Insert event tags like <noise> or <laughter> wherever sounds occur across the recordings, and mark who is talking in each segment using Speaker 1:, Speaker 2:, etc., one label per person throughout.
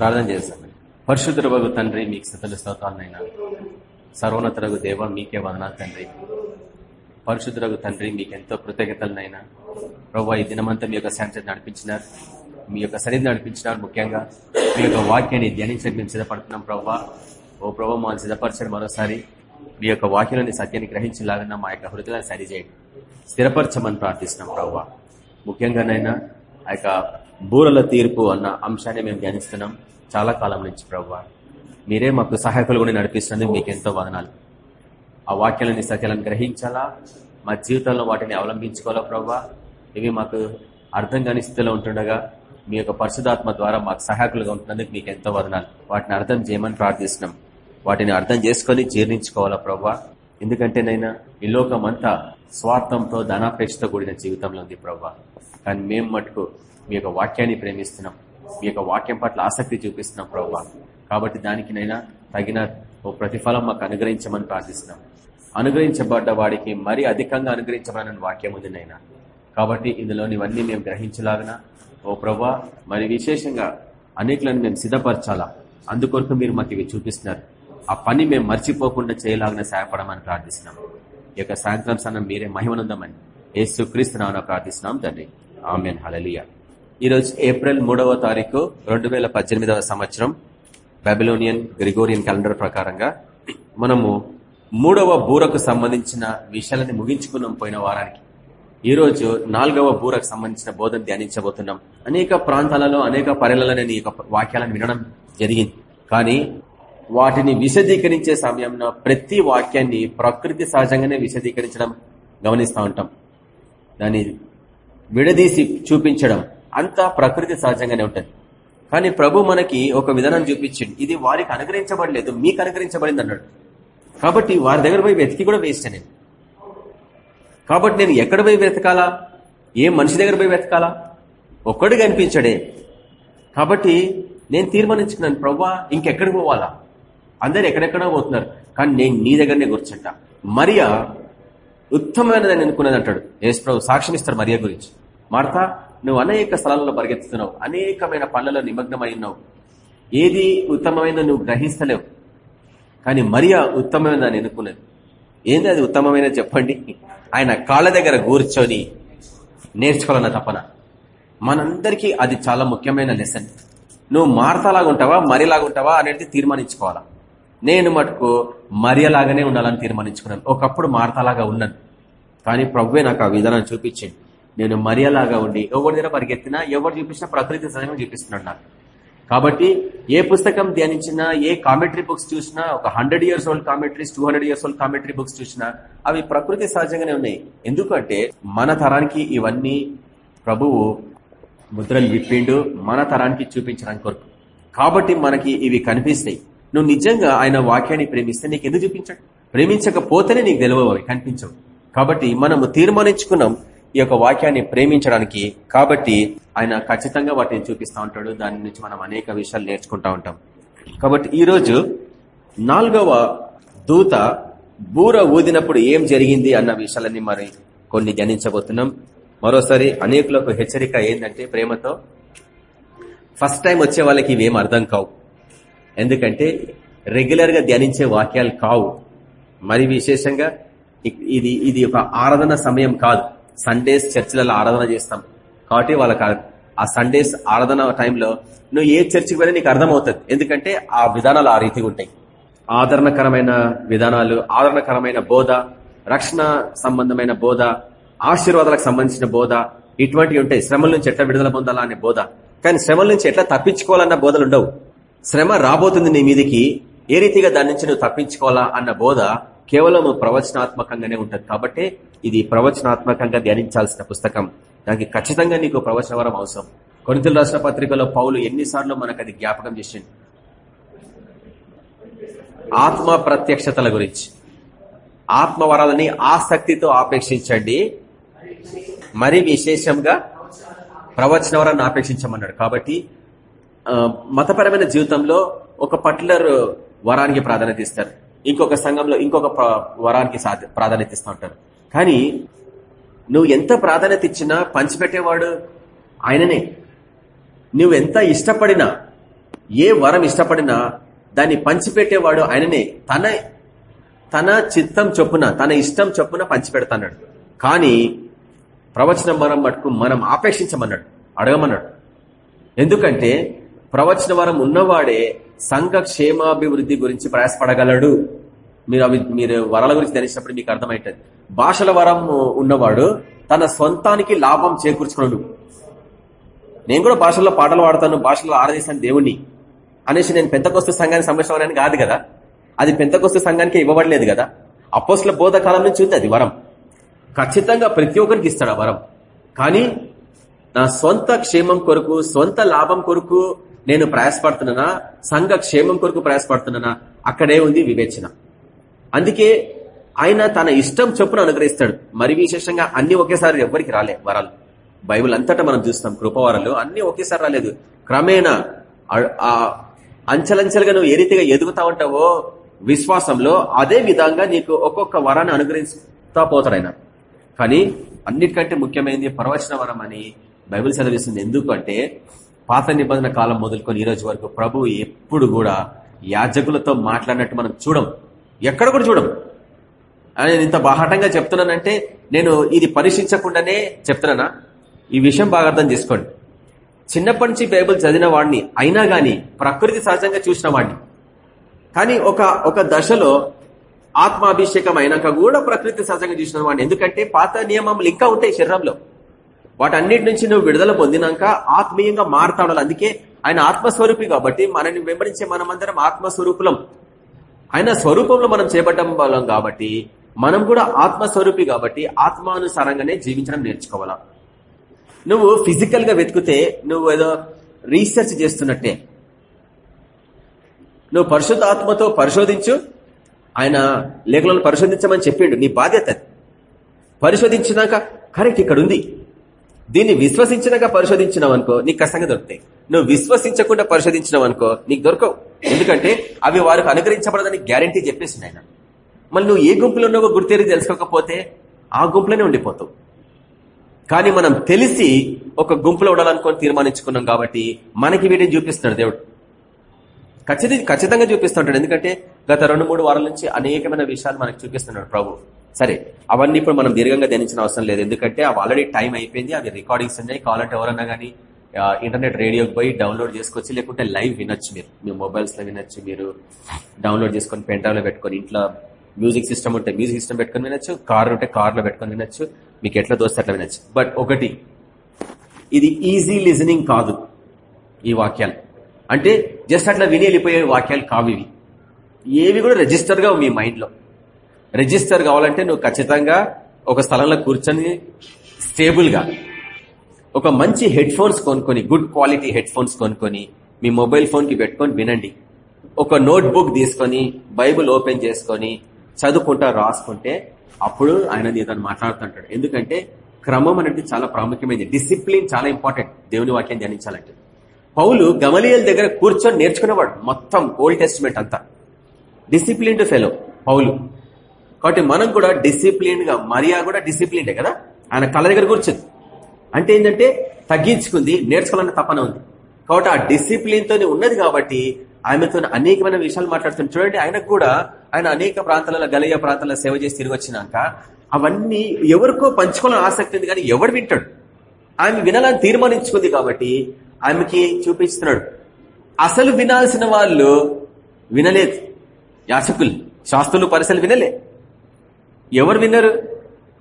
Speaker 1: ప్రార్థన చేస్తాం. పరిశుద్ధ తండ్రి మీకు స్థితుల సర్వోన్నత సర్వోన్నతరగు దేవ మీకే వదనాలు తండ్రి. పరిశుద్ధులకు తండ్రి మీకు ఎంతో కృతజ్ఞతలనైనా. ప్రభావ ఈ దినమంతా మీ యొక్క శాంతి నడిపించినారు. మీ యొక్క సన్నిధి నడిపించినారు ముఖ్యంగా. మీ యొక్క వాక్యాన్ని ధ్యానించడానికి మేము సిద్ధపడుతున్నాం ప్రభావ ఓ ప్రభావ మమ్మల్ని సిద్ధపరచండి మరోసారి. మీ యొక్క వాక్యాలని సత్యాన్ని గ్రహించేలాగా మా యొక్క హృదయాన్ని సరిచేయండి. స్థిరపరచమని ప్రార్థిస్తున్నాం ప్రభావ ముఖ్యంగానైనా ఆ యొక్క బూరల తీర్పు అన్న అంశాన్ని మేము ధ్యానిస్తున్నాం. చాలా కాలం నుంచి ప్రభు. మీరే మాకు సహాయకులు కూడా నడిపిస్తున్నందుకు మీకు ఎంతో వదనాలు. ఆ వాక్యాలని సత్యాలను గ్రహించాలా? మా జీవితంలో వాటిని అవలంబించుకోవాలా ప్రభు? ఇవి మాకు అర్థం కాని స్థితిలో ఉంటుండగా మీ యొక్క పరిశుధాత్మ ద్వారా మాకు సహాయకులుగా ఉంటున్నందుకు మీకు ఎంతో వదనాలు. వాటిని అర్థం చేయమని ప్రార్థిస్తున్నాం. వాటిని అర్థం చేసుకుని జీర్ణించుకోవాలా ప్రభా? ఎందుకంటే నైనా ఈ లోకం అంతా స్వార్థంతో ధనాపేక్షతో కూడిన జీవితంలో ఉంది ప్రభా. కానీ మేము మటుకు మీ యొక్క వాక్యాన్ని ప్రేమిస్తున్నాం. మీ యొక్క వాక్యం పట్ల ఆసక్తి చూపిస్తున్నాం ప్రభావ కాబట్టి దానికి నైనా తగిన ఓ ప్రతిఫలం మాకు అనుగ్రహించమని ప్రార్థిస్తున్నాం. అనుగ్రహించబడ్డ వాడికి మరీ అధికంగా అనుగ్రహించబడిన వాక్యం ఉంది నైనా. కాబట్టి ఇందులోనివన్నీ మేము గ్రహించలాగన? ఓ ప్రభా మరి విశేషంగా అన్నిట్లను మేము సిద్ధపరచాలా? అందుకొరకు మీరు మాకు ఇవి చూపిస్తున్నారు. ఆ పని మేము మర్చిపోకుండా చేయలాగిన సహాయపడమని ప్రార్థిస్తున్నాం. ఈ యొక్క సాయంత్రం సన్నం మీరే మహిమనందమని ఏ సుక్రీస్తున్నామని ప్రార్థిస్తున్నాం తండ్రి. ఆమెన్. హలలియా ఈరోజు ఏప్రిల్ మూడవ తారీఖు రెండు వేల పద్దెనిమిదవ సంవత్సరం బాబిలోనియన్ గ్రిగోరియన్ క్యాలెండర్ ప్రకారంగా మనము మూడవ బూరకు సంబంధించిన విషయాలని ముగించుకున్నాం పోయిన వారానికి. ఈరోజు నాలుగవ బూరకు సంబంధించిన బోధన ధ్యానించబోతున్నాం. అనేక ప్రాంతాలలో అనేక పర్యలలో నేను ఈ వాక్యాలను వినడం జరిగింది. కానీ వాటిని విశదీకరించే సమయంలో ప్రతి వాక్యాన్ని ప్రకృతి సహజంగానే విశదీకరించడం గమనిస్తూ ఉంటాం. దాన్ని విడదీసి చూపించడం అంతా ప్రకృతి సహజంగానే ఉంటుంది. కానీ ప్రభు మనకి ఒక విధానం చూపించింది ఇది వారికి అనుగ్రహించబడలేదు మీకు అనుగ్రహించబడింది అన్నాడు. కాబట్టి వారి దగ్గర పోయి వెతికి కూడా వేస్ట్ నేను కాబట్టి నేను ఎక్కడ పోయి వెతకాలా? ఏ మనిషి దగ్గర పోయి వెతకాలా? ఒక్కడు కనిపించడే. కాబట్టి నేను తీర్మానించుకున్నాను ప్రవ్వా ఇంకెక్కడికి పోవాలా? అందరు ఎక్కడెక్కడో పోతున్నారు. కానీ నేను నీ దగ్గరనే కూర్చుంట. మరియా ఉత్తమమైనదని అనుకున్నది అంటాడు. ఏసు ప్రభు సాక్ష్యం ఇస్తారు మరియా గురించి. మార్తా నువ్వు అనేక స్థలాల్లో పరిగెత్తుతున్నావు అనేకమైన పనులలో నిమగ్నమై ఉన్నావు. ఏది ఉత్తమమైనదో నువ్వు గ్రహిస్తలేవు కానీ మరియా ఉత్తమమైనదని ఎన్నుకున్నది ఏంది అది ఉత్తమమైన చెప్పండి? ఆయన కాళ్ళ దగ్గర కూర్చొని నేర్చుకోవాలన్న తపన. మనందరికీ అది చాలా ముఖ్యమైన లెసన్ నువ్వు మార్తలాగా ఉంటావా మరిలాగా ఉంటావా అనేది తీర్మానించుకోవాలా? నేను మటుకు మరియలాగానే ఉండాలని తీర్మానించుకున్నాను. ఒకప్పుడు మార్తలాగా ఉన్నాను. కానీ ప్రభువే నాకు ఆ విధానం చూపించింది నేను మరియలాగా ఉండి ఎవరి దగ్గర పరిగెత్తినా ఎవరు చూపించినా ప్రకృతి సహజంగా చూపిస్తున్నాడు నాకు. కాబట్టి ఏ పుస్తకం ధ్యానించినా ఏ కామెంటరీ బుక్స్ చూసినా ఒక hundred years old commentaries two years old commentary books చూసినా అవి ప్రకృతి సహజంగానే ఉన్నాయి. ఎందుకంటే మన తరానికి ఇవన్నీ ప్రభువు ముద్రలు విప్పిండు మన తరానికి చూపించడానికి కొరకు. కాబట్టి మనకి ఇవి కనిపిస్తాయి. నువ్వు నిజంగా ఆయన వాక్యాన్ని ప్రేమిస్తే నీకు ఎందుకు చూపించాడు? ప్రేమించకపోతేనే నీకు తెలియవు అవి కనిపించవు. కాబట్టి మనము తీర్మానించుకున్నాం ఈ యొక్క వాక్యాన్ని ప్రేమించడానికి. కాబట్టి ఆయన ఖచ్చితంగా వాటిని చూపిస్తూ ఉంటాడు. దాని నుంచి మనం అనేక విషయాలు నేర్చుకుంటా ఉంటాం. కాబట్టి ఈరోజు నాలుగవ దూత బూర ఊదినప్పుడు ఏం జరిగింది అన్న విషయాలన్నీ మరి కొన్ని ధ్యానించబోతున్నాం. మరోసారి అనేకులకు హెచ్చరిక ఏంటంటే ప్రేమతో ఫస్ట్ టైం వచ్చే వాళ్ళకి ఇవేం అర్థం కావు. ఎందుకంటే రెగ్యులర్గా ధ్యానించే వాక్యాలు కావు. మరి విశేషంగా ఇది ఇది ఒక ఆరాధన సమయం కాదు. సండేస్ చర్చిలలో ఆరాధన చేస్తాం కాబట్టి వాళ్ళకి ఆ సండేస్ ఆరాధన టైంలో నువ్వు ఏ చర్చికి వెళ్ళి నీకు అర్థమవుతుంది ఎందుకంటే ఆ విధానాలు ఆ రీతిగా ఉంటాయి ఆదరణకరమైన విధానాలు ఆదరణకరమైన బోధ రక్షణ సంబంధమైన బోధ ఆశీర్వాదాలకు సంబంధించిన బోధ ఇటువంటివి ఉంటాయి. శ్రమల నుంచి ఎట్లా విడుదల పొందాలా అనే బోధ. కానీ శ్రమల నుంచి ఎట్లా తప్పించుకోవాలన్న బోధలు ఉండవు. శ్రమ రాబోతుంది నీ మీదికి. ఏ రీతిగా దాని నుంచి నువ్వు తప్పించుకోవాలా అన్న బోధ కేవలం ప్రవచనాత్మకంగానే ఉంటుంది. కాబట్టి ఇది ప్రవచనాత్మకంగా ధ్యానించాల్సిన పుస్తకం. దానికి ఖచ్చితంగా నీకు ప్రవచనవరం అవసరం. కొనితలు రాష్ట్ర పత్రికలో పౌలు ఎన్నిసార్లు మనకు అది జ్ఞాపకం చేసింది ఆత్మ ప్రత్యక్షతల గురించి. ఆత్మవరాలని ఆసక్తితో ఆపేక్షించండి. మరి విశేషంగా ప్రవచనవరాన్ని ఆపేక్షించమన్నాడు. కాబట్టి మతపరమైన జీవితంలో ఒక పర్టికులర్ వరానికి ప్రాధాన్యత ఇస్తారు. ఇంకొక సంఘంలో ఇంకొక వరానికి ప్రాధాన్యత ఇస్తూ ఉంటారు. కానీ నువ్వు ఎంత ప్రాధాన్యత ఇచ్చినా పంచిపెట్టేవాడు ఆయననే. నువ్వు ఎంత ఇష్టపడినా
Speaker 2: ఏ వరం ఇష్టపడినా దాన్ని పంచిపెట్టేవాడు ఆయననే. తన తన చిత్తం చొప్పున తన ఇష్టం చొప్పున పంచిపెడతాడు కానీ ప్రవచన వరం మటుకు మనం ఆపేక్షించమన్నాడు అడగమన్నాడు. ఎందుకంటే ప్రవచన వరం ఉన్నవాడే సంఘ క్షేమాభివృద్ధి గురించి ప్రయాసపడగలడు. మీరు అవి మీరు వరాల గురించి తెలిసినప్పుడు మీకు అర్థమవుతుంది భాషల వరం ఉన్నవాడు తన సొంతానికి లాభం చేకూర్చుకున్నాడు. నేను కూడా భాషల్లో పాటలు పాడతాను భాషలో ఆరాధిస్తాను దేవుణ్ణి అనేసి నేను పెంతకొస్తు సంఘానికి సంరక్షణ కాదు కదా? అది పెంతకొస్తు సంఘానికి ఇవ్వబడలేదు కదా? అపోస్ల బోధ కాలం నుంచి ఉంది అది వరం. ఖచ్చితంగా ప్రతి ఒక్కరికి ఇస్తాడు ఆ వరం. కానీ నా సొంత క్షేమం కొరకు సొంత లాభం కొరకు నేను ప్రయాసపడుతున్నానా? సంఘ క్షేమం కొరకు ప్రయాసపడుతున్నానా? అక్కడే ఉంది వివేచన. అందుకే ఆయన తన ఇష్టం చొప్పున అనుగ్రహిస్తాడు. మరి విశేషంగా అన్ని ఒకేసారి ఎవ్వరికి రాలే వరాలు. బైబుల్ అంతటా మనం చూస్తాం కృపవరాలు అన్ని ఒకేసారి రాలేదు. క్రమేణా అంచలంచెలుగా అంచెలంచెలుగా నువ్వు ఏ రీతిగా ఎదుగుతా ఉంటావో విశ్వాసంలో అదే విధంగా నీకు ఒక్కొక్క వరాన్ని అనుగ్రహిస్తా పోతాడు ఆయన. కానీ అన్నిటికంటే ముఖ్యమైనది పరవచన వరం అని బైబిల్ చదివిస్తుంది ఎందుకంటే పాత నిబంధన కాలం మొదలుకొని ఈ రోజు వరకు ప్రభు ఎప్పుడు కూడా యాజకులతో మాట్లాడినట్టు మనం చూడం. ఎక్కడ కూడా చూడం. నేను ఇంత బాహాటంగా చెప్తున్నానంటే నేను ఇది పరీక్షించకుండానే చెప్తున్నానా? ఈ విషయం బాగా అర్థం చేసుకోండి. చిన్నప్పటి నుంచి బైబుల్ చదివిన వాడిని అయినా గాని ప్రకృతి సహజంగా చూసిన వాడిని. కానీ ఒక ఒక దశలో ఆత్మాభిషేకం అయినాక కూడా ప్రకృతి సహజంగా చూసిన వాడిని. ఎందుకంటే పాత నియమములు ఇంకా ఉంటాయి శరీరంలో. వాటన్నిటి నుంచి నువ్వు విడుదల పొందినాక ఆత్మీయంగా మారుతా ఉండాలి అందుకే ఆయన ఆత్మస్వరూపి కాబట్టి మనని వెంబడించే మనమందరం ఆత్మస్వరూపులం. ఆయన స్వరూపంలో మనం చేపట్టడం వాళ్ళం కాబట్టి మనం కూడా ఆత్మస్వరూపి కాబట్టి ఆత్మానుసారంగానే జీవించడం నేర్చుకోవాలా. నువ్వు ఫిజికల్గా వెతికితే నువ్వు ఏదో రీసెర్చ్ చేస్తున్నట్టే. నువ్వు పరిశుద్ధ ఆత్మతో పరిశోధించు. ఆయన లేఖలను పరిశోధించమని చెప్పిండు. నీ బాధ్యత పరిశోధించినాక కరెక్ట్ ఇక్కడ ఉంది దీన్ని విశ్వసించినాక పరిశోధించినావు అనుకో నీకు కష్టంగా దొరుకుతాయి. నువ్వు విశ్వసించకుండా పరిశోధించినావు అనుకో నీకు దొరకవు. ఎందుకంటే అవి వారికి అనుగ్రహించబడదని గ్యారంటీ చెప్పేసింది ఆయన. మళ్ళీ నువ్వు ఏ గుంపులో ఉన్నావో గుర్తేరి తెలుసుకోకపోతే ఆ గుంపులోనే ఉండిపోతావు. కానీ మనం తెలిసి ఒక గుంపులో ఉండాలనుకొని తీర్మానించుకున్నాం కాబట్టి మనకి వీటిని చూపిస్తున్నాడు దేవుడు. ఖచ్చితంగా ఖచ్చితంగా చూపిస్తుంటాడు. ఎందుకంటే గత రెండు మూడు వారాల నుంచి అనేకమైన విషయాలు మనకు చూపిస్తున్నాడు ప్రభు. సరే అవన్నీ ఇప్పుడు మనం దీర్ఘంగా ధ్యానించిన అవసరం లేదు. ఎందుకంటే అవి ఆల్రెడీ టైం అయిపోయింది. అవి రికార్డింగ్స్ ఉన్నాయి. కావాలంటే ఎవరన్నా కానీ ఇంటర్నెట్ రేడియోకి పోయి డౌన్లోడ్ చేసుకోవచ్చు లేకుంటే లైవ్ వినొచ్చు మీరు. మీ మొబైల్స్లో వినొచ్చు మీరు. డౌన్లోడ్ చేసుకొని పెంటాలో పెట్టుకొని ఇంట్లో మ్యూజిక్ సిస్టమ్ ఉంటే మ్యూజిక్ సిస్టమ్ పెట్టుకొని వినొచ్చు. కార్ ఉంటే కార్లో పెట్టుకొని వినొచ్చు. మీకు ఎట్లా దోస్తే అట్లా వినొచ్చు. బట్ ఒకటి ఇది ఈజీ లిజనింగ్ కాదు ఈ వాక్యాలు. అంటే జస్ట్ అట్లా విని వెళ్ళిపోయే వాక్యాలు కావు ఇవి. ఏవి కూడా రిజిస్టర్గా మీ మైండ్లో రిజిస్టర్ కావాలంటే నువ్వు ఖచ్చితంగా ఒక స్థలంలో కూర్చొని స్టేబుల్గా ఒక మంచి హెడ్ ఫోన్స్ కొనుక్కొని గుడ్ క్వాలిటీ హెడ్ ఫోన్స్ కొనుక్కొని మీ మొబైల్ ఫోన్కి పెట్టుకొని వినండి. ఒక నోట్బుక్ తీసుకొని బైబుల్ ఓపెన్ చేసుకొని చదువుకుంటా రాసుకుంటే అప్పుడు ఆయన నీతో మాట్లాడుతుంటాడు. ఎందుకంటే క్రమం అనేది చాలా ప్రాముఖ్యమైనది. డిసిప్లిన్ చాలా ఇంపార్టెంట్ దేవుని వాక్యం ధ్యానించాలంటే. పౌలు గమలియల్ దగ్గర కూర్చొని నేర్చుకునేవాడు మొత్తం ఓల్డ్ టెస్ట్మెంట్ అంతా. డిసిప్లిన్డ్ ఫెలో పౌలు. కాబట్టి మనం కూడా డిసిప్లిన్గా మరియా కూడా డిసిప్లిన్డే కదా? ఆయన కళ్ళ దగ్గర కూర్చుంది. అంటే ఏంటంటే తగ్గించుకుంది నేర్చుకోవాలన్న తపన ఉంది. కాబట్టి ఆ డిసిప్లిన్ తోనే ఉన్నది కాబట్టి ఆమెతో అనేకమైన విషయాలు మాట్లాడుతుంది చూడండి ఆయనకు కూడా ఆయన అనేక ప్రాంతాలలో గలయ ప్రాంతాలలో సేవ చేసి తిరిగి వచ్చినాక అవన్నీ ఎవరికో పంచుకోవాలని ఆసక్తి ఉంది కానీ ఎవడు వింటాడు? ఆమె వినాలని తీర్మానించుకుంది కాబట్టి ఆమెకి చూపిస్తున్నాడు. అసలు వినాల్సిన వాళ్ళు వినలేదు. యాసకులు శాస్త్రులు పరిసలు వినలే. ఎవరు విన్నారు?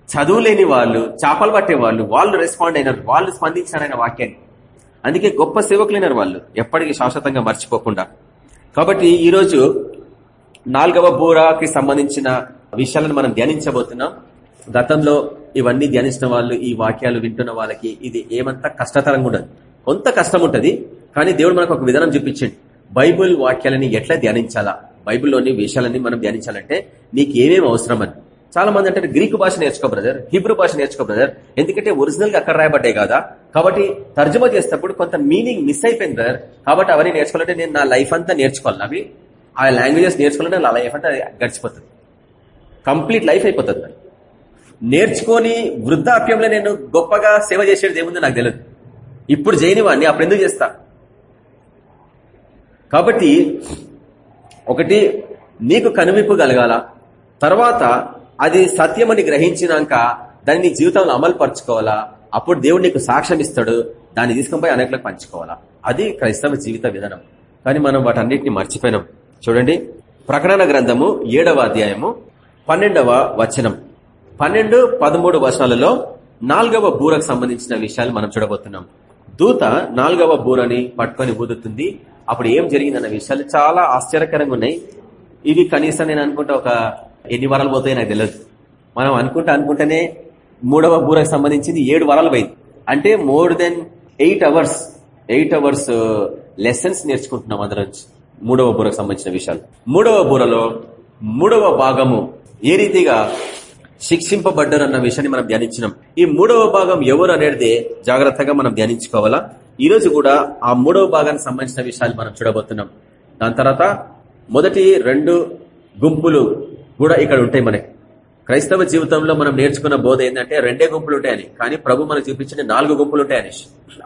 Speaker 2: చదువు లేని వాళ్ళు చేపలు పట్టే వాళ్ళు వాళ్ళు రెస్పాండ్ అయినారు వాళ్ళు స్పందించారు వాక్యాన్ని. అందుకే గొప్ప సేవకులైనారు వాళ్ళు ఎప్పటికీ శాశ్వతంగా మర్చిపోకుండా. కాబట్టి ఈరోజు నాలుగవ బూరాకి సంబంధించిన విషయాలను మనం ధ్యానించబోతున్నాం. గతంలో ఇవన్నీ ధ్యానించిన వాళ్ళు ఈ వాక్యాలు వింటున్న వాళ్ళకి ఇది ఏమంత కష్టతరంగా ఉండదు. కొంత కష్టం ఉంటుంది కానీ దేవుడు మనకు ఒక విధానం చూపించండి. బైబుల్ వాక్యాలని ఎట్లా ధ్యానించాలా? బైబుల్లోని విషయాలన్నీ మనం ధ్యానించాలంటే నీకు ఏమేమి అవసరం అని చాలా మంది అంటే గ్రీకు భాష నేర్చుకో బ్రదర్ హిబ్రూ భాష నేర్చుకో బ్రదర్ ఎందుకంటే ఒరిజినల్గా అక్కడ రాయబడ్డాయి కదా. కాబట్టి తర్జుమా చేసేటప్పుడు కొంత మీనింగ్ మిస్ అయిపోయింది బ్రదర్ కాబట్టి అవన్నీ నేర్చుకోవాలంటే నేను నా లైఫ్ అంతా నేర్చుకోవాలి? అవి ఆ లాంగ్వేజెస్ నేర్చుకోవాలంటే నా లైఫ్ అంతా గడిచిపోతుంది. కంప్లీట్ లైఫ్ అయిపోతుంది మరి నేర్చుకొని వృద్ధాప్యంలో నేను గొప్పగా సేవ చేసేది ఏముందో నాకు తెలియదు ఇప్పుడు చేయని వాడిని అప్పుడు ఎందుకు చేస్తా? కాబట్టి ఒకటి నీకు కనువిప్పు కలగాల. తర్వాత అది సత్యమని గ్రహించినాక దాన్ని నీ జీవితంలో అమలు పరచుకోవాలా అప్పుడు దేవుడు నీకు సాక్ష్యం ఇస్తాడు. దాన్ని తీసుకొని పోయి అనేకలకు పంచుకోవాలా? అది క్రైస్తవ జీవిత విధానం. కానీ మనం వాటన్నిటిని మర్చిపోయినాం. చూడండి. ప్రకటన గ్రంథము ఏడవ అధ్యాయము పన్నెండవ వచనం. పన్నెండు పదమూడు వచనాలలో నాలుగవ బూరకు సంబంధించిన విషయాలు మనం చూడబోతున్నాం. దూత నాలుగవ బూరని పట్టుకొని ఊదుతుంది. అప్పుడు ఏం జరిగిందన్న విషయాలు చాలా ఆశ్చర్యకరంగా ఉన్నాయి. ఇవి కనీసం నేను అనుకుంటా ఒక ఎన్ని వరాలు పోతాయి నాకు తెలియదు మనం అనుకుంటా అనుకుంటేనే మూడవ బూరకు సంబంధించింది ఏడు వరాలు పోయింది. అంటే more than eight hours eight hours lessons నేర్చుకుంటున్నాం అందులోంచి మూడవ బూరకు సంబంధించిన విషయాలు. మూడవ బూరలో మూడవ భాగము ఏ రీతిగా శిక్షింపబడ్డారు అన్న విషయాన్ని మనం ధ్యానించినాం. ఈ మూడవ భాగం ఎవరు అనేది జాగ్రత్తగా మనం ధ్యానించుకోవాలా? ఈ రోజు కూడా ఆ మూడవ భాగానికి సంబంధించిన విషయాలు మనం చూడబోతున్నాం. దాని తర్వాత మొదటి రెండు గుంపులు కూడా ఇక్కడ ఉంటాయి మనకి. క్రైస్తవ జీవితంలో మనం నేర్చుకున్న బోధ ఏంటంటే రెండే గుంపులు ఉంటాయని. కానీ ప్రభు మనకు చూపించిన నాలుగు గుంపులు ఉంటాయని.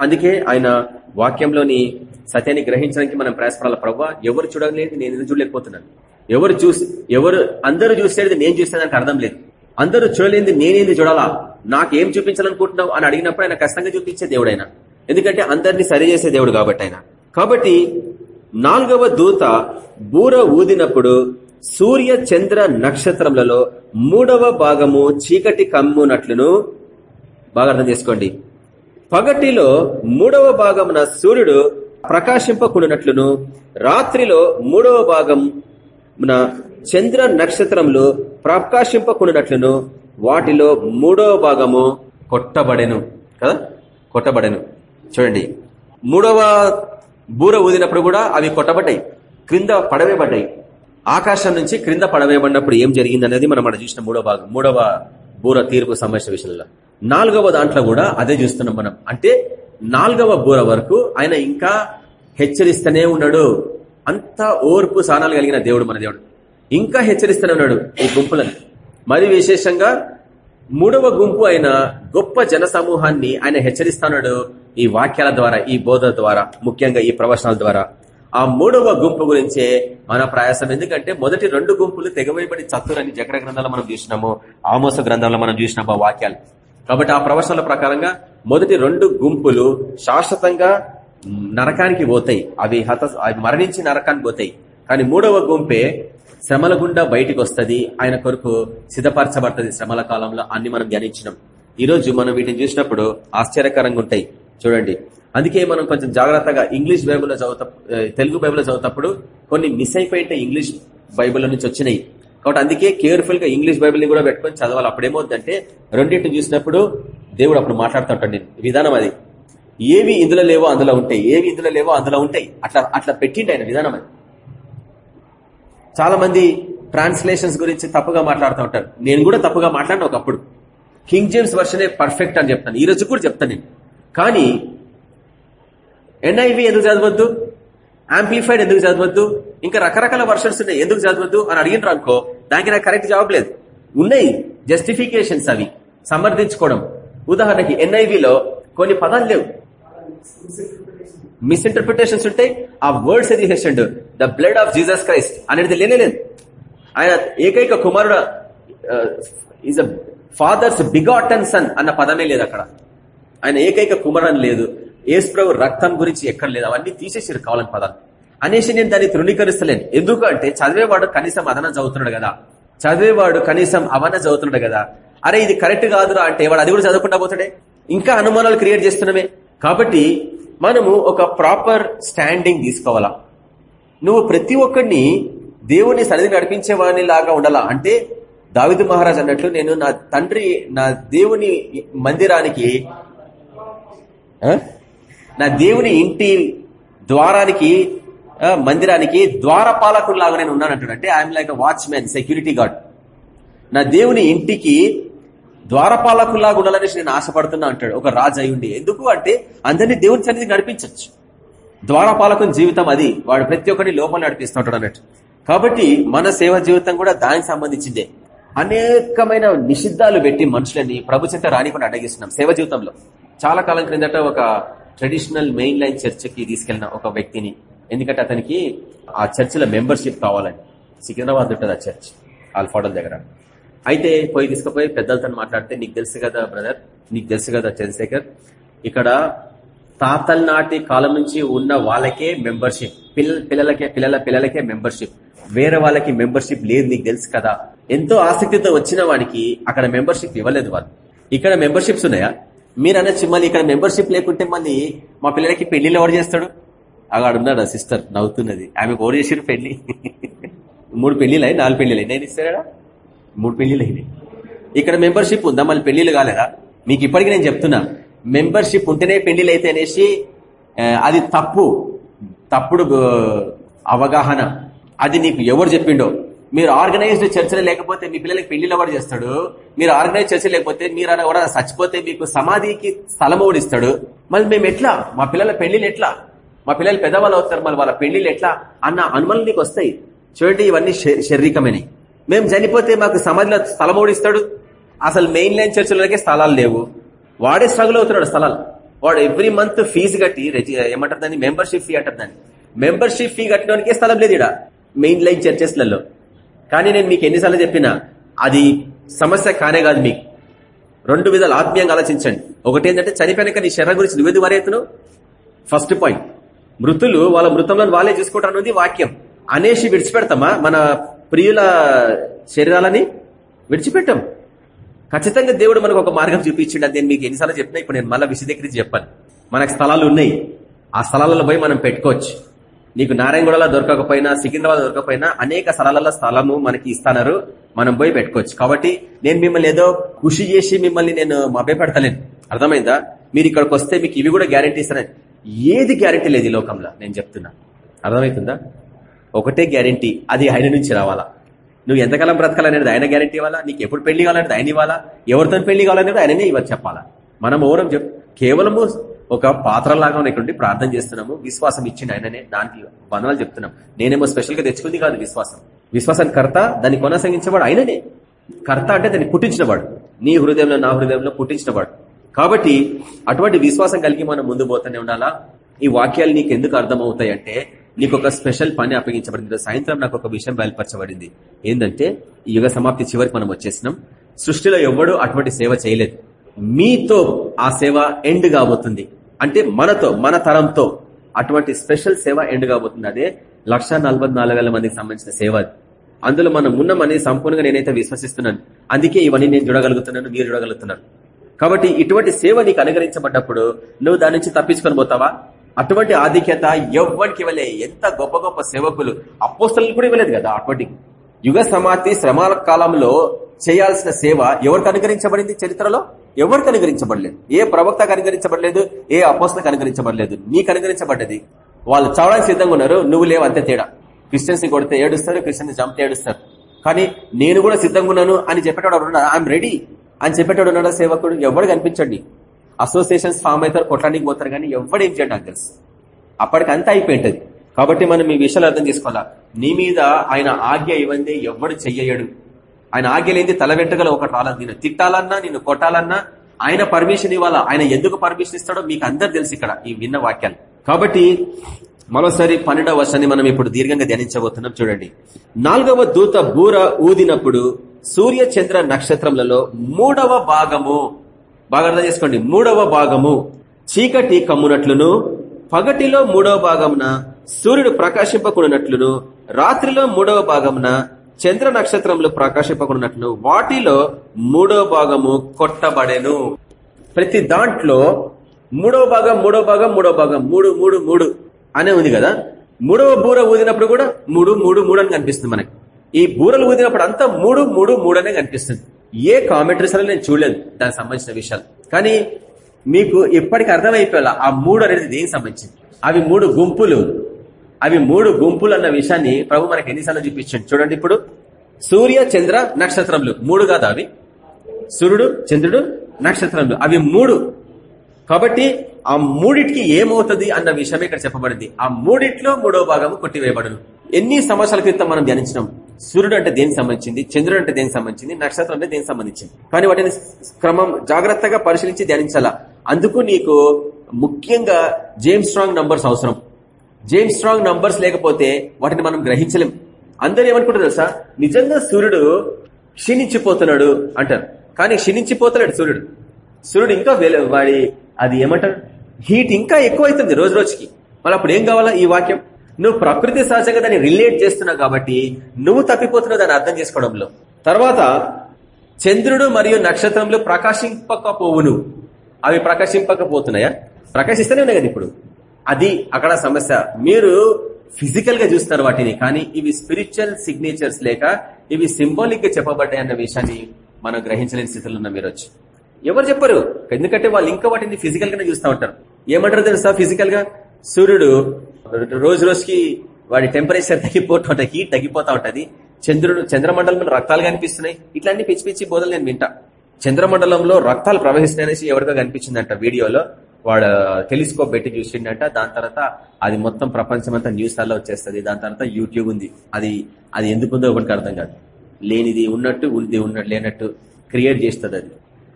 Speaker 2: అందుకే ఆయన వాక్యంలోని సత్యాన్ని గ్రహించడానికి మనం ప్రయాసపడాలి. ప్రభావ ఎవరు చూడలేదు నేను ఎందుకు చూడలేకపోతున్నాను? ఎవరు చూసి ఎవరు అందరూ చూసేది నేను చూసేదానికి అర్థం లేదు. అందరూ చూడలేంది నేనేంది చూడాలా? నాకేం చూపించాలనుకుంటున్నావు అని అడిగినప్పుడు ఆయన కష్టంగా చూపించే దేవుడైనా. ఎందుకంటే అందరినీ సరిచేసే దేవుడు కాబట్టి ఆయన. కాబట్టి నాలుగవ దూత బూర ఊదినప్పుడు సూర్య చంద్ర నక్షత్రములలో మూడవ భాగము చీకటి కమ్మునట్లును బాగా అర్థం చేసుకోండి. పగటిలో మూడవ భాగమున సూర్యుడు ప్రకాశింపకుడినట్లును రాత్రిలో మూడవ భాగమున చంద్ర నక్షత్రములు ప్రకాశింపకుడినట్లును వాటిలో మూడవ భాగము కొట్టబడెను కదా? కొట్టబడెను. చూడండి. మూడవ బూర ఊదినప్పుడు కూడా అవి కొట్టబడ్డాయి. క్రింద పడవేయబడ్డాయి. ఆకాశం నుంచి క్రింద పడవేయబడినప్పుడు ఏం జరిగింది అనేది మనం అక్కడ చూసిన మూడవ భాగం. మూడవ బూర తీర్పు సమస్య విషయంలో. నాలుగవ దాంట్లో కూడా అదే చూస్తున్నాం మనం. అంటే నాలుగవ బూర వరకు ఆయన ఇంకా హెచ్చరిస్తూనే ఉన్నాడు. అంత ఓర్పు సానాలు కలిగిన దేవుడు మన దేవుడు. ఇంకా హెచ్చరిస్తూనే ఉన్నాడు ఈ గుంపులను. మరి విశేషంగా మూడవ గుంపు అయిన గొప్ప జన సమూహాన్ని ఆయన హెచ్చరిస్తున్నాడు ఈ వాక్యాల ద్వారా ఈ బోధ ద్వారా ముఖ్యంగా ఈ ప్రవచనాల ద్వారా. ఆ మూడవ గుంపు గురించే మన ప్రయాసం. ఎందుకంటే మొదటి రెండు గుంపులు తెగవేయబడి చతురని జకర గ్రంథాలు మనం చూసినాము ఆమోస గ్రంథంలో మనం చూసినాము ఆ వాక్యాలు. కాబట్టి ఆ ప్రవచనాల ప్రకారంగా మొదటి రెండు గుంపులు శాశ్వతంగా నరకానికి పోతాయి. అవి హత అవి మరణించి నరకానికి పోతాయి. కానీ మూడవ గుంపే శ్రమల గుండా బయటికి వస్తుంది. ఆయన కొరకు సిద్ధపరచబడుతుంది శ్రమల కాలంలో. అన్ని మనం ధ్యానించినాం. ఈ రోజు మనం వీటిని చూసినప్పుడు ఆశ్చర్యకరంగా ఉంటాయి. చూడండి. అందుకే మనం కొంచెం జాగ్రత్తగా ఇంగ్లీష్ బైబుల్లో చదువుతా తెలుగు బైబుల్లో చదువుతప్పుడు కొన్ని మిస్ అయిపోయింటే ఇంగ్లీష్ బైబుల్ నుంచి వచ్చినాయి. కాబట్టి అందుకే కేర్ఫుల్గా ఇంగ్లీష్ బైబిల్ని కూడా పెట్టుకొని చదవాలి. అప్పుడేమవుతుందంటే రెండింటిని చూసినప్పుడు దేవుడు అప్పుడు మాట్లాడుతుంటాడు నేను విధానం అది. ఏవి ఇందులో లేవో అందులో ఉంటాయి. ఏవి ఇందులో లేవో అందులో ఉంటాయి. అట్లా అట్లా పెట్టిండి ఆయన విధానం అది. చాలా మంది ట్రాన్స్లేషన్స్ గురించి తప్పుగా మాట్లాడుతూ ఉంటారు. నేను కూడా తప్పుగా మాట్లాడిన ఒకప్పుడు. కింగ్ జేమ్స్ వర్షనే పర్ఫెక్ట్ అని చెప్తాను. ఈ రోజు కూడా చెప్తాను నేను. కానీ ఎన్ఐవి ఎందుకు చదవద్దు? ఆంప్లిఫైడ్ ఎందుకు చదవద్దు? ఇంకా రకరకాల వర్షన్స్ ఉన్నాయి. ఎందుకు చదవద్దు? అని అడిగినారు అనుకో దానికి నాకు కరెక్ట్ జవాబు లేదు. ఉన్నాయి జస్టిఫికేషన్స్ అవి. సమర్థించుకోవడం ఉదాహరణకి ఎన్ఐవిలో కొన్ని పదాలు లేవు. మిస్ఇంటర్ప్రిటేషన్స్ ఉంటాయి. ఆ వర్డ్స్ ఏది చేసిండు? The blood of Jesus Christ అనేది లేనేలేదు ఆయన ఏకైక కుమారుడు is a father's begotten son అన్న పదమే లేదు అక్కడ. ఆయన ఏకైక కుమారుడు లేదు. ఏసుప్రభు రక్తం గురించి ఎక్కడ లేదు. అవన్నీ తీసేసారు కావాలని పదాలు. అనేసి నేను దాన్ని తృణీకరిస్తలేను. ఎందుకు అంటే చదివేవాడు కనీసం అదన చదువుతున్నాడు కదా. చదివేవాడు కనీసం అవన చదువుతున్నాడు కదా. అరే ఇది కరెక్ట్ కాదురా అంటే వాడు అది కూడా చదవకుండా పోతాడే? ఇంకా అనుమానాలు క్రియేట్ చేస్తున్నామే. కాబట్టి మనము ఒక ప్రాపర్ స్టాండింగ్ తీసుకోవాలా? నువ్వు ప్రతి ఒక్కడిని దేవుని సరిది నడిపించేవాడిని లాగా ఉండాలా? అంటే దావిదు మహారాజ్ అన్నట్లు నేను నా తండ్రి నా దేవుని మందిరానికి నా దేవుని ఇంటి ద్వారానికి మందిరానికి ద్వారపాలకుడు లాగా నేను ఉన్నానంటాడు అంటే I'm like watchman security guard నా దేవుని ఇంటికి ద్వారపాలకుల్లాగా ఉండాలని నేను ఆశపడుతున్నా అంటాడు. ఒక రాజు అయ్యుండి ఎందుకు అంటే అందరినీ దేవుని సన్నిధి నడిపించవచ్చు ద్వారపాలకుని జీవితం అది. వాడు ప్రతి ఒక్కరిని లోపల నడిపిస్తుంటాడు అన్నట్టు. కాబట్టి మన సేవ జీవితం కూడా దానికి సంబంధించిందే. అనేకమైన నిషిద్ధాలు పెట్టి మనుషులని ప్రభు చెంత రానికుండా అడగిస్తున్నాం సేవ జీవితంలో. చాలా కాలం క్రిందట ఒక ట్రెడిషనల్ మెయిన్ లైన్ చర్చకి తీసుకెళ్ళిన ఒక వ్యక్తిని. ఎందుకంటే అతనికి ఆ చర్చిలో మెంబర్షిప్ కావాలని. సికింద్రాబాద్ ఉంటుంది ఆ చర్చ్ ఆల్ఫాడల్ దగ్గర. అయితే పోయి తీసుకుపోయి పెద్దలతో మాట్లాడితే నీకు తెలుసు కదా బ్రదర్ నీకు తెలుసు కదా చంద్రశేఖర్ ఇక్కడ తాతల నాటి కాలం నుంచి ఉన్న వాళ్ళకే మెంబర్షిప్ పిల్ల పిల్లలకే పిల్లల పిల్లలకే మెంబర్షిప్ వేరే వాళ్ళకి మెంబర్షిప్ లేదు నీకు తెలుసు కదా. ఎంతో ఆసక్తితో వచ్చిన వాడికి అక్కడ మెంబర్షిప్ ఇవ్వలేదు వాళ్ళు. ఇక్కడ మెంబర్షిప్స్ ఉన్నాయా? మీరు అనొచ్చు మళ్ళీ ఇక్కడ మెంబర్షిప్ లేకుంటే మళ్ళీ మా పిల్లలకి పెళ్ళిళ్ళు ఎవరు చేస్తాడు? అగాడున్నాడు ఆ సిస్టర్ నవ్వుతున్నది. ఆమె ఓరు చేసారు పెళ్ళి మూడు పెళ్ళిలు అయి నాలుగు పెళ్ళిలు నేను ఇస్తాడా మూడు పెళ్ళిలు అయినాయి. ఇక్కడ మెంబర్షిప్ ఉందా? మళ్ళీ పెళ్ళిలు కాలేదా? మీకు ఇప్పటికీ నేను చెప్తున్నా. మెంబర్షిప్ ఉంటేనే పెళ్ళిలు అయితే అనేసి అది తప్పు. తప్పుడు అవగాహన. అది నీకు ఎవరు చెప్పిండో? మీరు ఆర్గనైజ్డ్ చర్చలు లేకపోతే మీ పిల్లలకి పెళ్ళిలో ఎవరు చేస్తాడు? మీరు ఆర్గనైజ్ చర్చ లేకపోతే మీరు కూడా చచ్చిపోతే మీకు సమాధికి స్థలం ఓడిస్తాడు మళ్ళీ మేము ఎట్లా? మా పిల్లల పెళ్ళిళ్ళు ఎట్లా? మా పిల్లలు పెద్దవాళ్ళు అవుతారు మళ్ళీ వాళ్ళ పెళ్ళిలు ఎట్లా? అన్న అనుమలు నీకు వస్తాయి. చూడండి ఇవన్నీ శ- శారీరకమైనవి. మేము చనిపోతే మాకు సమాధిలో స్థలం ఓడిస్తాడు అసలు మెయిన్ లైన్ చర్చలకే స్థలాలు లేవు. వాడే స్ట్రగుల్ అవుతున్నాడు స్థలాలు. వాడు ఎవ్రీ మంత్ ఫీజు కట్టి ఏమంటారు దాన్ని? మెంబర్షిప్ ఫీ అంటారు దాన్ని. మెంబర్షిప్ ఫీ కట్టడానికే స్థలం లేదు ఇక్కడ మెయిన్ లైన్ చర్చెస్లలో. కానీ నేను మీకు ఎన్నిసార్లు చెప్పినా అది సమస్య కానే కాదు మీకు. రెండు విధాలు ఆత్మీయంగా ఆలోచించండి. ఒకటి ఏంటంటే చనిపోయినాక నీ శరీరం గురించి నువ్వేది వరేతున్నావు ఫస్ట్ పాయింట్ మృతులు వాళ్ళ మృతంలో వాళ్ళే చూసుకుంటారన్నది వాక్యం. అనేసి విడిచిపెడతామా? మన ప్రియుల శరీరాలని విడిచిపెట్టాం. ఖచ్చితంగా దేవుడు మనకు ఒక మార్గం చూపించిండు. అది నేను మీకు ఎన్నిసార్లు చెప్పినా ఇప్పుడు నేను మళ్ళీ విశదీకరించి చెప్పాను. మనకు స్థలాలు ఉన్నాయి. ఆ స్థలాలలో పోయి మనం పెట్టుకోవచ్చు. నీకు నారాయణగూడలో దొరకకపోయినా సికింద్రాబాద్ దొరకకపోయినా అనేక స్థలాలలో స్థలము మనకి ఇస్తున్నారు మనం పోయి పెట్టుకోవచ్చు. కాబట్టి నేను మిమ్మల్ని ఏదో కృషి చేసి మిమ్మల్ని నేను మభ్యపెడతలేను. అర్థమైందా? మీరు ఇక్కడికి వస్తే మీకు ఇవి కూడా గ్యారంటీ ఇస్తాను ఏది గ్యారంటీ లేదు ఈ లోకంలో నేను చెప్తున్నా. అర్థమవుతుందా? ఒకటే గ్యారంటీ అది ఆయన నుంచి రావాలా. నువ్వు ఎంతకాలం బ్రతకాలనేది ఆయన గ్యారంటీ ఇవ్వాలా? నీకు ఎప్పుడు పెళ్ళి కావాలనేది ఆయన ఇవ్వాలా? ఎవరితో పెళ్ళి కావాలనేది ఆయననే ఇవ్వచ్చు చెప్పాలా? మనం ఎవరం చెప్ కేవలము ఒక పాత్రలాగా ఉన్నటువంటి ప్రార్థన చేస్తున్నాము. విశ్వాసం ఇచ్చింది ఆయననే. దానికి వనవాలు చెప్తున్నాం. నేనేమో స్పెషల్గా తెచ్చుకుంది కాదు విశ్వాసం. విశ్వాసానికి కర్త దాన్ని కొనసాగించేవాడు ఆయననే. కర్త అంటే దాన్ని పుట్టించినవాడు. నీ హృదయంలో నా హృదయంలో పుట్టించినవాడు. కాబట్టి అటువంటి విశ్వాసం కలిగి మనం ముందు పోతూనే ఉండాలా? ఈ వాక్యాలు నీకు ఎందుకు అర్థమవుతాయి అంటే నీకు ఒక స్పెషల్ పని అప్పగించబడింది. సాయంత్రం నాకు ఒక విషయం బయలుపరచబడింది. ఏంటంటే ఈ యుగ సమాప్తి చివరికి మనం వచ్చేసినాం. సృష్టిలో ఎవ్వడూ అటువంటి సేవ చేయలేదు. మీతో ఆ సేవ ఎండ్ కాబోతుంది. అంటే మనతో మన తరంతో అటువంటి స్పెషల్ సేవ ఎండ్ కాబోతుంది. అదే లక్ష మందికి సంబంధించిన సేవ అది. అందులో మనం ఉన్నామని సంపూర్ణంగా నేనైతే విశ్వసిస్తున్నాను. అందుకే ఇవన్నీ నేను చూడగలుగుతున్నాను మీరు చూడగలుగుతున్నారు. కాబట్టి ఇటువంటి సేవ నీకు అనుగ్రహించబడ్డప్పుడు నువ్వు దాని నుంచి తప్పించుకొని పోతావా? అటువంటి ఆధిక్యత ఎవ్వరికి ఇవ్వలే. ఎంత గొప్ప గొప్ప సేవకులు అపోస్తలు కూడా ఇవ్వలేదు కదా అటువంటి యుగ సమాప్తి శ్రమాల కాలంలో చేయాల్సిన సేవ ఎవరికి అనుగ్రహించబడింది చరిత్రలో? ఎవరికి అనుగ్రహించబడలేదు ఏ ప్రవక్తకు అనుగ్రహించబడలేదు ఏ అపోస్తలకు అనుగ్రహించబడలేదు నీకు అనుగ్రహించబడ్డది వాళ్ళు చావడానికి సిద్ధంగా ఉన్నారు. నువ్వు లేవు అంతే తేడా. క్రిస్టియన్స్ని కొడితే ఏడుస్తారు క్రిస్టియన్స్ చంపితే ఏడుస్తారు. కానీ నేను కూడా సిద్ధంగా ఉన్నాను అని చెప్పేటోడు ఉన్నాడు? ఐఎమ్ రెడీ అని చెప్పేటోడు ఉన్నాడు సేవకుడు? ఎవడు కనిపించండి అసోసియేషన్స్ ఫామ్ అవుతారు కొట్టడానికి పోతారు కానీ ఎవడు ఏం చేయండి నాకు తెలుసు. అప్పటికి అంతా అయిపోయింటది. కాబట్టి మనం ఈ విషయాలు అర్థం చేసుకోవాలా? నీ మీద ఆయన ఆజ్ఞ ఇవ్వండి ఎవడు చెయ్యడు. ఆయన ఆగ్యలేంది తల వెంటగల ఒకటి రాలేదు నేను తిట్టాలన్నా నిన్ను కొట్టాలన్నా ఆయన పర్మిషన్ ఇవ్వాలా? ఆయన ఎందుకు పర్మిషన్ ఇస్తాడో మీకు అందరు తెలుసు ఇక్కడ ఈ విన్న వాక్యాలు. కాబట్టి మరోసారి పన్నెండవ వర్షాన్ని మనం ఇప్పుడు దీర్ఘంగా ధ్యానించబోతున్నాం. చూడండి. నాలుగవ దూత బూర ఊదినప్పుడు సూర్య చంద్ర నక్షత్రములలో మూడవ భాగము బాగా అర్థం చేసుకోండి. మూడవ భాగము చీకటి కమ్మునట్లును పగటిలో మూడవ భాగమున సూర్యుడు ప్రకాశింపకున్నట్లును రాత్రిలో మూడవ భాగమున చంద్ర నక్షత్రంలో ప్రకాశింపకున్నట్లు వాటిలో మూడో భాగము కొట్టబడెను. ప్రతి దాంట్లో మూడో భాగం మూడో భాగం మూడో భాగం మూడు మూడు మూడు అనే ఉంది కదా? మూడవ బూర ఊదినప్పుడు కూడా మూడు మూడు మూడు అని కనిపిస్తుంది మనకి. ఈ బూరలు ఊదినప్పుడు అంతా మూడు మూడు మూడు అనే కనిపిస్తుంది. ఏ కామెంటరీస్ అనేది నేను చూడలేదు దానికి సంబంధించిన విషయాలు. కానీ మీకు ఇప్పటికి అర్థమైపోయేలా ఆ మూడు అనేది దేనికి సంబంధించింది? అవి మూడు గుంపులు. అవి మూడు గుంపులు అన్న విషయాన్ని ప్రభు మనకి ఎన్నిసార్లు చూపించండి. చూడండి ఇప్పుడు. సూర్య చంద్ర నక్షత్రములు. మూడు కాదా అవి? సూర్యుడు చంద్రుడు నక్షత్రములు. అవి మూడు. కాబట్టి ఆ మూడిటికి ఏమవుతుంది అన్న విషయమే ఇక్కడ చెప్పబడింది. ఆ మూడిట్లో మూడో భాగము కొట్టివేయబడును. ఎన్ని సంవత్సరాల క్రితం మనం ధ్యానించినాం? సూర్యుడు అంటే దేనికి సంబంధించింది? చంద్రుడు అంటే దేనికి సంబంధించింది? నక్షత్రం అంటే దేనికి సంబంధించింది? కానీ వాటిని క్రమం జాగ్రత్తగా పరిశీలించి ధ్యానించాలా? అందుకు నీకు ముఖ్యంగా జేమ్స్ స్ట్రాంగ్ నంబర్స్ అవసరం. జేమ్స్ స్ట్రాంగ్ నంబర్స్ లేకపోతే వాటిని మనం గ్రహించలేం. అందరూ ఏమనుకుంటారు తెలుసా? నిజంగా సూర్యుడు క్షీణించిపోతున్నాడు అంటారు. కానీ క్షీణించిపోతున్నాడు సూర్యుడు. సూర్యుడు ఇంకా వాడి అది ఏమంటారు? హీట్ ఇంకా ఎక్కువ అవుతుంది రోజు రోజుకి. మళ్ళీ అప్పుడు ఏం కావాలా ఈ వాక్యం? నువ్వు ప్రకృతి సహజంగా దాన్ని రిలేట్ చేస్తున్నావు కాబట్టి నువ్వు తప్పిపోతున్నావు దాన్ని అర్థం చేసుకోవడంలో. తర్వాత చంద్రుడు మరియు నక్షత్రములు ప్రకాశింపకపోవును. అవి ప్రకాశింపకపోతున్నాయా? ప్రకాశిస్తూనే ఉన్నాయి కదా ఇప్పుడు. అది అక్కడ సమస్య. మీరు ఫిజికల్గా చూస్తారు వాటిని కానీ ఇవి స్పిరిచువల్ సిగ్నేచర్స్ లేక ఇవి సింబాలిక్గా చెప్పబడ్డాయి అన్న విషయాన్ని మనం గ్రహించలేని స్థితిలో ఉన్న మీరు వచ్చి ఎవరు చెప్పరు? ఎందుకంటే వాళ్ళు ఇంకా వాటిని ఫిజికల్ గానే చూస్తూ ఉంటారు. ఏమంటారు తెలుసా ఫిజికల్గా? సూర్యుడు రోజు రోజుకి వాడి టెంపరేచర్ తగ్గిపోతూ ఉంటుంది హీట్ తగ్గిపోతా ఉంటుంది. చంద్రుడు చంద్రమండలంలో రక్తాలు కనిపిస్తున్నాయి. ఇట్లాంటి పిచ్చి పిచ్చి బోధలు నేను వింటా. చంద్రమండలంలో రక్తాలు ప్రవహిస్తున్నాయనేసి ఎవరికో కనిపించిందంట వీడియోలో. వాడు టెలిస్కోప్ పెట్టి చూసిండట దాని తర్వాత అది మొత్తం ప్రపంచం అంతా న్యూస్ అలా వచ్చేస్తుంది. దాని తర్వాత యూట్యూబ్ ఉంది. అది అది ఎందుకుందో ఒకటికి అర్థం కాదు. లేనిది ఉన్నట్టు ఉంది ఉన్నట్టు లేనట్టు క్రియేట్ చేస్తుంది అది.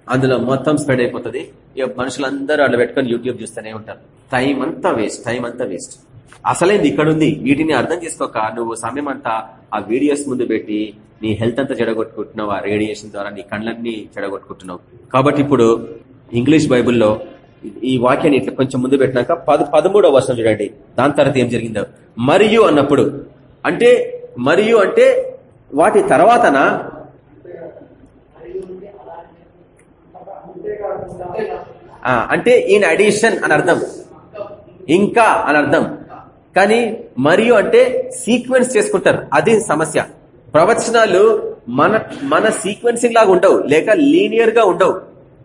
Speaker 2: అందులో మొత్తం స్ప్రెడ్ అయిపోతుంది. ఇక మనుషులందరూ అట్లా పెట్టుకొని యూట్యూబ్ చూస్తూనే ఉంటారు. టైం అంతా వేస్ట్ టైం అంతా వేస్ట్. అసలేంది ఇక్కడ ఉంది? వీటిని అర్థం చేసుకోక నువ్వు సమయం అంతా ఆ వీడియోస్ ముందు పెట్టి నీ హెల్త్ అంతా చెడగొట్టుకుంటున్నావు ఆ రేడియేషన్ ద్వారా నీ కళ్ళన్నీ చెడగొట్టుకుంటున్నావు. కాబట్టి ఇప్పుడు ఇంగ్లీష్ బైబుల్లో ఈ వాక్యాన్ని ఇట్లా కొంచెం ముందు పెట్టినాక పద పదమూడవ వర్షం చూడండి. దాని తర్వాత ఏం జరిగిందో. మరియు అన్నప్పుడు. అంటే మరియు అంటే వాటి తర్వాతన? అంటే ఈయన అడిషన్ అని అర్థం. ఇంకా అని అర్థం. కానీ మరియు అంటే సీక్వెన్స్ చేసుకుంటారు. అది సమస్య. ప్రవచనాలు మన మన సీక్వెన్సింగ్ లాగా ఉండవు. లేక లీనియర్గా ఉండవు.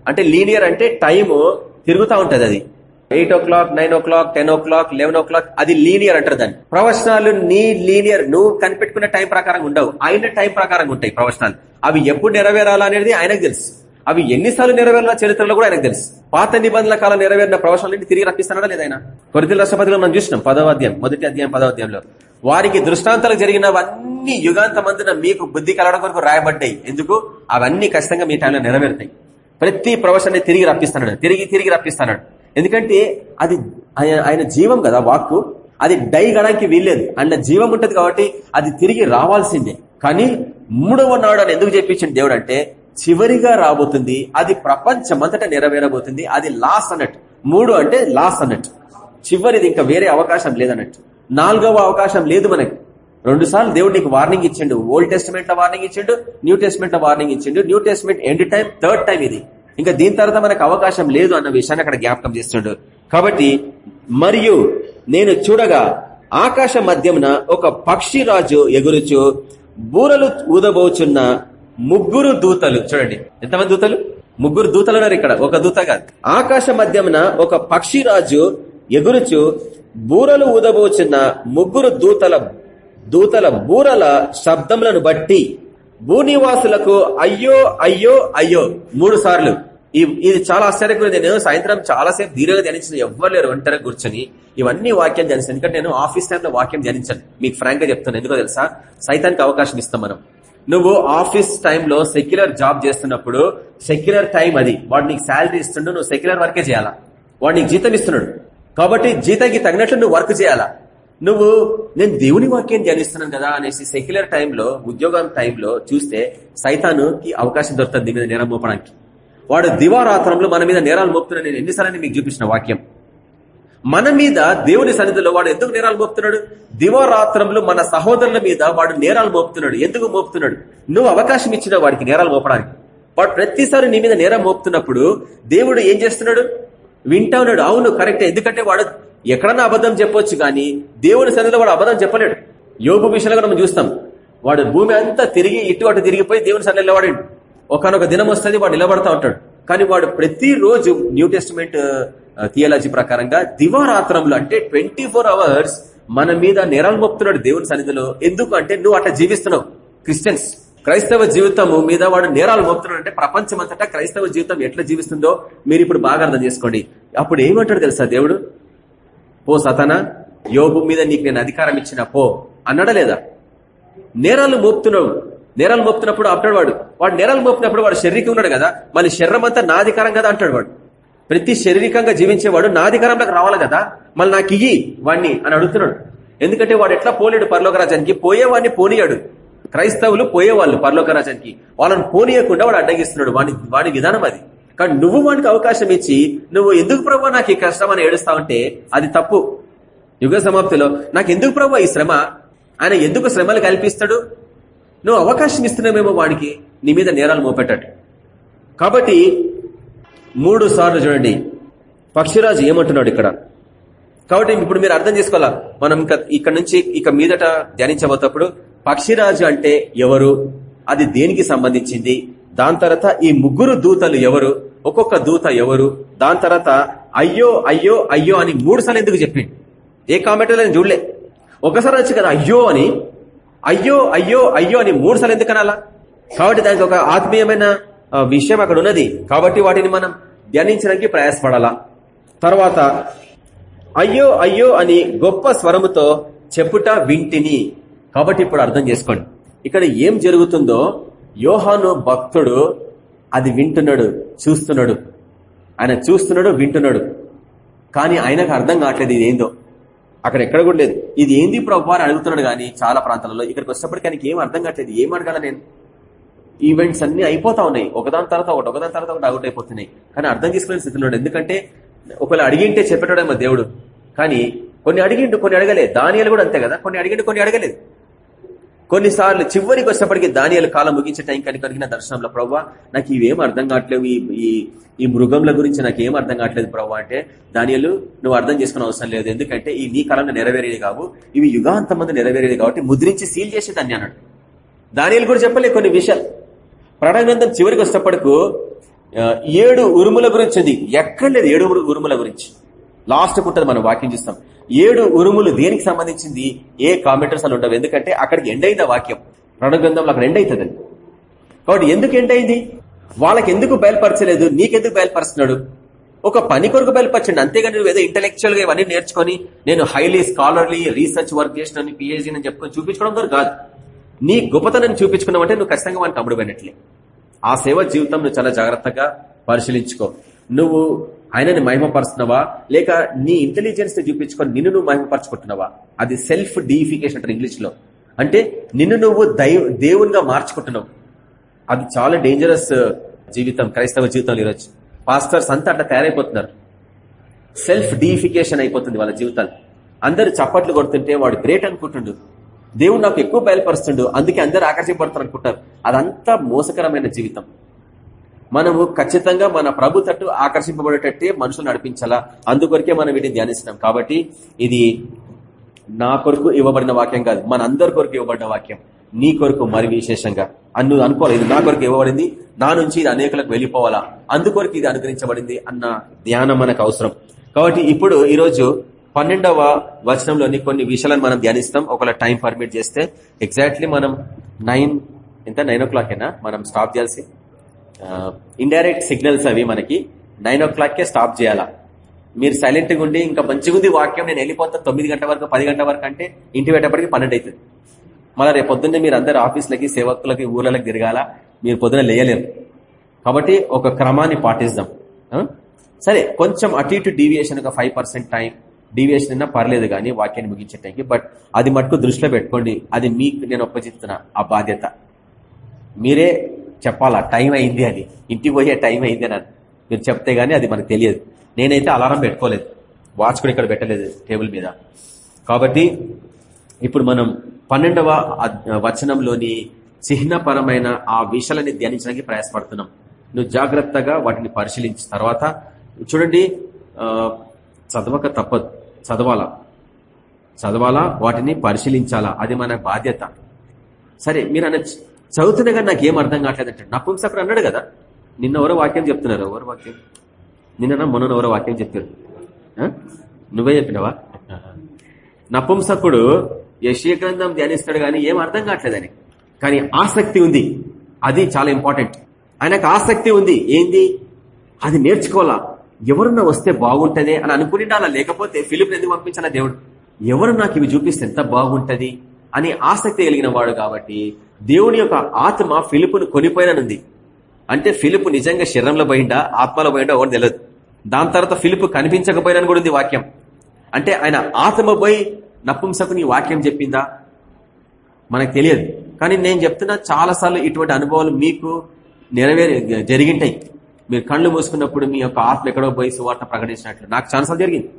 Speaker 2: అంటే లీనియర్ అంటే టైము. తిరుగుతా ఉంటుంది అది. Eight o'clock nine o'clock ten o'clock eleven o'clock అది లీనియర్ అంటారు దాన్ని. ప్రవచనాలు నీ లీనియర్ నువ్వు కనిపెట్టుకున్న టైం ప్రకారం ఉండవు. ఆయన టైం ప్రకారం ఉంటాయి ప్రవచనాలు. అవి ఎప్పుడు నెరవేరాలా అనేది ఆయనకు తెలుసు. అవి ఎన్నిసార్లు నెరవేరిన చరిత్రలో కూడా ఆయనకు తెలుసు. పాత నిబంధనల కాలం నెరవేరిన ప్రవచనాలు తిరిగి రప్పిస్తున్నాడా లేదా ఆయన? కొరితల రాష్ట్రపతిలో మనం చూసినాం పదవ అధ్యాయం మొదటి అధ్యాయం పదవ అధ్యాయంలో. వారికి దృష్టాంతాలు జరిగినవన్నీ యుగాంతమందున మీకు బుద్ధి కలగడం కొరకు రాయబడ్డాయి. ఎందుకు? అవన్నీ ఖచ్చితంగా మీ టైంలో నెరవేరుతాయి. ప్రతి ప్రవచనాన్ని తిరిగి రప్పిస్తాడు తిరిగి తిరిగి రప్పిస్తాడు ఎందుకంటే అది ఆయన- ఆయన జీవం కదా వాక్కు. అది డై గడానికి వీల్లేదు. అండ్ జీవం ఉంటది కాబట్టి అది తిరిగి రావాల్సిందే. కానీ మూడవ నాడు అని ఎందుకు చెప్పించిన దేవుడు అంటే చివరిగా రాబోతుంది అది ప్రపంచమంతటా నెరవేరబోతుంది అది లాస్ అన్నట్టు. మూడు అంటే లాస్ అన్నట్టు. చివరిది ఇంకా వేరే అవకాశం లేదన్నట్టు. నాలుగవ అవకాశం లేదు మనకి. రెండు సార్లు దేవుడు నీకు వార్నింగ్ ఇచ్చిండు. ఓల్డ్ టెస్ట్మెంట్లో వార్నింగ్ ఇచ్చిండు న్యూ టెస్ట్మెంట్లో వార్నింగ్ ఇచ్చిండు. New testament end time third time ఇది. ఇంకా దీని తర్వాత మనకు అవకాశం లేదు అన్న విషయాన్ని అక్కడ జ్ఞాపకం చేస్తుండు. కాబట్టి మరియు నేను చూడగా ఆకాశ మధ్యమున ఒక పక్షి రాజు ఎగురుచు బూరలు ఊదబోచున్న ముగ్గురు దూతలు. చూడండి. ఎంతమంది దూతలు? ముగ్గురు దూతలు ఉన్నారు ఇక్కడ. ఒక దూత కాదు. ఆకాశ మధ్యమున ఒక పక్షి రాజు ఎగురుచు బూరలు ఊదబోచున్న ముగ్గురు దూతల దూతల బూరల శబ్దములను బట్టి భూనివాసులకు అయ్యో అయ్యో అయ్యో మూడు సార్లు. ఇది చాలా ఆశ్చర్యకరం నేను సాయంత్రం చాలాసేపు ధీరగా ధ్యానించిన ఎవ్వరు లేరు ఒంటరి కూర్చొని. ఇవన్నీ వాక్యం ధ్యానిస్తాను. ఎందుకంటే నేను ఆఫీస్ టైంలో వాక్యం ధ్యానించాను. మీకు ఫ్రాంక్గా చెప్తాను. ఎందుకో తెలుసా? సైతానికి అవకాశం ఇస్తాం మనం. నువ్వు ఆఫీస్ టైంలో సెక్యులర్ జాబ్ చేస్తున్నప్పుడు సెక్యులర్ టైం అది. వాడు నీకు శాలరీ ఇస్తుండు నువ్వు సెక్యులర్ వర్కే చేయాలా? వాడు నీకు జీతం ఇస్తున్నాడు. కాబట్టి జీతానికి తగినట్లు నువ్వు వర్క్ చేయాలా? నువ్వు నేను దేవుని వాక్యం ధ్యానిస్తున్నాను కదా అనేసి సెక్యులర్ టైంలో ఉద్యోగం టైంలో చూస్తే సైతానుకి అవకాశం దొరుకుతుంది దీని మీద నేరం మోపడానికి. వాడు దివారాత్రంలో మన మీద నేరాలు మోపుతున్నాడు నేను ఎన్నిసార్లు మీకు చూపించిన వాక్యం. మన మీద దేవుని సన్నిధిలో వాడు ఎందుకు నేరాలు మోపుతున్నాడు? దివారాత్రంలో మన సహోదరుల మీద వాడు నేరాలు మోపుతున్నాడు. ఎందుకు మోపుతున్నాడు? నువ్వు అవకాశం ఇచ్చిన వాడికి నేరాలు మోపడానికి. వాడు ప్రతిసారి నీ మీద నేరం మోపుతున్నప్పుడు దేవుడు ఏం చేస్తున్నాడు? వింటా ఉన్నాడు. అవును కరెక్టే. ఎందుకంటే వాడు ఎక్కడన్నా అబద్ధం చెప్పొచ్చు కానీ దేవుని సన్నిధిలో వాడు అబద్ధం చెప్పలేడు. యోగు విషయంలో కూడా మనం చూస్తాం. వాడు భూమి అంతా తిరిగి ఇటు అటు తిరిగిపోయి దేవుని సన్నిధిలో నిలబడాడు. ఒకనొక దినం వస్తుంది వాడు నిలబడతా ఉంటాడు. కానీ వాడు ప్రతిరోజు న్యూ టెస్టిమెంట్ థియాలజీ ప్రకారంగా దివారాత్రంలో అంటే ట్వంటీ అవర్స్ మన మీద నేరాలు మోపుతున్నాడు దేవుని సన్నిధిలో. ఎందుకు అంటే నువ్వు అట్లా జీవిస్తున్నావు. క్రిస్టియన్స్ క్రైస్తవ జీవితము మీద వాడు నేరాలు మోపుతున్నాడు అంటే ప్రపంచం అంతటా క్రైస్తవ జీవితం ఎట్లా జీవిస్తుందో మీరు ఇప్పుడు బాగా అర్థం చేసుకోండి. అప్పుడు ఏమంటాడు తెలుసా దేవుడు? పో సతన యోగు మీద నీకు నేను అధికారం ఇచ్చిన పో. అన్నాడా లేదా? నేరాలు మోపుతున్నావు. నేరాలు మోపుతున్నప్పుడు అంటాడు వాడు. వాడు నేరాలు మోపినప్పుడు వాడు శరీరకి ఉన్నాడు కదా మళ్ళీ శరీరం అంతా నా అధికారం కదా అంటాడు వాడు. ప్రతి శారీరకంగా జీవించేవాడు నా అధికారంలోకి రావాలి కదా మళ్ళీ నాకు ఇయ్యి వాడిని అని అడుగుతున్నాడు. ఎందుకంటే వాడు ఎట్లా పోలేడు పర్లోకరాజానికి పోయేవాడిని పోనీయాడు. క్రైస్తవులు పోయేవాళ్ళు పరలోకరాజానికి వాళ్ళని పోనీయకుండా వాడు అడ్డగిస్తున్నాడు. వాడి వాడి విధానం అది. కానీ నువ్వు వాడికి అవకాశం ఇచ్చి నువ్వు ఎందుకు ప్రభు నాకు ఈ కష్టం అని ఏడుస్తావంటే అది తప్పు. యుగ సమాప్తిలో నాకు ఎందుకు ప్రభు ఈ శ్రమ? ఆయన ఎందుకు శ్రమలు కల్పిస్తాడు? నువ్వు అవకాశం ఇస్తున్నావేమో వాడికి నీ మీద నేరాలు మోపెట్టాడు కాబట్టి మూడు సార్లు చూడండి. పక్షిరాజు ఏమంటున్నాడు ఇక్కడ? కాబట్టి ఇప్పుడు మీరు అర్థం చేసుకోవాలా? మనం ఇక్కడ నుంచి ఇక మీదట ధ్యానించబోతప్పుడు పక్షిరాజు అంటే ఎవరు? అది దేనికి సంబంధించింది? దాని తర్వాత ఈ ముగ్గురు దూతలు ఎవరు? ఒక్కొక్క దూత ఎవరు? దాని తర్వాత అయ్యో అయ్యో అయ్యో అని మూడు సార్లు ఎందుకు చెప్పింది ఏ కామెంట్లో నేను చూడలే. ఒకసారి వచ్చి కదా అయ్యో అని అయ్యో అయ్యో అయ్యో అని మూడు సార్లు ఎందుకు అనాలా? కాబట్టి దానికి ఒక ఆత్మీయమైన విషయం అక్కడ ఉన్నది. కాబట్టి వాటిని మనం ధ్యానించడానికి ప్రయాసపడాలా? తర్వాత అయ్యో అయ్యో అని గొప్ప స్వరముతో చెప్పుట వింటిని. కాబట్టి ఇప్పుడు అర్థం చేసుకోండి. ఇక్కడ ఏం జరుగుతుందో యోహాను భక్తుడు అది వింటున్నాడు చూస్తున్నాడు. ఆయన చూస్తున్నాడు వింటున్నాడు. కానీ ఆయనకు అర్థం కావట్లేదు ఇది ఏందో. అక్కడ ఎక్కడ కూడా లేదు. ఇది ఏంది ప్రభు అని అడుగుతున్నాడు కానీ చాలా ప్రాంతాలలో ఇక్కడికి వచ్చినప్పటికీ ఆయనకి ఏం అర్థం కావట్లేదు. ఏం అడగాల నేను? ఈవెంట్స్ అన్ని అయిపోతా ఉన్నాయి. ఒకదాని తర్వాత ఒకటి ఒకదాని తర్వాత ఒకటి అవుట్ అయిపోతున్నాయి. కానీ అర్థం చేసుకునే స్థితిలో ఎందుకంటే ఒకవేళ అడిగింటే చెప్పేటోడేమో దేవుడు. కానీ కొన్ని అడిగిండు కొన్ని అడగలేదు దానియాలు కూడా అంతే కదా. కొన్ని అడిగిండు కొన్ని అడగలేదు. కొన్నిసార్లు చివరికి వచ్చేప్పటికి దానియాల కాలం ముగించే టైం కనుక కలిగిన దర్శనంలో ప్రవ్వా నాకు ఇవేం అర్థం కావట్లేవు ఈ ఈ- ఈ మృగంల గురించి నాకు ఏం అర్థం కావట్లేదు ప్రవ్వా అంటే దానియాలు నువ్వు అర్థం చేసుకునే అవసరం లేదు. ఎందుకంటే ఈ నీ కాలంలో నెరవేరేది కావు ఇవి యుగాంత మంది నెరవేరేది కాబట్టి ముద్రించి సీల్ చేసేదాన్ని అన్నాడు. దానియాలు కూడా చెప్పలే కొన్ని విషయాలు. ప్రణగ్రంథం చివరికి వచ్చేటప్పటికు ఏడు ఉరుముల గురించి ఉంది. ఎక్కడ లేదు ఏడు ఉరు- ఉరుముల గురించి. లాస్ట్ పుట్టది మనం వాక్యం చూస్తాం. ఏడు ఉరుములు దేనికి సంబంధించింది? ఏ కామెంటర్స్ అని ఉండవు. ఎందుకంటే అక్కడికి ఎండ్ అయింది వాక్యం. రణగ్రంథంలో అక్కడ ఎండ్ అవుతుంది. కాబట్టి ఎందుకు ఎండ్ అయింది? వాళ్ళకి ఎందుకు బయలుపరచలేదు? నీకెందుకు బయలుపరుస్తున్నాడు? ఒక పని కొరకు బయలుపరచండి. అంతేగాని నువ్వు ఏదో ఇంటెలెక్చువల్గా ఇవన్నీ నేర్చుకొని నేను హైలీ స్కాలర్లీ రీసెర్చ్ వర్క్ చేసిన పిహెచ్డీ అని చెప్పుకొని చూపించుకోవడం ద్వారా కాదు. నీ గొప్పతనం చూపించుకున్నావంటే నువ్వు ఖచ్చితంగా వానికి అమ్ముడు ఆ సేవ జీవితం నువ్వు చాలా జాగ్రత్తగా పరిశీలించుకో. నువ్వు ఆయనని మహిమపరుస్తున్నావా? లేక నీ ఇంటెలిజెన్స్ చూపించుకొని నిన్ను నువ్వు మహిమపరచుకుంటున్నావా? అది సెల్ఫ్ డీఫికేషన్ అంటారు ఇంగ్లీష్లో అంటే నిన్ను నువ్వు దైవ దేవునిగా మార్చుకుంటున్నావు. అది చాలా డేంజరస్ uh, జీవితం క్రైస్తవ జీవితం ఈరోజు. పాస్టర్స్ అంతా అట్లా తయారైపోతున్నారు. సెల్ఫ్ డీఫికేషన్ అయిపోతుంది వాళ్ళ జీవితాలు. అందరు చప్పట్లు కొడుతుంటే వాడు గ్రేట్ అనుకుంటుండు. దేవుడు నాకు ఎక్కువ బయలుపరుస్తుండు. అందుకే అందరు ఆకర్షింపడతారు అనుకుంటారు. అదంతా మోసకరమైన జీవితం. మనము ఖచ్చితంగా మన ప్రభు తట్టు ఆకర్షింపబడేటట్టే మనుషులు నడిపించాలా? అందుకొరకే మనం వీటిని ధ్యానిస్తున్నాం. కాబట్టి ఇది నా కొరకు ఇవ్వబడిన వాక్యం కాదు మన అందరి కొరకు ఇవ్వబడిన వాక్యం. నీ కొరకు మరి విశేషంగా. అన్ను అనుకోవాలి ఇది నా కొరకు ఇవ్వబడింది నా నుంచి ఇది అనేకులకు వెళ్ళిపోవాలా? అందుకొరకు ఇది అనుగ్రహించబడింది అన్న ధ్యానం మనకు అవసరం. కాబట్టి ఇప్పుడు ఈరోజు పన్నెండవ వచనంలోని కొన్ని విషయాలను మనం ధ్యానిస్తాం. ఒకవేళ టైం పర్మిట్ చేస్తే ఎగ్జాక్ట్లీ మనం నైన్ ఎంత? నైన్ ఓ క్లాక్ మనం స్టాప్ చేయాల్సి ఇండైరెక్ట్ సిగ్నల్స్ అవి మనకి నైన్ ఓ క్లాక్కే స్టాప్ చేయాలా. మీరు సైలెంట్గా ఉండి ఇంకా మంచిగా ఉంది వాక్యం నేను వెళ్ళిపోతా తొమ్మిది గంటల వరకు పది గంటల వరకు అంటే ఇంటి పెట్టేప్పటికి పన్నెండు అవుతుంది. మళ్ళీ రేపు పొద్దున్నే మీరు అందరు ఆఫీసులకి సేవకులకి ఊర్లకి తిరగాల మీరు పొద్దున లేయలేరు. కాబట్టి ఒక క్రమాన్ని పాటిస్తాం సరే కొంచెం అటు ఇటు డీవియేషన్ ఒక ఫైవ్ పర్సెంట్ టైం డీవియేషన్ అయినా పర్లేదు కానీ వాక్యాన్ని ముగించే టైంకి బట్ అది మటుకు దృష్టిలో పెట్టుకోండి. అది మీకు నేను ఒప్పచెప్తున్నా ఆ బాధ్యత. మీరే చెప్పాలా? టైం అయింది అని. ఇంటికి పోయే టైం అయింది అని మీరు చెప్తే గానీ అది మనకు తెలియదు. నేనైతే అలారం పెట్టుకోలేదు. వాచ్ కూడా ఇక్కడ పెట్టలేదు టేబుల్ మీద. కాబట్టి ఇప్పుడు మనం పన్నెండవ వచనంలోని చిహ్నపరమైన ఆ విషయాలని ధ్యానించడానికి ప్రయాసపడుతున్నాం. నువ్వు జాగ్రత్తగా వాటిని పరిశీలించిన తర్వాత చూడండి చదవక తప్పదు. చదవాలా? చదవాలా? వాటిని పరిశీలించాలా? అది మన బాధ్యత. సరే మీరు అన్న చదువుతున్నా కానీ నాకు ఏం అర్థం కావట్లేదు అంటే నపుంసకుడు అన్నాడు కదా నిన్న ఎవరో వాక్యం చెప్తున్నారు. ఎవరో వాక్యం? నిన్న మొన్న ఎవరో వాక్యం చెప్పారు నువ్వే చెప్పినవా? నపుంసకుడు యశయ గ్రంథం ధ్యానిస్తాడు కానీ ఏం అర్థం కావట్లేదని కానీ ఆసక్తి ఉంది. అది చాలా ఇంపార్టెంట్. ఆయనకు ఆసక్తి ఉంది. ఏంది? అది నేర్చుకోవాలా? ఎవరన్నా వస్తే బాగుంటుంది అని అనుకునిండాలా? లేకపోతే ఫిలిప్ ఎందుకు పంపించాలా దేవుడు? ఎవరు నాకు ఇవి చూపిస్తే ఎంత బాగుంటది? అని ఆసక్తి కలిగిన వాడు కాబట్టి దేవుని యొక్క ఆత్మ ఫిలిపును కొనిపోయిననుంది. అంటే ఫిలిపు నిజంగా శరీరంలో పోయిండా ఆత్మలో పోయిండా ఒకటి తెలియదు దాని తర్వాత ఫిలిప్ కనిపించకపోయినా కూడా ఉంది వాక్యం. అంటే ఆయన ఆత్మ పోయి నపుంసకుని వాక్యం చెప్పిందా? మనకు తెలియదు. కానీ నేను చెప్తున్నా చాలాసార్లు ఇటువంటి అనుభవాలు మీకు నెరవేరి జరిగింటాయి. మీరు కళ్ళు మూసుకున్నప్పుడు మీ యొక్క ఆత్మ ఎక్కడో పోయి సువార్త ప్రకటించినట్లు. నాకు చాలాసార్లు జరిగింది.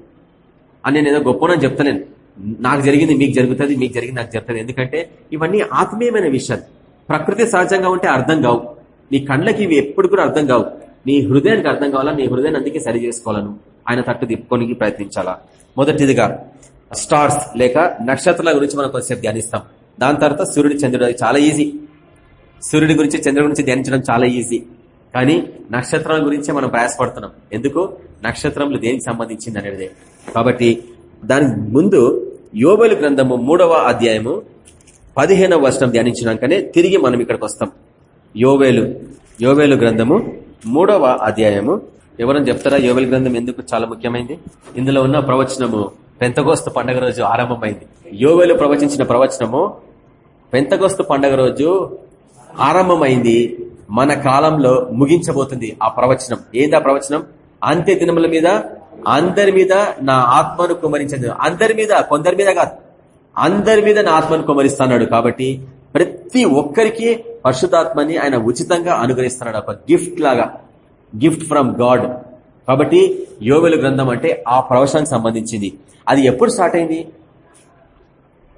Speaker 2: అని నేను ఏదో గొప్పనని చెప్తలేను. నాకు జరిగింది మీకు జరుగుతుంది మీకు జరిగింది నాకు జరుగుతుంది. ఎందుకంటే ఇవన్నీ ఆత్మీయమైన విషయాలు. ప్రకృతి సహజంగా ఉంటే అర్థం కావు. నీ కళ్ళకి ఇవి ఎప్పుడు కూడా అర్థం కావు. నీ హృదయానికి అర్థం కావాలా? నీ హృదయాన్ని అందుకే సరి చేసుకోవాలను. ఆయన తట్టు తిప్పుకోనికి ప్రయత్నించాలా? మొదటిదిగా స్టార్స్ లేక నక్షత్రాల గురించి మనం కొంచెంసేపు ధ్యానిస్తాం. దాని తర్వాత సూర్యుడు చంద్రుడు అది చాలా ఈజీ. సూర్యుడి గురించి చంద్రుడి గురించి ధ్యానించడం చాలా ఈజీ. కానీ నక్షత్రాల గురించే మనం ప్రయాసపడుతున్నాం. ఎందుకు? నక్షత్రములు దేనికి సంబంధించింది అనేది. కాబట్టి దాని ముందు యోబేలు గ్రంథము మూడవ అధ్యాయము పదిహేనవ వర్షం ధ్యానించినాకనే తిరిగి మనం ఇక్కడికి వస్తాం. యోవేలు యోవేలు గ్రంథము మూడవ అధ్యాయము. ఎవరైనా చెప్తారా యోవేలు గ్రంథం ఎందుకు చాలా ముఖ్యమైంది? ఇందులో ఉన్న ప్రవచనము పెంతగోస్తు పండగ రోజు ఆరంభమైంది. యోవేలు ప్రవచించిన ప్రవచనము పెంతగోస్తు పండగ రోజు ఆరంభమైంది. మన కాలంలో ముగించబోతుంది ఆ ప్రవచనం. ఏందా ప్రవచనం? అంత్య దినముల మీద అందరి మీద నా ఆత్మను కుమరించదు. అందరి మీద కొందరి మీద కాదు. అందరి మీద నా ఆత్మను కుమరిస్తున్నాడు కాబట్టి ప్రతి ఒక్కరికి పరిశుధాత్మని ఆయన ఉచితంగా అనుగ్రహిస్తున్నాడు. ఒక గిఫ్ట్ లాగా. Gift from God. కాబట్టి యోగుల గ్రంథం అంటే ఆ ప్రవచనానికి సంబంధించింది. అది ఎప్పుడు స్టార్ట్ అయింది?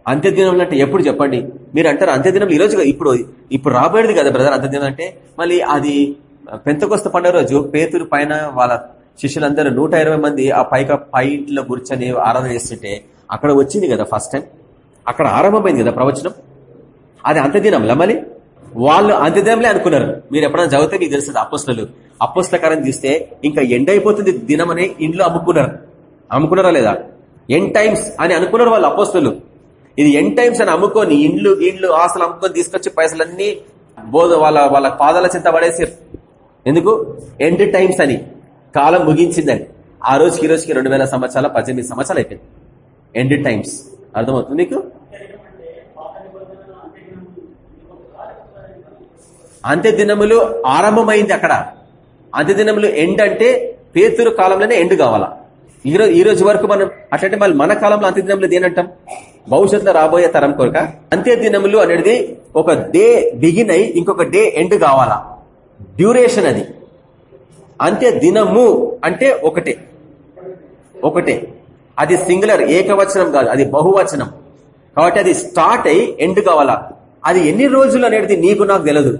Speaker 2: అంత్యదినం అంటే ఎప్పుడు చెప్పండి? మీరు అంటారు అంత్యదినం ఈ రోజు ఇప్పుడు ఇప్పుడు రాబోయేది కదా బ్రదర్ అంత్యదినం అంటే? మళ్ళీ అది పెంతకొస్త పండుగ రోజు పేతురు పైన వాళ్ళ శిష్యులందరూ నూట మంది ఆ పైక పై కూర్చొని ఆరాధన చేస్తుంటే అక్కడ వచ్చింది కదా ఫస్ట్ టైం అక్కడ ఆరంభమైంది కదా ప్రవచనం? అది అంత్యదినంలా మళ్ళీ వాళ్ళు అంత్యదినంలే అనుకున్నారు. మీరు ఎప్పుడైనా చదివితే మీకు తెలుస్తుంది అపోస్తలు. అపోస్తకారం తీస్తే ఇంకా ఎండ్ అయిపోతుంది దినం అని ఇంట్లో అమ్ముకున్నారు. అమ్ముకున్నారా లేదా? ఎన్ టైమ్స్ అని అనుకున్నారు వాళ్ళు అపోస్తలు. ఇది ఎన్ టైమ్స్ అని అమ్ముకొని ఇండ్లు ఇండ్లు ఆస్తులు అమ్ముకొని తీసుకొచ్చి పైసలన్నీ బోధ వాళ్ళ వాళ్ళ పాదాల చింత పడేసారు. ఎందుకు? ఎండ్ టైమ్స్ అని. కాలం ముగించిందని. ఆ రోజుకి ఈ రోజుకి రెండు వేల సంవత్సరాల పద్దెనిమిది సంవత్సరాలు అయిపోయింది. ఎండ్ టైమ్స్ అర్థమవుతుంది నీకు? అంత్య దినములు ఆరంభమైంది అక్కడ. అంత్య దినములు ఎండ్ అంటే పేతురు కాలంలోనే ఎండ్ కావాలా? ఈ రోజు ఈ రోజు వరకు మనం అట్లంటే మళ్ళీ మన కాలంలో అంత్య దినములు దేనంటాం? భవిష్యత్తులో రాబోయే తరం కొరక అంత్య దినములు అనేది ఒక డే బిగిన్ అయి ఇంకొక డే ఎండ్ కావాలా? డ్యూరేషన్ అది. అంత్య దినము అంటే ఒకటే. ఒకటే. అది సింగులర్ ఏకవచనం కాదు అది బహువచనం. కాబట్టి అది స్టార్ట్ అయి ఎండ్ కావాలా? అది ఎన్ని రోజులు అనేది నీకు నాకు తెలియదు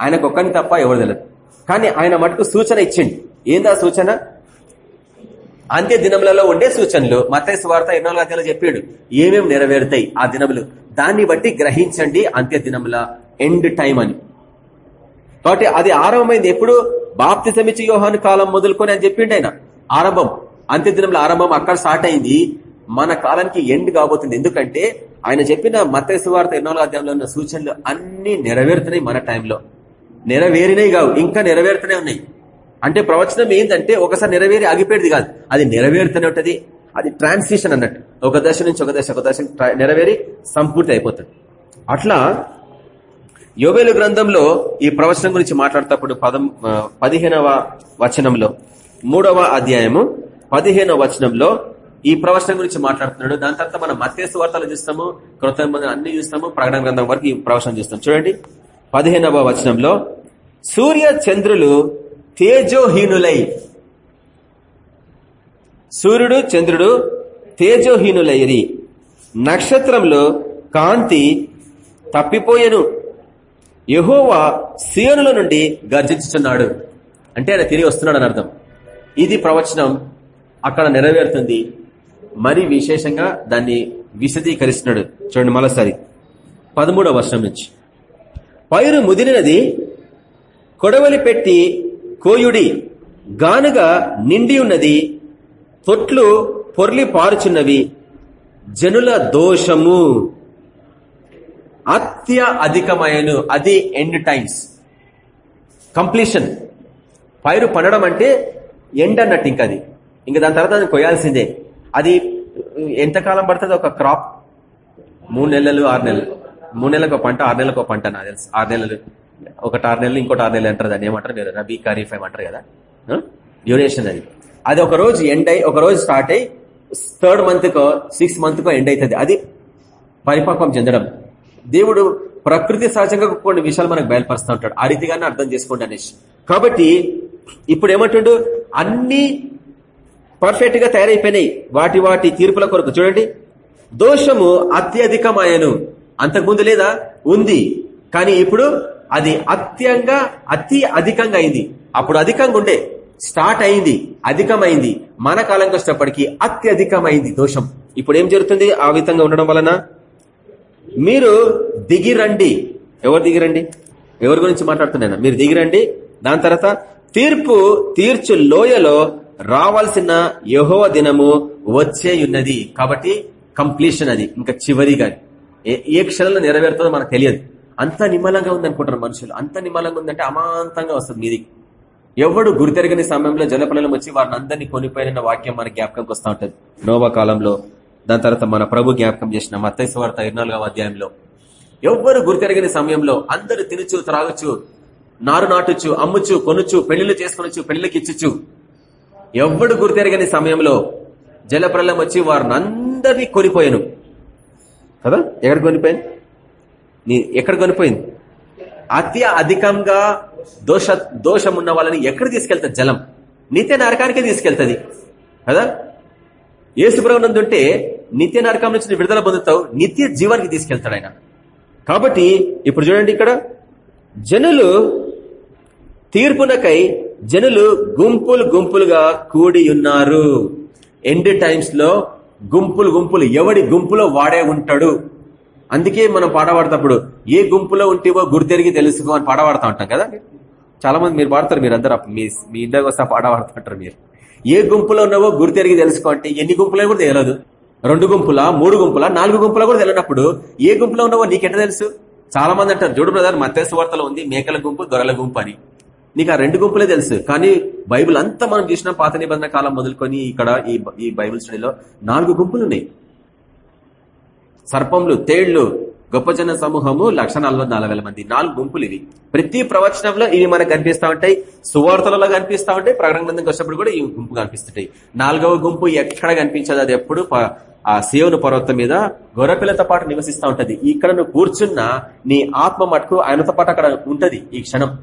Speaker 2: ఆయనకు ఒక్కని తప్ప ఎవరు తెలియదు కానీ ఆయన మటుకు సూచన ఇచ్చింది ఏందా సూచన? అంత్య దినములలో ఉండే సూచనలు. మతైసు వార్త ఎన్నో అధ్యాయులు చెప్పాడు. ఏమేమి నెరవేరుతాయి ఆ దినములు? దాన్ని బట్టి గ్రహించండి అంత్య దినముల ఎండ్ టైం అని. కాబట్టి అది ఆరంభమైంది ఎప్పుడు? బాప్తిసమిచ్చి యోహాను కాలం మొదలుకొని అని చెప్పిండు ఆయన. ఆరంభం. అంత్య దినంలో ఆరంభం అక్కడ స్టార్ట్ అయింది. మన కాలానికి ఎండ్ కాబోతుంది. ఎందుకంటే ఆయన చెప్పిన మతేసు వార్త ఎన్నో అధ్యాయంలో ఉన్న సూచనలు అన్ని నెరవేరుతున్నాయి మన టైంలో నెరవేరినాయి కావు. ఇంకా నెరవేరుతూనే ఉన్నాయి. అంటే ప్రవచనం ఏంటంటే ఒకసారి నెరవేరి ఆగిపోయేది కాదు. అది నెరవేరుతూనే ఉంటుంది. అది ట్రాన్సిషన్ అన్నట్టు. ఒక దశ నుంచి ఒక దశ ఒక దశ నెరవేరి సంపూర్తి అయిపోతుంది. అట్లా యోబేలు గ్రంథంలో ఈ ప్రవచనం గురించి మాట్లాడేటప్పుడు పదం పదిహేనవ వచనంలో మూడవ అధ్యాయము పదిహేనవ వచనంలో ఈ ప్రవచనం గురించి మాట్లాడుతున్నాడు. దాని తర్వాత మనం మత్స్సు వార్తలు చూస్తాము కృత అన్ని చూస్తాము ప్రకటన గ్రంథం వరకు ఈ ప్రవచనం చూస్తాం. చూడండి. పదిహేనవ వచనంలో సూర్య చంద్రులు తేజోహీనులై సూర్యుడు చంద్రుడు తేజోహీనులైరి. నక్షత్రంలో కాంతి తప్పిపోయెను. యహోవా సియోనుల నుండి గర్జించుచున్నాడు. అంటే ఆయన తిరిగి వస్తున్నాడు అని అర్థం. ఇది ప్రవచనం అక్కడ నెరవేరుతుంది. మరి విశేషంగా దాన్ని విశదీకరిస్తున్నాడు. చూడండి మరోసారి. పదమూడవ వర్షం నుంచి. పైరు ముదిరినది కొడవలి పెట్టి కోయుడి గానుగా నిండి ఉన్నది తొట్లు పొర్లి పారుచున్నవి జనుల దోషము. అత్య అధికమైన అది ఎండ్ టైమ్స్ కంప్లీషన్ పైరు పండడం అంటే ఎండ్ అన్నట్టు ఇంక అది. ఇంకా దాని తర్వాత అది కొయ్యాల్సిందే. అది ఎంతకాలం పడుతుంది ఒక క్రాప్ మూడు నెలలు ఆరు నెలలు. మూడు నెలలకు పంట ఆరు నెలలకు పంట నాకు తెలుసు. ఆరు నెలలు. ఒకటి ఆరు నెలలు ఇంకోటి ఆరు నెలలు అంటారు దాన్ని. ఏమంటారు మీరు? రబీ ఖరీఫ్ ఏమంటారు కదా? డ్యూరేషన్ అది. అది ఒక రోజు ఎండ్ అయి ఒక రోజు స్టార్ట్ అయ్యి థర్డ్ మంత్కో సిక్స్ మంత్ కో ఎండ్ అవుతుంది. అది పరిపక్వం చెందడం. దేవుడు ప్రకృతి సహజంగా కొన్ని విషయాలు మనకు బయలుపరుస్తూ ఉంటాడు. ఆ రీతిగానే అర్థం చేసుకోండి అనేసి కాబట్టి ఇప్పుడు ఏమంటుండు? అన్ని పర్ఫెక్ట్గా తయారైపోయినాయి. వాటి వాటి తీర్పుల కొరకు. చూడండి. దోషము అత్యధికమాయను. అంతకుముందు లేదా? ఉంది. కానీ ఇప్పుడు అది అత్యంగా అతి అధికంగా అయింది. అప్పుడు అధికంగా ఉండే. స్టార్ట్ అయింది. అధికమైంది. మన కాలంకి వచ్చినప్పటికీ అత్యధికమైంది దోషం. ఇప్పుడు ఏం జరుగుతుంది? ఆ విధంగా ఉండడం వలన మీరు దిగిరండి. ఎవరు దిగిరండి? ఎవరి గురించి మాట్లాడుతున్నాను మీరు దిగిరండి. దాని తర్వాత తీర్పు తీర్చు లోయలో రావాల్సిన యహోవ దినము వచ్చే ఉన్నది కాబట్టి కంప్లీషన్ అది. ఇంకా చివరిగా ఏ- ఏ క్షణంలో నెరవేరుతుందో మనకు తెలియదు. అంత నిమ్మలంగా ఉందనుకుంటారు మనుషులు. అంత నిమ్మలంగా ఉందంటే అమాంతంగా వస్తుంది మీదికి ఎవడు గురితెరగని సమయంలో జలపలనం వచ్చి వారిని అందరినీ కొనిపోయిన వాక్యం మన జ్ఞాపకంకి వస్తూ ఉంటుంది. నోవా కాలంలో దాని తర్వాత మన ప్రభు జ్ఞాపకం చేసిన మత్తైసు వార్త ఇరవై అధ్యాయంలో ఎవ్వరు గురితెరగని సమయంలో అందరూ తినుచు త్రాగొచ్చు నారు నాటుచు అమ్ముచు కొనుచు పెళ్ళిళ్ళు చేసుకొనొచ్చు పెళ్ళికి ఇచ్చుచు. ఎవ్వడు గురితెరగని సమయంలో జలప్రలయం వచ్చి వారిని అందరినీ కొనిపోయాను. కదా? ఎక్కడ కొనిపోయింది? నీ ఎక్కడ కొనిపోయింది? అతి అధికంగా దోష దోషం ఉన్న వాళ్ళని ఎక్కడ తీసుకెళ్తుంది? జలం. నీతే నరకానికే తీసుకెళ్తుంది. కదా? ఏసుప్రభు ఉంటే నిత్య నరకం నుంచి విడుదల పొందుతావు నిత్య జీవానికి తీసుకెళ్తాడు ఆయన. కాబట్టి ఇప్పుడు చూడండి ఇక్కడ జనులు తీర్పునకై జనులు గుంపులు గుంపులుగా కూడి ఉన్నారు. ఎండ్ టైమ్స్లో గుంపులు గుంపులు ఎవడి గుంపులో వాడే ఉంటాడు. అందుకే మనం పాట పాడేటప్పుడు ఏ గుంపులో ఉంటేవో గుర్తెరిగి తెలుసుకో అని పాట పాడుతూ ఉంటాం కదా. చాలా మంది మీరు పాడతారు మీరు అందరూ మీ మీ ఇంటికి వస్తే పాట పాడుతుంటారు మీరు. ఏ గుంపులో ఉన్నావో గుర్తెరిగి తెలుసుకో అంటే ఎన్ని గుంపులో కూడా తెలియదు. రెండు గుంపుల మూడు గుంపుల నాలుగు గుంపుల కూడా తెలియనప్పుడు ఏ గుంపులో ఉన్నావో నీకెంట తెలుసు? చాలా మంది అంటారు చూడు బ్రదర్ మత్స్య వార్తలో ఉంది మేకల గుంపు దొరల గుంపు అని. నీకు ఆ రెండు గుంపులే తెలుసు. కానీ బైబిల్ అంతా మనం చూసిన పాత నిబంధన కాలం మొదలుకొని ఇక్కడ ఈ ఈ బైబిల్ స్టడీలో నాలుగు గుంపులు ఉన్నాయి. సర్పంలు తేళ్ళు గొప్ప జన సమూహము లక్ష మంది. నాలుగు గుంపులు ఇవి. ప్రతి ప్రవచనంలో ఇవి మనకు కనిపిస్తా ఉంటాయి. సువార్తలలో కనిపిస్తా ఉంటాయి. ప్రకటన గ్రంథంకి వచ్చినప్పుడు కూడా ఈ గుంపు కనిపిస్తుంటాయి. నాలుగవ గుంపు ఎక్కడ కనిపించదు. అది ఎప్పుడు ప- ఆ సేవను పర్వతం మీద గొర్రెపిల్లతో పాటు నివసిస్తూ ఉంటది. ఇక్కడ నువ్వు కూర్చున్న నీ ఆత్మ మటుకు ఆయనతో పాటు అక్కడ ఉంటది ఈ క్షణం.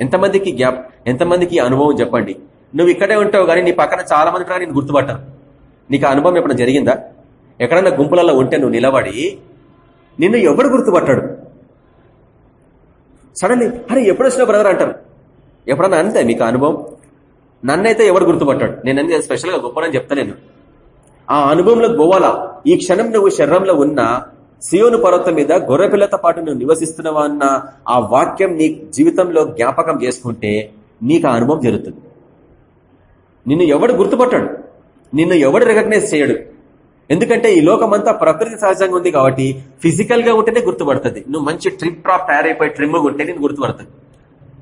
Speaker 2: ఎంతమందికి గ్యాప్ ఎంతమందికి అనుభవం చెప్పండి. నువ్వు ఇక్కడే ఉంటావు కానీ నీ పక్కన చాలా మంది కూడా నేను గుర్తుపట్టాను. నీకు ఆ అనుభవం ఎప్పుడైనా జరిగిందా? ఎక్కడన్నా గుంపులలో ఉంటే నువ్వు నిలబడి నిన్ను ఎవడు గుర్తుపట్టాడు? సడన్లీ అరే ఎప్పుడు వచ్చినా బ్రదర్ అంటారు. ఎప్పుడన్నా అంతే మీకు అనుభవం? నన్నైతే ఎవడు గుర్తుపట్టాడు? నేను అంతే స్పెషల్గా గొప్పనని చెప్తాను ఆ అనుభవంలోకి పోవాలా ఈ క్షణం నువ్వు శరీరంలో ఉన్న సియోను పర్వతం మీద గొర్రెపిల్లతో పాటు నువ్వు నివసిస్తున్నావా అన్న ఆ వాక్యం నీ జీవితంలో జ్ఞాపకం చేసుకుంటే నీకు ఆ అనుభవం జరుగుతుంది. నిన్ను ఎవడు గుర్తుపట్టాడు? నిన్ను ఎవడు రికగ్నైజ్ చేయడు? ఎందుకంటే ఈ లోకమంతా ప్రకృతి సహజంగా ఉంది కాబట్టి ఫిజికల్గా ఉంటేనే గుర్తుపడుతుంది. నువ్వు మంచి ట్రిప్ ట్రాప్ తయారైపోయి ట్రిమ్ ఉంటే నేను గుర్తుపడుతుంది.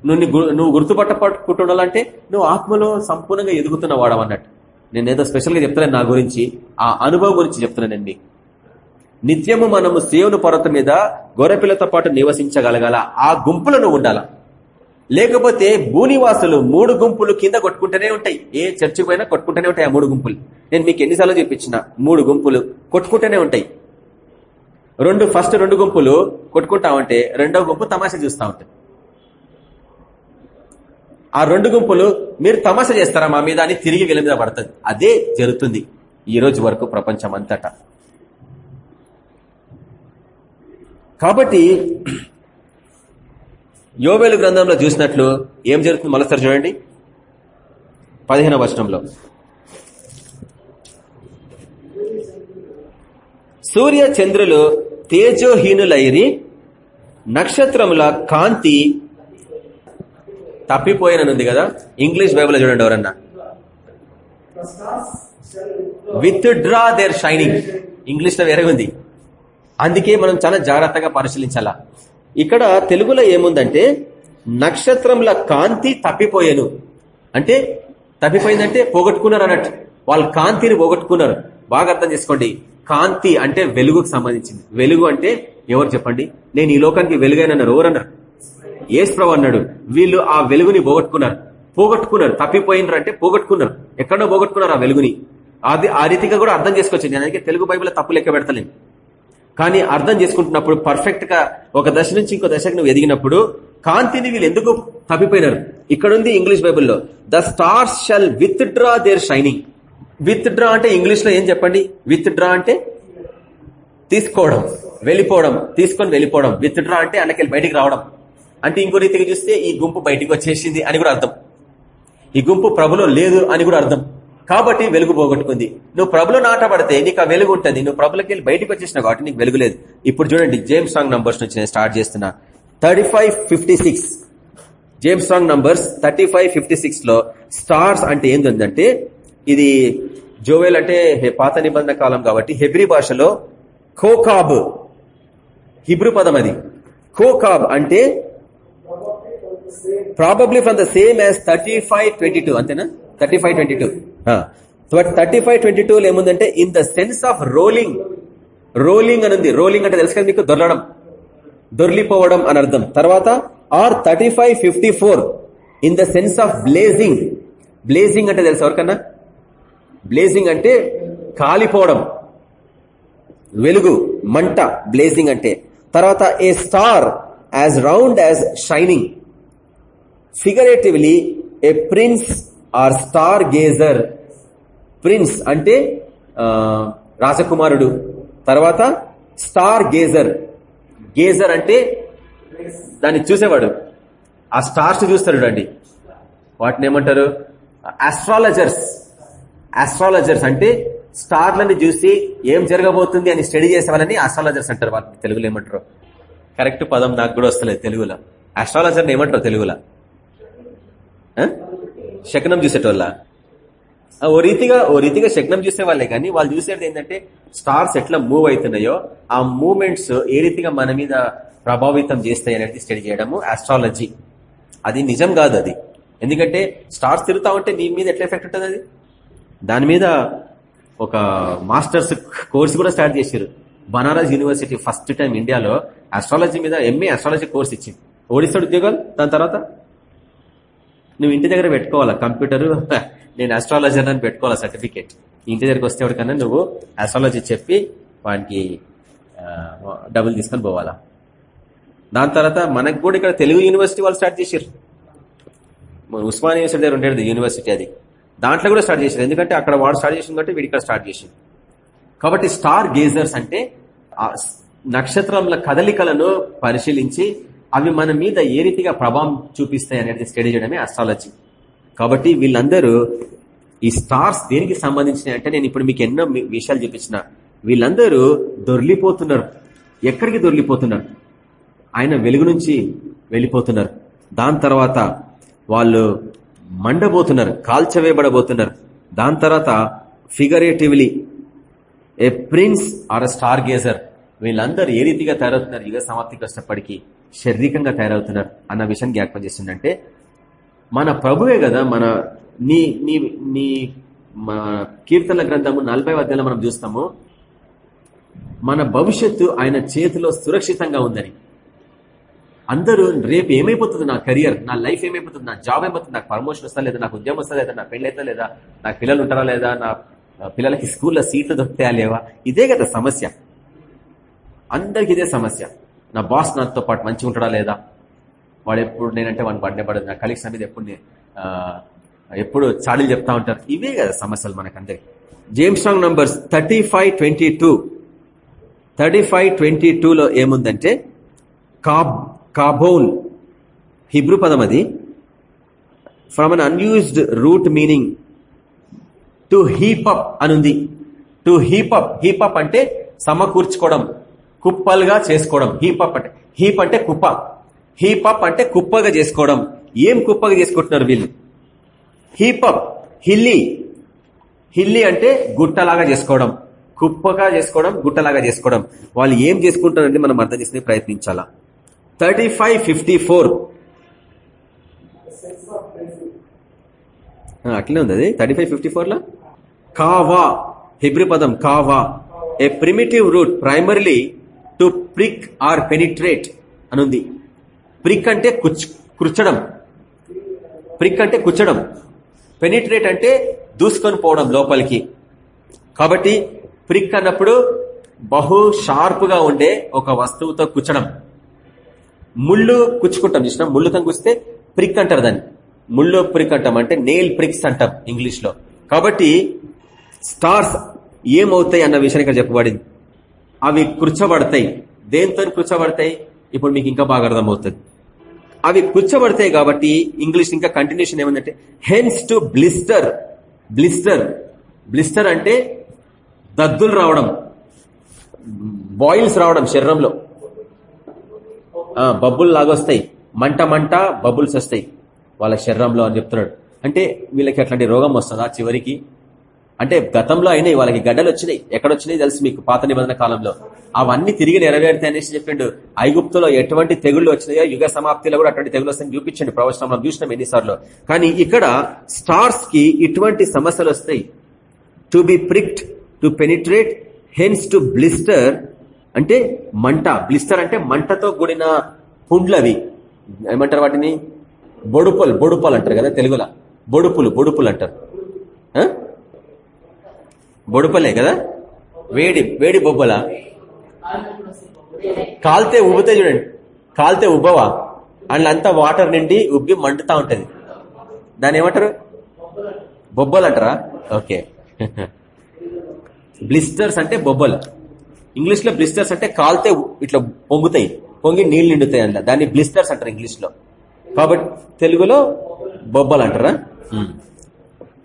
Speaker 2: నువ్వు నువ్వు గుర్తుపట్టకుంటుండాలంటే నువ్వు ఆత్మలో సంపూర్ణంగా ఎదుగుతున్న వాడవన్నట్టు నేను ఏదో స్పెషల్గా చెప్తున్నాను నా గురించి ఆ అనుభవం గురించి చెప్తున్నాను మీకు. నిత్యము మనము సేవను పర్వతం మీద గొర్రెపిల్లతో పాటు నివసించగలగాల. ఆ గుంపులో నువ్వు ఉండాలా. లేకపోతే భూనివాసులు మూడు గుంపులు కింద కొట్టుకుంటూనే ఉంటాయి. ఏ చర్చికి పోయినా కొట్టుకుంటూనే ఉంటాయి ఆ మూడు గుంపులు. నేను మీకు ఎన్నిసార్లు చూపించిన మూడు గుంపులు కొట్టుకుంటూనే ఉంటాయి. రెండు ఫస్ట్ రెండు గుంపులు కొట్టుకుంటా ఉంటే రెండో గుంపు తమాషా చూస్తూ ఉంటుంది ఆ రెండు గుంపులు మీరు తమాషా చేస్తారా మా మీద అని తిరిగి వీళ్ళ మీద పడుతుంది. అదే జరుగుతుంది ఈ రోజు వరకు ప్రపంచం అంతటా కాబట్టి యోవేలు గ్రంథంలో చూసినట్లు ఏం జరుగుతుంది? మరోసారి చూడండి. పదిహేనవ వచనంలో. సూర్య చంద్రులు తేజోహీనులైరి నక్షత్రముల కాంతి తప్పిపోయిననుంది కదా? ఇంగ్లీష్ బైబుల్ చూడండి ఎవరన్నా. విత్ డ్రా దేర్ షైనింగ్ ఇంగ్లీష్లో వేరే ఉంది అందుకే మనం చాలా జాగ్రత్తగా పరిశీలించాలా? ఇక్కడ తెలుగులో ఏముందంటే నక్షత్రంల కాంతి తప్పిపోయాను. అంటే తప్పిపోయిందంటే పోగొట్టుకున్నారు అన్నట్టు. వాళ్ళు కాంతిని పోగొట్టుకున్నారు. బాగా అర్థం చేసుకోండి. కాంతి అంటే వెలుగుకు సంబంధించింది. వెలుగు అంటే ఎవరు చెప్పండి? నేను ఈ లోకానికి వెలుగైనన్నారు ఎవరన్నారు ఏసుప్రభు అన్నాడు. వీళ్ళు ఆ వెలుగుని పోగొట్టుకున్నారు. పోగొట్టుకున్నారు. తప్పిపోయినారు అంటే పోగొట్టుకున్నారు. ఎక్కడో పోగొట్టుకున్నారు ఆ వెలుగుని. అది ఆ రీతిగా కూడా అర్థం చేసుకోవచ్చు. నేను అందుకే తెలుగు బైబిల్ తప్పు లెక్క పెడతలేను. కానీ అర్థం చేసుకుంటున్నప్పుడు పర్ఫెక్ట్గా ఒక దశ నుంచి ఇంకో దశకు నువ్వు ఎదిగినప్పుడు కాంతిని వీళ్ళు ఎందుకు తప్పిపోయినారు? ఇక్కడ ఉంది ఇంగ్లీష్ బైబిల్లో the stars shall withdraw their shining withdraw అంటే ఇంగ్లీష్లో ఏం చెప్పండి? విత్ డ్రా అంటే తీసుకోవడం వెళ్ళిపోవడం తీసుకొని వెళ్ళిపోవడం. విత్ డ్రా అంటే అన్నకెళ్ళి బయటికి రావడం. అంటే ఇంకో రీతిగా చూస్తే ఈ గుంపు బయటికి వచ్చేసింది అని కూడా అర్థం. ఈ గుంపు ప్రభులో లేదు అని కూడా అర్థం. కాబట్టి వెలుగు పోగొట్టుకుంది. నువ్వు ప్రభులు నాటబడితే నీకు ఆ వెలుగు ఉంటుంది. నువ్వు ప్రభులకి వెళ్ళి బయటకు వచ్చేసిన కాబట్టి నీకు వెలుగు లేదు. ఇప్పుడు చూడండి జేమ్స్ సాంగ్ నంబర్స్ నుంచి నేను స్టార్ట్ చేస్తున్నా. Thirty five fifty six James Strong numbers thirty five fifty లో స్టార్స్ అంటే ఏంటంటే ఇది జోవెల్ అంటే పాత నిబంధన కాలం కాబట్టి హెబ్రి భాషలో ఖోకాబ్ హిబ్రూ పదం అది. ఖోకాబ్ అంటే probably from the same as thirty five twenty two అంతేనా? Thirty five twenty two thirty five twenty two ఏముందంటే in the sense of rolling rolling అని ఉంది. రోలింగ్ అంటే తెలుసు కదా మీకు? దొరలడం. దొర్లిపోవడం అని అర్థం. తర్వాత or thirty five fifty four in the sense of blazing blazing అంటే తెలుసు ఎవరికన్నా? బ్లేజింగ్ అంటే కాలిపోవడం. వెలుగు మంట బ్లేజింగ్ అంటే. తర్వాత a star as round as shining figuratively a prince or star gazer prince అంటే రాజకుమారుడు. తర్వాత స్టార్ గేజర్. గేజర్ అంటే దాన్ని చూసేవాడు. ఆ స్టార్స్ చూస్తాడు అండి వాటిని ఏమంటారు? ఆస్ట్రాలజర్స్. ఆస్ట్రాలజర్స్ అంటే స్టార్లని చూసి ఏం జరగబోతుంది అని స్టడీ చేసేవాళ్ళని ఆస్ట్రాలజర్స్ అంటారు వాటిని తెలుగులో ఏమంటారు? కరెక్ట్ పదం నాకు కూడా వస్తలేదు తెలుగులో. ఆస్ట్రాలజర్ని ఏమంటారు తెలుగులో? శకనం చూసేటోళ్ళ? ఓ రీతిగా ఓ రీతిగా శకనం చూసే వాళ్ళే కానీ వాళ్ళు చూసేది ఏంటంటే స్టార్స్ ఎట్లా మూవ్ అవుతున్నాయో ఆ మూమెంట్స్ ఏ రీతిగా మన మీద ప్రభావితం చేస్తాయి అనేది స్టడీ చేయడము ఆస్ట్రాలజీ అది నిజం కాదు అది. ఎందుకంటే స్టార్స్ తిరుగుతా ఉంటే నీ మీద ఎట్లా ఎఫెక్ట్ ఉంటుంది అది? దాని మీద ఒక మాస్టర్స్ కోర్స్ కూడా స్టార్ట్ చేశారు. బనారస్ యూనివర్సిటీ ఫస్ట్ టైం ఇండియాలో ఆస్ట్రాలజీ మీద ఎంఏ ఆస్ట్రాలజీ కోర్స్ ఇచ్చింది. ఓడిస్తాడు ఉద్యోగాలు దాని తర్వాత నువ్వు ఇంటి దగ్గర పెట్టుకోవాలా? కంప్యూటర్ నేను ఆస్ట్రాలజర్ అని పెట్టుకోవాలా సర్టిఫికేట్ ఇంటి దగ్గరకు వస్తే ఎవరికన్నా నువ్వు ఆస్ట్రాలజీ చెప్పి వానికి డబ్బులు తీసుకొని పోవాలా? దాని తర్వాత మనకు కూడా ఇక్కడ తెలుగు యూనివర్సిటీ వాళ్ళు స్టార్ట్ చేశారు ఉస్మాన్ యూనివర్సిటీ దగ్గర ఉండేది యూనివర్సిటీ అది. దాంట్లో కూడా స్టార్ట్ చేశారు ఎందుకంటే అక్కడ వాడు స్టార్ట్ చేసింది కాబట్టి వీడి ఇక్కడ స్టార్ట్ చేసింది కాబట్టి స్టార్ గేజర్స్ అంటే ఆ నక్షత్రముల కదలికలను పరిశీలించి అవి మన మీద ఏ రీతిగా ప్రభావం చూపిస్తాయి అనేది స్టడీ చేయడమే అస్ట్రాలజీ కాబట్టి వీళ్ళందరూ ఈ స్టార్స్ దేనికి సంబంధించినవి అంటే నేను ఇప్పుడు మీకు ఎన్నో విషయాలు చూపించిన. వీళ్ళందరూ దొర్లిపోతున్నారు ఎక్కడికి దొర్లిపోతున్నారు ఆయన వెలుగు నుంచి వెళ్ళిపోతున్నారు. దాని తర్వాత వాళ్ళు మండబోతున్నారు కాల్చవేయబడబోతున్నారు. దాని తర్వాత figuratively a prince or star gazer వీళ్ళందరూ ఏ రీతిగా తయారవుతున్నారు? యుగ సమాప్తికి కష్టపడికి శారీరకంగా తయారవుతున్నారు అన్న విషయం జ్ఞాపకం చేస్తుందంటే మన ప్రభువే కదా మన నీ నీ నీ కీర్తన గ్రంథము నలభై వద్దలో మనం చూస్తాము మన భవిష్యత్తు ఆయన చేతిలో సురక్షితంగా ఉందని. అందరూ రేపు ఏమైపోతుంది నా కెరియర్ నా లైఫ్ ఏమైపోతుంది నా జాబ్ ఏమైపోతుంది నాకు ప్రమోషన్ వస్తా లేదా నాకు ఉద్యోగం వస్తా లేదా నా పెళ్ళి అవుతా లేదా నాకు పిల్లలు ఉంటారా లేదా నా నా పిల్లలకి స్కూల్లో సీట్లు దొరుకుతాయా లేవా? ఇదే కదా సమస్య. అందరికి ఇదే సమస్య. నా బాస్ నాతో పాటు మంచిగా ఉంటాడా లేదా? వాడు ఎప్పుడు నేనంటే వాడిని పడిన పడదు. నా కలీగ్స్ మీద ఎప్పుడు ఎప్పుడు చాడీలు చెప్తా ఉంటారు. ఇవే కదా సమస్యలు మనకందరికి James Strong numbers thirty five twenty two thirty five twenty టూలో ఏముందంటే కాబ్ కాబోన్ హిబ్రూ పదం అది. From an unused root meaning to heap up అనుంది. To heap up heap up అంటే సమకూర్చుకోవడం. కుప్పలుగా చేసుకోవడం. హీప్ అప్ అంటే హీప్ అంటే కుప్ప. హీప్ అప్ అంటే కుప్పగా చేసుకోవడం. ఏం కుప్పగా చేసుకుంటున్నారు వీళ్ళు? Heap up hilly. హిల్లీ అంటే గుట్టలాగా చేసుకోవడం. కుప్పగా చేసుకోవడం గుట్టలాగా చేసుకోవడం. వాళ్ళు ఏం చేసుకుంటారంటే మనం అర్థం చేసుకునే ప్రయత్నించాలా? Thirty five fifty four. అట్లనే ఉంది అది. థర్టీ ఫైవ్ ఫిఫ్టీ ఫోర్లో? కావా. హిబ్రి పదం కావా. A primitive root primarily to prick or penetrate అనుంది. ప్రిక్ అంటే కుర్చడం. ప్రిక్ అంటే కుచ్చడం. పెనిట్రేట్ అంటే దూసుకొని పోవడం లోపలికి. కాబట్టి ప్రిక్ అన్నప్పుడు బహు షార్ప్గా ఉండే ఒక వస్తువుతో కుచ్చడం. ముళ్ళు కుచ్చుకుంటాం చూసిన. ముళ్ళుతో కుచ్చితే ప్రిక్ అంటారు దాన్ని. ముళ్ళు ప్రిక్ అంటాం అంటే నెయిల్ ప్రిక్స్ అంటాం ఇంగ్లీష్లో. కాబట్టి స్టార్స్ ఏమవుతాయి అన్న విషయాన్ని ఇక్కడ చెప్పబడింది. అవి కూర్చోబడతాయి. దేంతో కూర్చోబడతాయి? ఇప్పుడు మీకు ఇంకా బాగా అర్థమవుతుంది. అవి కూర్చోబడతాయి కాబట్టి ఇంగ్లీష్ ఇంకా continuation ఏమందంటే hence to blister blister blister అంటే దద్దులు రావడం. బాయిల్స్ రావడం శరీరంలో. బబ్బులు లాగొస్తాయి. మంట మంట బబుల్స్ వస్తాయి. వాళ్ళ శరీరంలో అని చెప్తున్నాడు. అంటే వీళ్ళకి అట్లాంటి రోగం వస్తుందా చివరికి? అంటే గతంలో అయినాయి వాళ్ళకి గడ్డలు వచ్చినాయి. ఎక్కడొచ్చినాయి తెలుసు మీకు పాత నిబంధన కాలంలో. అవన్నీ తిరిగి నెరవేరుతాయి అనేసి చెప్పిండు. ఐగుప్తులో ఎటువంటి తెగుళ్ళు వచ్చినాయో యుగ సమాప్తిలో కూడా అటువంటి తెగులు వస్తాయని చూపించండి. ప్రవచనంలో చూసినాం ఎన్నిసార్లు. కానీ ఇక్కడ స్టార్స్కి ఇటువంటి సమస్యలు వస్తాయి. To be pricked to penetrate hence to blister అంటే మంట. బ్లిస్టర్ అంటే మంటతో కూడిన పుండ్లవి. ఏమంటారు వాటిని? బొడుపలు. బొడుపలు అంటారు కదా తెలుగులో. బొడుపులు. బొడుపులు అంటారు. బొడుపలే కదా? వేడి వేడి బొబ్బల? కాల్తే ఉబ్బుతాయి చూడండి. కాల్తే ఉబ్బవా? అంతా వాటర్ నిండి ఉబ్బి మండుతా ఉంటది. దాని ఏమంటారు? బొబ్బలు అంటారా? ఓకే. <laughs> బ్లిస్టర్స్ అంటే బొబ్బలు. ఇంగ్లీష్లో బ్లిస్టర్స్ అంటే కాల్తే ఇట్లా పొంగుతాయి. పొంగి నీళ్ళు నిండుతాయి అంట. దాన్ని బ్లిస్టర్స్ అంటారు ఇంగ్లీష్లో కాబట్టి తెలుగులో బొబ్బలు అంటారా?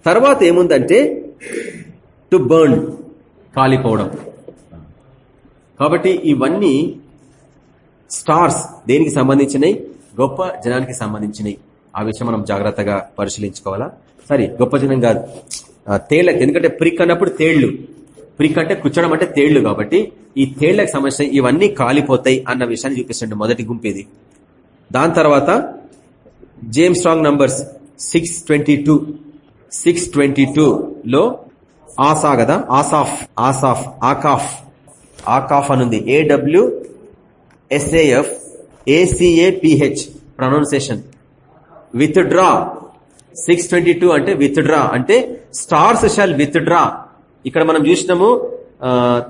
Speaker 2: తర్వాత ఏముందంటే టు బర్న్ కాలిపోవడం కాబట్టి ఇవన్నీ స్టార్స్ దేనికి సంబంధించినవి గొప్ప జనానికి సంబంధించినవి ఆ విషయం మనం జాగ్రత్తగా పరిశీలించుకోవాలా? సరే గొప్ప జనం కాదు. తేళ్ళకి ఎందుకంటే ప్రిక్ అన్నప్పుడు తేళ్ళు. ప్రిక్ అంటే కూర్చోడం అంటే తేళ్ళు కాబట్టి ఈ తేళ్ళకు సంబంధించిన ఇవన్నీ కాలిపోతాయి అన్న విషయాన్ని చూపిస్తుండే మొదటి గుంపేది దాని తర్వాత James Strong numbers six twenty two. Six twenty లో ఆసా కదా? ఆసాఫ్ ఆసాఫ్ ఆకాఫ్. ఆకాఫ్ అనుంది. AW SAF ACAPH pronunciation withdraw six twenty two అంటే విత్ డ్రా అంటే స్టార్స్ షాల్ విత్ డ్రా ఇక్కడ మనం చూసినాము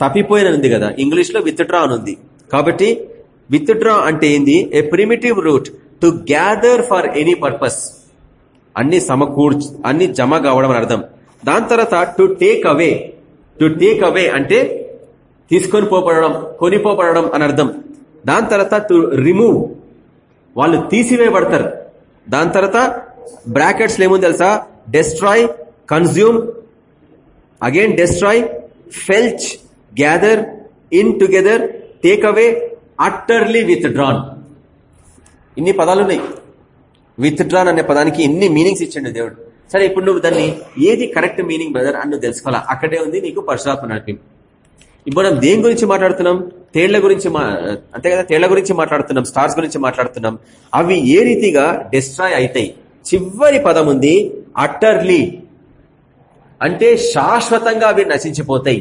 Speaker 2: తప్పిపోయిన ఉంది కదా. ఇంగ్లీష్లో విత్ డ్రా అనుంది. కాబట్టి విత్ డ్రా అంటే ఏంది? A primitive root to gather for any purpose అన్ని సమకూర్చు అన్ని జమ కావడం అని అర్థం. దాని తర్వాత to take away to take away అంటే తీసుకొని పోపడడం కొనిపోపడడం అని అర్థం. దాని తర్వాత టు రిమూవ్ వాళ్ళు తీసివేయబడతారు. దాని తర్వాత బ్రాకెట్స్ ఏముంది తెలుసా? Destroy consume again destroy fetch gather in together take away utterly with డ్రాన్ ఇన్ని పదాలు ఉన్నాయి విత్ డ్రాన్ అనే పదానికి ఎన్ని మీనింగ్స్ ఇచ్చిండు దేవుడు. సరే ఇప్పుడు నువ్వు దాన్ని ఏది కరెక్ట్ మీనింగ్ బ్రదర్ అని నువ్వు తెలుసుకోవాలా? అక్కడే ఉంది నీకు పరశురాత్మ నడిపింపు ఇప్పుడు మనం దేని గురించి మాట్లాడుతున్నాం? తేళ్ళ గురించి అంతే కదా? తేళ్ళ గురించి మాట్లాడుతున్నాం స్టార్స్ గురించి మాట్లాడుతున్నాం. అవి ఏ రీతిగా డిస్ట్రాయ్ అవుతాయి చివరి పదం ఉంది అట్టర్లీ అంటే శాశ్వతంగా అవి నశించిపోతాయి.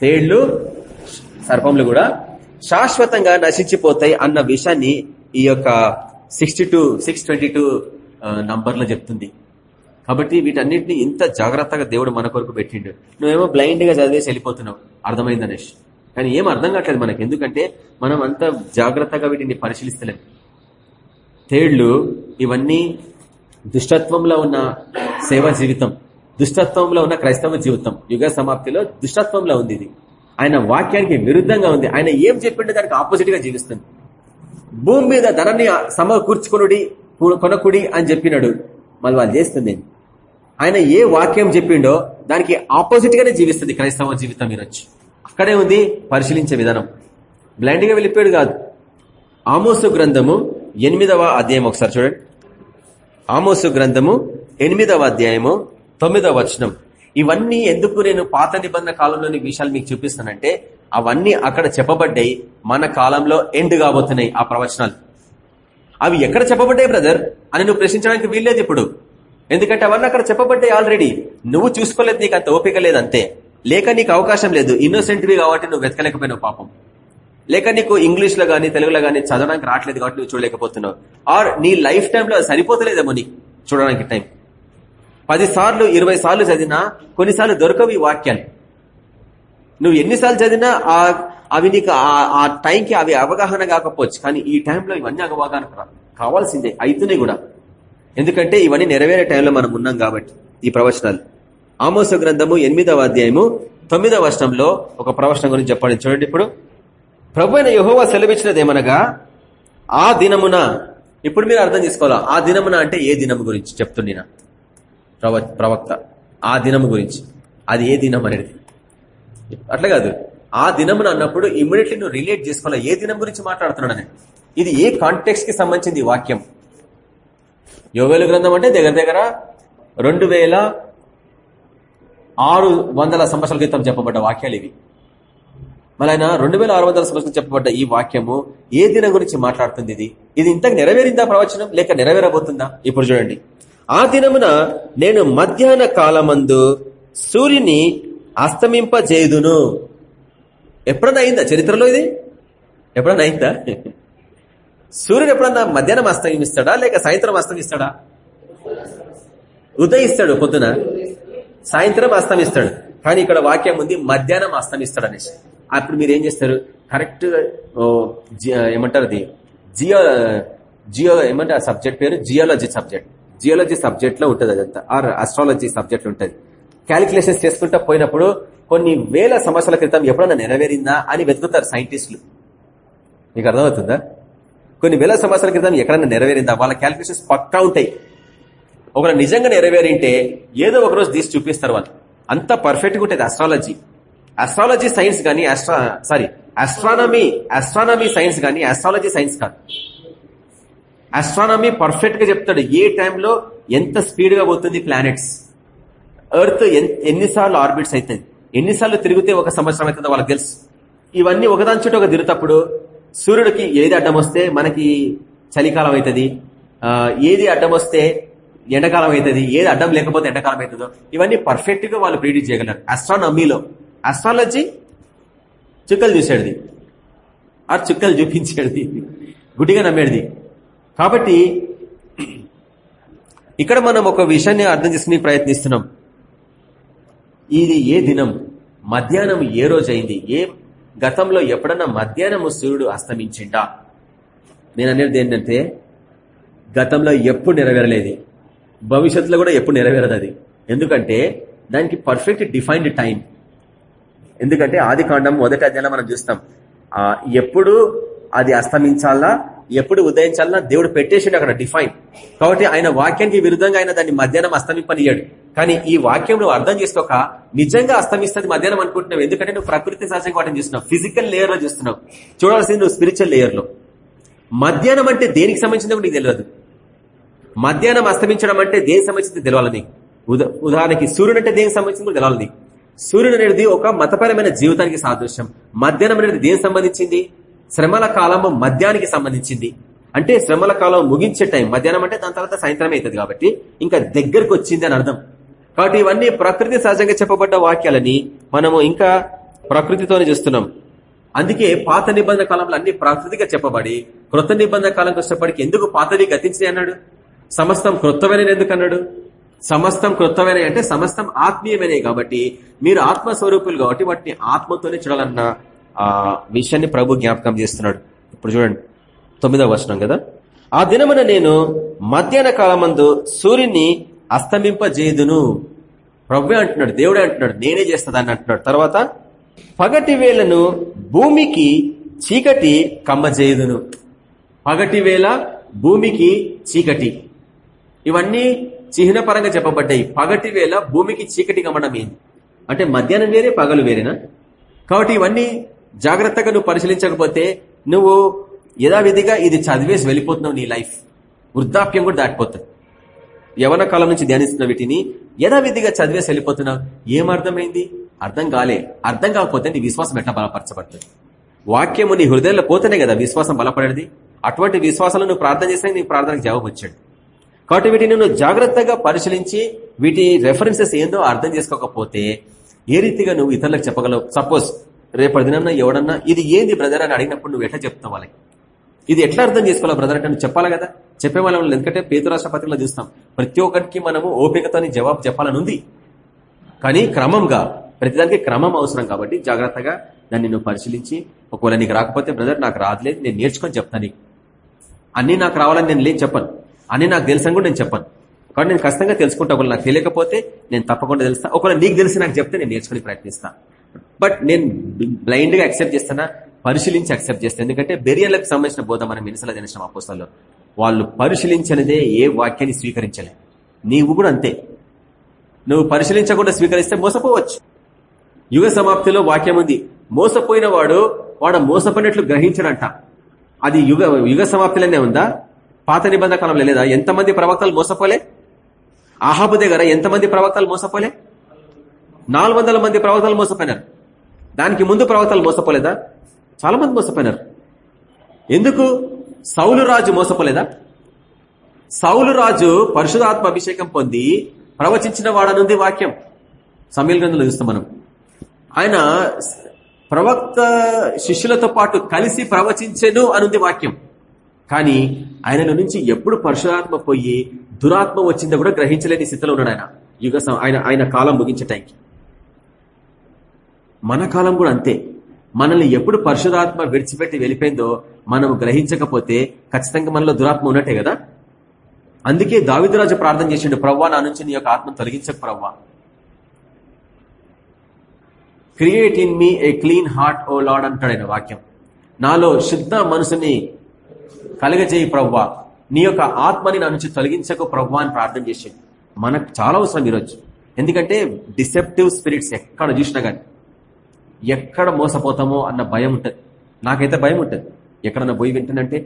Speaker 2: తేళ్ళు సర్పంలు కూడా శాశ్వతంగా నశించిపోతాయి అన్న విషయాన్ని ఈ యొక్క sixty two six twenty two నంబర్లో చెప్తుంది. కాబట్టి వీటన్నిటిని ఇంత జాగ్రత్తగా దేవుడు మన కొరకు పెట్టిండు. నువ్వేమో బ్లైండ్గా చదివేసి వెళ్ళిపోతున్నావు. అర్థమైంది అనేష్ కానీ ఏం అర్థం కావట్లేదు మనకి. ఎందుకంటే మనం అంత జాగ్రత్తగా వీటిని పరిశీలిస్తలేం. తేళ్ళు ఇవన్నీ దుష్టత్వంలో ఉన్న సేవా జీవితం. దుష్టత్వంలో ఉన్న క్రైస్తవ జీవితం. యుగ సమాప్తిలో దుష్టత్వంలో ఉంది ఇది. ఆయన వాక్యానికి విరుద్ధంగా ఉంది. ఆయన ఏం చెప్పిండే దానికి ఆపోజిట్గా జీవిస్తుంది. భూమి మీద ధనాన్ని సమకూర్చుకునుడి కొనకుడి అని చెప్పినాడు. మళ్ళీ వాళ్ళు చేస్తుంది ఆయన ఏ వాక్యం చెప్పిండో దానికి ఆపోజిట్ గానే జీవిస్తుంది క్రైస్తవ జీవితం ఈరోజు. అక్కడే ఉంది పరిశీలించే విధానం. బ్లైండ్గా వెళ్ళిపోయాడు కాదు. ఆమోసు గ్రంథము ఎనిమిదవ అధ్యాయం ఒకసారి చూడండి. ఆమోసు గ్రంథము ఎనిమిదవ అధ్యాయము తొమ్మిదవ వచనం. ఇవన్నీ ఎందుకు నేను పాత నిబంధన కాలంలోని విషయాలు మీకు చూపిస్తానంటే అవన్నీ అక్కడ చెప్పబడ్డాయి మన కాలంలో ఎండ్ కాబోతున్నాయి ఆ ప్రవచనాలు. అవి ఎక్కడ చెప్పబడ్డాయి బ్రదర్? అని నువ్వు ప్రశ్నించడానికి వీల్లేదు ఇప్పుడు. ఎందుకంటే అవన్నీ అక్కడ చెప్పబడ్డాయి ఆల్రెడీ నువ్వు చూసుకోలేదు నీకు అంత ఓపిక లేదు అంతే లేక నీకు అవకాశం లేదు. ఇన్నోసెంట్వి కాబట్టి నువ్వు వెతకలేకపోయినావు పాపం. లేక నీకు ఇంగ్లీష్లో గానీ తెలుగులో గానీ చదవడానికి రావట్లేదు కాబట్టి నువ్వు చూడలేకపోతున్నావు. ఆర్ నీ లైఫ్ టైంలో సరిపోతలేదేమో నీకు చూడడానికి టైం పది సార్లు ఇరవై సార్లు చదివినా కొన్నిసార్లు దొరకవు ఈ వాక్యాలు. నువ్వు ఎన్నిసార్లు చదివినా ఆ అవి నీకు ఆ- టైంకి అవి అవగాహన కాకపోవచ్చు. కానీ ఈ టైంలో ఇవన్నీ అవగాహన కావాల్సిందే అవుతున్నాయి కూడా. ఎందుకంటే ఇవన్నీ నెరవేరే టైంలో మనం ఉన్నాం కాబట్టి ఈ ప్రవచనాలు. ఆమోస గ్రంథము ఎనిమిదవ అధ్యాయము తొమ్మిదవ వర్షంలో ఒక ప్రవచనం గురించి చెప్పండి. చూడండి ఇప్పుడు. ప్రభు అయిన యహోవా సెలవిచ్చినదేమనగా ఆ దినమున ఇప్పుడు మీరు అర్థం చేసుకోవాలా? ఆ దినమున అంటే ఏ దినము గురించి చెప్తుండినా ప్రవ ప్రవక్త. ఆ దినము గురించి. అది ఏ దినం అనేది? అట్లా కాదు. ఆ దినమున అన్నప్పుడు ఇమ్మీడియట్లీ నువ్వు రిలేట్ చేసుకోవాలా? ఏ దినం గురించి మాట్లాడుతున్నాడని ఇది ఏ కాంటెక్స్కి సంబంధించింది ఈ వాక్యం? యోవేలు గ్రంథం అంటే దగ్గర దగ్గర రెండు వేల ఆరు వందల సంవత్సరాల క్రితం చెప్పబడ్డ వాక్యాలు ఇవి. మళ్ళీ ఆయన రెండు వేల ఆరు వందల సంవత్సరం చెప్పబడ్డ ఈ వాక్యము ఏ దినం గురించి మాట్లాడుతుంది ఇది? ఇది ఇంతకు నెరవేరిందా ప్రవచనం? లేక నెరవేరబోతుందా? ఇప్పుడు చూడండి. ఆ దినమున నేను మధ్యాహ్న కాలమందు సూర్యుని అస్తమింపజేయుదును. ఎప్పుడన్నా అయిందా? చరిత్రలో ఇది? ఎప్పుడన్నా అయిందా? సూర్యుడు ఎప్పుడన్నా మధ్యాహ్నం అస్తమిస్తాడా లేక సాయంత్రం అస్తమిస్తాడా ఉదయిస్తాడు పొద్దున. సాయంత్రం అస్తమిస్తాడు కానీ ఇక్కడ వాక్యం ఉంది మధ్యాహ్నం అస్తమిస్తాడు అనేసి. అప్పుడు మీరు ఏం చేస్తారు? కరెక్ట్ ఏమంటారు అది? జియో జియో ఏమంటారు ఆ సబ్జెక్ట్ పేరు? Geology subject. జియాలజీ సబ్జెక్ట్లో ఉంటుంది అదంతా. ఆర్ అస్ట్రాలజీ సబ్జెక్ట్ ఉంటుంది. క్యాలిక్యులేషన్స్ చేసుకుంటా పోయినప్పుడు కొన్ని వేల సంవత్సరాల క్రితం ఎప్పుడన్నా నెరవేరిందా అని వెతుకుతారు సైంటిస్టులు. మీకు అర్థమవుతుందా? కొన్ని వేల సంవత్సరాల క్రితం ఎక్కడన్నా నెరవేరిందా? వాళ్ళ క్యాలిక్యులేషన్స్ పక్కా ఉంటాయి. ఒకరు నిజంగా నెరవేరింటే ఏదో ఒక రోజు తీసి చూపిస్తారు వాళ్ళు. అంత పర్ఫెక్ట్గా ఉంటుంది అస్ట్రాలజీ అస్ట్రాలజీ సైన్స్ కానీ astro sorry astronomy astronomy science కానీ అస్ట్రాలజీ సైన్స్ కాదు. అస్ట్రానమీ పర్ఫెక్ట్గా చెప్తాడు. ఏ టైంలో ఎంత స్పీడ్గా పోతుంది ప్లానెట్స్ ఎర్త్ ఎన్నిసార్లు ఆర్బిట్స్ అవుతుంది ఎన్నిసార్లు తిరిగితే ఒక సంవత్సరం అవుతుందో వాళ్ళకి తెలుసు. ఇవన్నీ ఒకదాని చుట్టూ ఒక తిరుగుతప్పుడు సూర్యుడికి ఏది అడ్డం వస్తే మనకి చలికాలం అవుతుంది. ఏది అడ్డం వస్తే ఎండాకాలం అవుతుంది. ఏది అడ్డం లేకపోతే ఎండాకాలం అవుతుందో ఇవన్నీ పర్ఫెక్ట్గా వాళ్ళు ప్రీడిక్ట్ చేయగలరు. అస్ట్రానమీలో అస్ట్రాలజీ చుక్కలు చూసాడుది ఆ చుక్కలు చూపించాడుది గుడ్డిగా నమ్మేది కాబట్టి ఇక్కడ మనం ఒక విషయాన్ని అర్థం చేసుకుని ప్రయత్నిస్తున్నాం. ఇది ఏ దినం? మధ్యాహ్నం ఏ రోజు అయింది? ఏ గతంలో ఎప్పుడన్నా మధ్యాహ్నము సూర్యుడు అస్తమించిండా? నేను అనేది ఏంటంటే గతంలో ఎప్పుడు నెరవేరలేదు. భవిష్యత్తులో కూడా ఎప్పుడు నెరవేరదు అది. ఎందుకంటే దానికి పర్ఫెక్ట్ డిఫైన్డ్ టైం ఎందుకంటే ఆది కాండం మొదటి అధ్యాయంలో మనం చూస్తాం. ఎప్పుడు అది అస్తమించాలా ఎప్పుడు ఉదయించాలా దేవుడు పెట్టేసిండు అక్కడ డిఫైన్ కాబట్టి ఆయన వాక్యానికి విరుద్ధంగా ఆయన దాన్ని మధ్యాహ్నం అస్తమింపనియాడు. కానీ ఈ వాక్యం నువ్వు అర్థం చేసుకోక నిజంగా అస్తమిస్తుంది మధ్యాహ్నం అనుకుంటున్నావు. ఎందుకంటే నువ్వు ప్రకృతి సహజంగా వాటిని చూస్తున్నావు. ఫిజికల్ లేయర్లో చూస్తున్నావు. చూడాల్సింది నువ్వు స్పిరిచువల్ లేయర్లో. మధ్యాహ్నం అంటే దేనికి సంబంధించిందో నీకు తెలియదు. మధ్యాహ్నం అస్తమించడం అంటే దేనికి సంబంధించింది తెలవాలని నీకు. ఉదా ఉదాహరణకి సూర్యుడు అంటే దేనికి సంబంధించింది కూడా నీకు. సూర్యుడు అనేది ఒక మతపరమైన జీవితానికి సాదృశ్యం. మధ్యాహ్నం అనేది దేనికి సంబంధించింది? శ్రమల కాలము మధ్యానికి సంబంధించింది. అంటే శ్రమల కాలం ముగించే టైం. మధ్యాహ్నం అంటే దాని తర్వాత సాయంత్రం అవుతుంది కాబట్టి ఇంకా దగ్గరకు వచ్చింది అని అర్థం. కాబట్టి ఇవన్నీ ప్రకృతి సహజంగా చెప్పబడ్డ వాక్యాలని మనము ఇంకా ప్రకృతితోనే చూస్తున్నాం. అందుకే పాత నిబంధన కాలంలో అన్ని ప్రకృతిగా చెప్పబడి కృత నిబంధన కాలంకి వచ్చేప్పటికి ఎందుకు పాతవి గతించి అన్నాడు? సమస్తం క్రొత్తమైన ఎందుకు అన్నాడు? సమస్తం కృతమైన అంటే సమస్తం ఆత్మీయమైనవి కాబట్టి మీరు ఆత్మస్వరూపులు కాబట్టి వాటిని ఆత్మతోనే చూడాలన్న ఆ విషయాన్ని ప్రభు జ్ఞాపకం చేస్తున్నాడు. ఇప్పుడు చూడండి తొమ్మిదవ వచనం కదా? ఆ దినమున నేను మధ్యాహ్న కాలమందు సూర్యుని అస్తమింపజేదును ప్రభు అంటున్నాడు దేవుడే అంటున్నాడు నేనే చేస్తాదాన్ని అంటున్నాడు. తర్వాత పగటి వేళను భూమికి చీకటి కమ్మజేయుదును. పగటి వేళ భూమికి చీకటి. ఇవన్నీ చిహ్నపరంగా చెప్పబడ్డాయి. పగటి వేళ భూమికి చీకటి కమ్మడం ఏంది? అంటే మధ్యాహ్నం వేరే పగలు వేరేనా? కాబట్టి ఇవన్నీ జాగ్రత్తగా నువ్వు పరిశీలించకపోతే నువ్వు యథావిధిగా ఇది చదివేసి వెళ్ళిపోతున్నావు నీ లైఫ్. వృద్ధాప్యం కూడా దాటిపోతుంది. యవన కాలం నుంచి ధ్యానిస్తున్న వీటిని యథావిధిగా చదివేసి వెళ్ళిపోతున్నా ఏమర్థమైంది? అర్థం కాలే. అర్థం కాకపోతే నీ విశ్వాసం ఎట్లా బలపరచబడుతుంది? వాక్యము నీ హృదయంలో పోతేనే కదా విశ్వాసం బలపడేది? అటువంటి విశ్వాసాలను నువ్వు ప్రార్థన చేస్తే నీ ప్రార్థనకు జవాబు వచ్చాడు కాబట్టి వీటిని నువ్వు జాగ్రత్తగా పరిశీలించి వీటి రెఫరెన్సెస్ ఏందో అర్థం చేసుకోకపోతే ఏ రీతిగా నువ్వు ఇతరులకు చెప్పగలవు? సపోజ్ రేపటి దినన్నా ఎవడన్నా ఇది ఏంది బ్రదర్ అని అడిగినప్పుడు నువ్వు ఎట్లా చెప్తావు వాళ్ళకి? ఇది ఎట్లా అర్థం చేసుకోవాలా బ్రదర్ అంటే చెప్పాలి కదా? చెప్పే వాళ్ళం ఎందుకంటే పేరు రాష్ట్ర పత్రికలో చూస్తాం. ప్రతి ఒక్కరికి మనము ఓపికతోని జవాబు చెప్పాలని ఉంది. కానీ క్రమంగా ప్రతిదానికి క్రమం అవసరం కాబట్టి జాగ్రత్తగా దాన్ని నువ్వు పరిశీలించి ఒకవేళ నీకు రాకపోతే బ్రదర్ నాకు రాదులేదు నేను నేర్చుకొని చెప్తాను అన్నీ అన్ని నాకు రావాలని నేను లేదు చెప్పను. అన్ని నాకు తెలుసని కూడా నేను చెప్పను. కాబట్టి నేను ఖచ్చితంగా తెలుసుకుంటా ఒకవేళ నాకు తెలియకపోతే నేను తప్పకుండా తెలుస్తా. ఒకవేళ నీకు తెలిసి నాకు చెప్తే నేను నేర్చుకుని ప్రయత్నిస్తా. బట్ నేను బ్లైండ్గా అక్సెప్ట్ చేస్తానా పరిశీలించి అక్సెప్ట్ చేస్తే. ఎందుకంటే బెరియర్లకు సంబంధించిన బోధ మనం మినిసల దిన అపోస్తల్లో. వాళ్ళు పరిశీలించనిదే ఏ వాక్యాన్ని స్వీకరించలే. నీవు కూడా అంతే. నువ్వు పరిశీలించకుండా స్వీకరిస్తే మోసపోవచ్చు. యుగ సమాప్తిలో వాక్యం ఉంది. మోసపోయిన వాడు వాడు మోసపోయినట్లు గ్రహించడంట. అది యుగ యుగ సమాప్తిలోనే ఉందా? పాత నిబంధన కాలంలో లేదా? ఎంతమంది ప్రవక్తలు మోసపోలే? ఆహాబు దగ్గర ఎంతమంది ప్రవక్తలు మోసపోలే? నాలుగు వందల మంది ప్రవక్తలు మోసపోయినారు. దానికి ముందు ప్రవక్తలు మోసపోలేదా? చాలా మంది మోసపోయినారు. ఎందుకు? సౌలు రాజు మోసపోలేదా? సౌలు రాజు పరిశుధాత్మ అభిషేకం పొంది ప్రవచించిన వాడనుంది వాక్యం. సమీల గ్రంథంలో చూస్తాం మనం. ఆయన ప్రవక్త శిష్యులతో పాటు కలిసి ప్రవచించెను అనుంది వాక్యం. కానీ ఆయన నుంచి ఎప్పుడు పరశురాత్మ పోయి దురాత్మ వచ్చిందో కూడా గ్రహించలేని స్థితిలో ఉన్నాడు ఆయన. యుగ ఆయన ఆయన కాలం ముగించటానికి. మన కాలం కూడా అంతే. మనల్ని ఎప్పుడు పరిశుధాత్మ విడిచిపెట్టి వెళ్ళిపోయిందో మనం గ్రహించకపోతే ఖచ్చితంగా మనలో దురాత్మ ఉన్నట్టే కదా? అందుకే దావిదరాజు ప్రార్థన చేసిండు ప్రవ్వా నా నుంచి నీ యొక్క ఆత్మ తొలగించక ప్రవ్వా. Create in me a clean heart O Lord అంటాడు ఆయన వాక్యం. నాలో శుద్ధ మనసుని కలగజేయి ప్రవ్వా. నీ యొక్క ఆత్మని నా నుంచి తొలగించకు ప్రవ్వా అని ప్రార్థన చేసిండు. మనకు చాలా అవసరం ఈరోజు. ఎందుకంటే డిసెప్టివ్ స్పిరిట్స్ ఎక్కడ చూసినా కానీ ఎక్కడ మోసపోతామో అన్న భయం ఉంటుంది. నాకైతే భయం ఉంటుంది. ఎక్కడన్నా పోయి వింటానంటే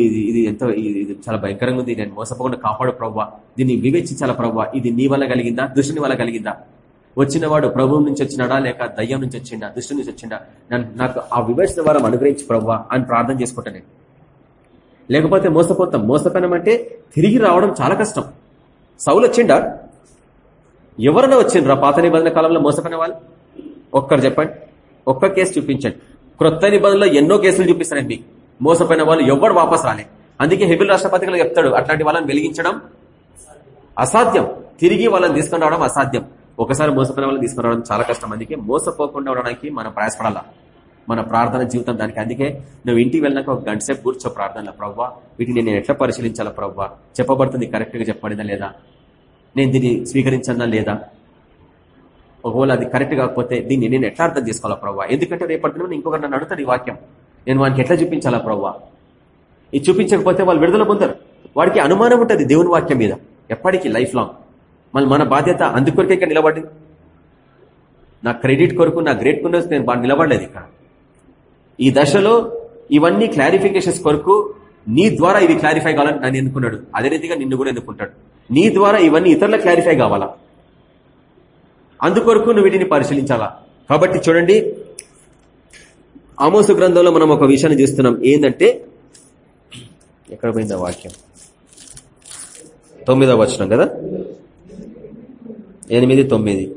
Speaker 2: ఇది ఇది ఎంతో ఇది చాలా భయంకరంగా ఉంది. నేను మోసపోకుండా కాపాడు ప్రవ్వా. దీన్ని వివేచించాల ప్రవ్వా? ఇది నీ వల్ల కలిగిందా? దుష్టుని వల్ల కలిగిందా? వచ్చినవాడు ప్రభువు నుంచి వచ్చినాడా? లేక దయ్యం నుంచి వచ్చిండా? దుష్టు నుంచి వచ్చిండా? నన్ను నాకు ఆ వివేచన వారం అనుగ్రహించి ప్రవ్వా అని ప్రార్థన చేసుకుంటా నేను. లేకపోతే మోసపోతాం. మోసపోయినామంటే తిరిగి రావడం చాలా కష్టం. సౌలు వచ్చిండా? ఎవరైనా వచ్చిండ్రా? పాత నిబంధన కాలంలో మోసపోయిన వాళ్ళు? ఒక్కరు చెప్పండి. ఒక్క కేసు చూపించండి. క్రొత్త నిబంధనలో ఎన్నో కేసులు చూపిస్తారండి. మీకు మోసపోయిన వాళ్ళు ఎవరు వాపస్ రాలే. అందుకే హెబిల్ రాష్ట్రపతిలో చెప్తాడు అట్లాంటి వాళ్ళని వెలిగించడం అసాధ్యం. తిరిగి వాళ్ళని తీసుకుని రావడం అసాధ్యం. ఒకసారి మోసపోయిన వాళ్ళని తీసుకుని రావడం చాలా కష్టం. అందుకే మోసపోకుండా ఉండడానికి మనం ప్రయాసపడాలా? మన ప్రార్థన జీవితం దానికి. అందుకే నువ్వు ఇంటికి వెళ్ళినాక ఒక గంట సేపు కూర్చో ప్రార్థనలో ప్రవ్వా. వీటిని నేను ఎట్లా పరిశీలించాలా ప్రవ్వా? చెప్పబడుతుంది కరెక్ట్గా చెప్పబడిందా లేదా? నేను దీన్ని స్వీకరించన్నా లేదా? ఒకవేళ అది కరెక్ట్ కాకపోతే దీన్ని నేను ఎట్లా అర్థం చేసుకోవాలా ప్రవ్వా? ఎందుకంటే రేపటి నుండి ఇంకొకటి నన్ను అడుగుతాడు ఈ వాక్యం. నేను వానికి ఎట్లా చూపించాలా ప్రవ్వా? ఇది చూపించకపోతే వాళ్ళు విడుదల పొందరు. వాడికి అనుమానం ఉంటుంది దేవుని వాక్యం మీద. ఎప్పటికీ లైఫ్ లాంగ్ మళ్ళీ మన బాధ్యత అందుకొరకే ఇక్కడ నిలబడింది. నా క్రెడిట్ కొరకు నా గ్రేట్ కొరకు నేను బాగా నిలబడలేదు ఇక్కడ. ఈ దశలో ఇవన్నీ క్లారిఫికేషన్స్ కొరకు నీ ద్వారా ఇవి క్లారిఫై కావాలని నన్ను ఎన్నుకున్నాడు. అదే రీతిగా నిన్ను కూడా ఎన్నుకుంటాడు. నీ ద్వారా ఇవన్నీ ఇతరులకు క్లారిఫై కావాలా? అందుకొరకు నువ్వు వీటిని పరిశీలించాలా? కాబట్టి చూడండి ఆమోసు గ్రంథంలో మనం ఒక విషయాన్ని చూస్తున్నాం. ఏంటంటే ఎక్కడ పోయిందా వాక్యం? తొమ్మిదవ వచనం కదా? ఎనిమిది తొమ్మిది.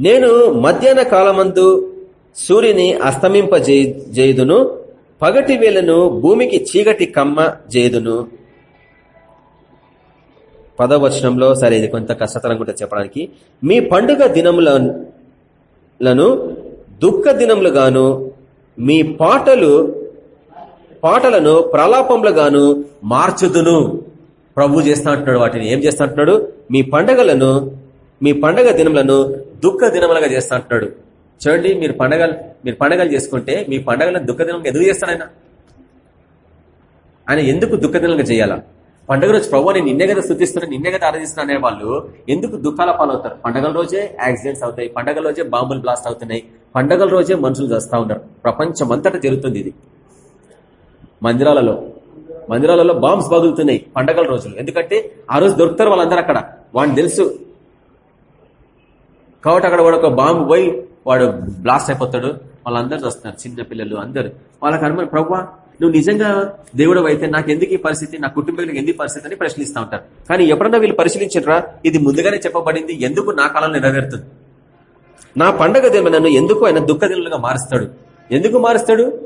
Speaker 2: నేను మధ్యాహ్న కాలమందు సూర్యుని అస్తమింపజేయుదును పగటి వేలను భూమికి చీకటి కమ్మ చేయుదును. పదవచనంలో సరే ఇది కొంత కష్టతరంగా ఉంటుంది చెప్పడానికి మీ పండుగ దినములను దుఃఖ దినములుగాను మీ పాటలు పాటలను ప్రలాపములుగాను మార్చుదును. ప్రభు చేస్తా అంటున్నాడు వాటిని. ఏం చేస్తా అంటున్నాడు? మీ పండగలను మీ పండగ దినములను దుఃఖ దినములుగా చేస్తా అంటున్నాడు. చూడండి మీరు పండగలు మీరు పండగలు చేసుకుంటే మీ పండగలను దుఃఖ దినంగా ఎందుకు చేస్తాడు ఆయన? ఆయన ఎందుకు దుఃఖ దినంగా చేయాలా? పండుగ రోజు ప్రభు నేను నిన్నే కదా స్థుతిస్తున్నా నిన్నే కదా ఆరాధిస్తున్నా అనే వాళ్ళు ఎందుకు దుఃఖాల పాలవుతారు? పండగల రోజే యాక్సిడెంట్స్ అవుతాయి పండగల రోజే బాంబులు బ్లాస్ట్ అవుతున్నాయి పండగల రోజే మనుషులు చేస్తూ ఉన్నారు. ప్రపంచం అంతటా జరుగుతుంది ఇది. మందిరాలలో మందిరాలలో బాంబ్స్ పగులుతున్నాయి పండగల రోజులు. ఎందుకంటే ఆ రోజు దొరుకుతారు వాళ్ళందరూ అక్కడ. వాడిని తెలుసు. కాబట్టి అక్కడ వాడు ఒక బాంబు పోయి వాడు బ్లాస్ట్ అయిపోతాడు. వాళ్ళందరూ వస్తున్నారు చిన్న పిల్లలు అందరు. వాళ్ళకి అనుమానం ప్రభావ నువ్వు నిజంగా దేవుడు అయితే నాకు ఎందుకు ఈ పరిస్థితి? నా కుటుంబీకులకు ఎందుకు పరిస్థితి అని ప్రశ్నిస్తూ ఉంటారు. కానీ ఎప్పుడన్నా వీళ్ళు పరిశీలించరా ఇది ముందుగానే చెప్పబడింది. ఎందుకు నా కాలం నెరవేరుతుంది? నా పండగ దిన నన్ను ఎందుకు ఆయన దుఃఖదినులుగా మారుస్తాడు? ఎందుకు మారుస్తాడు?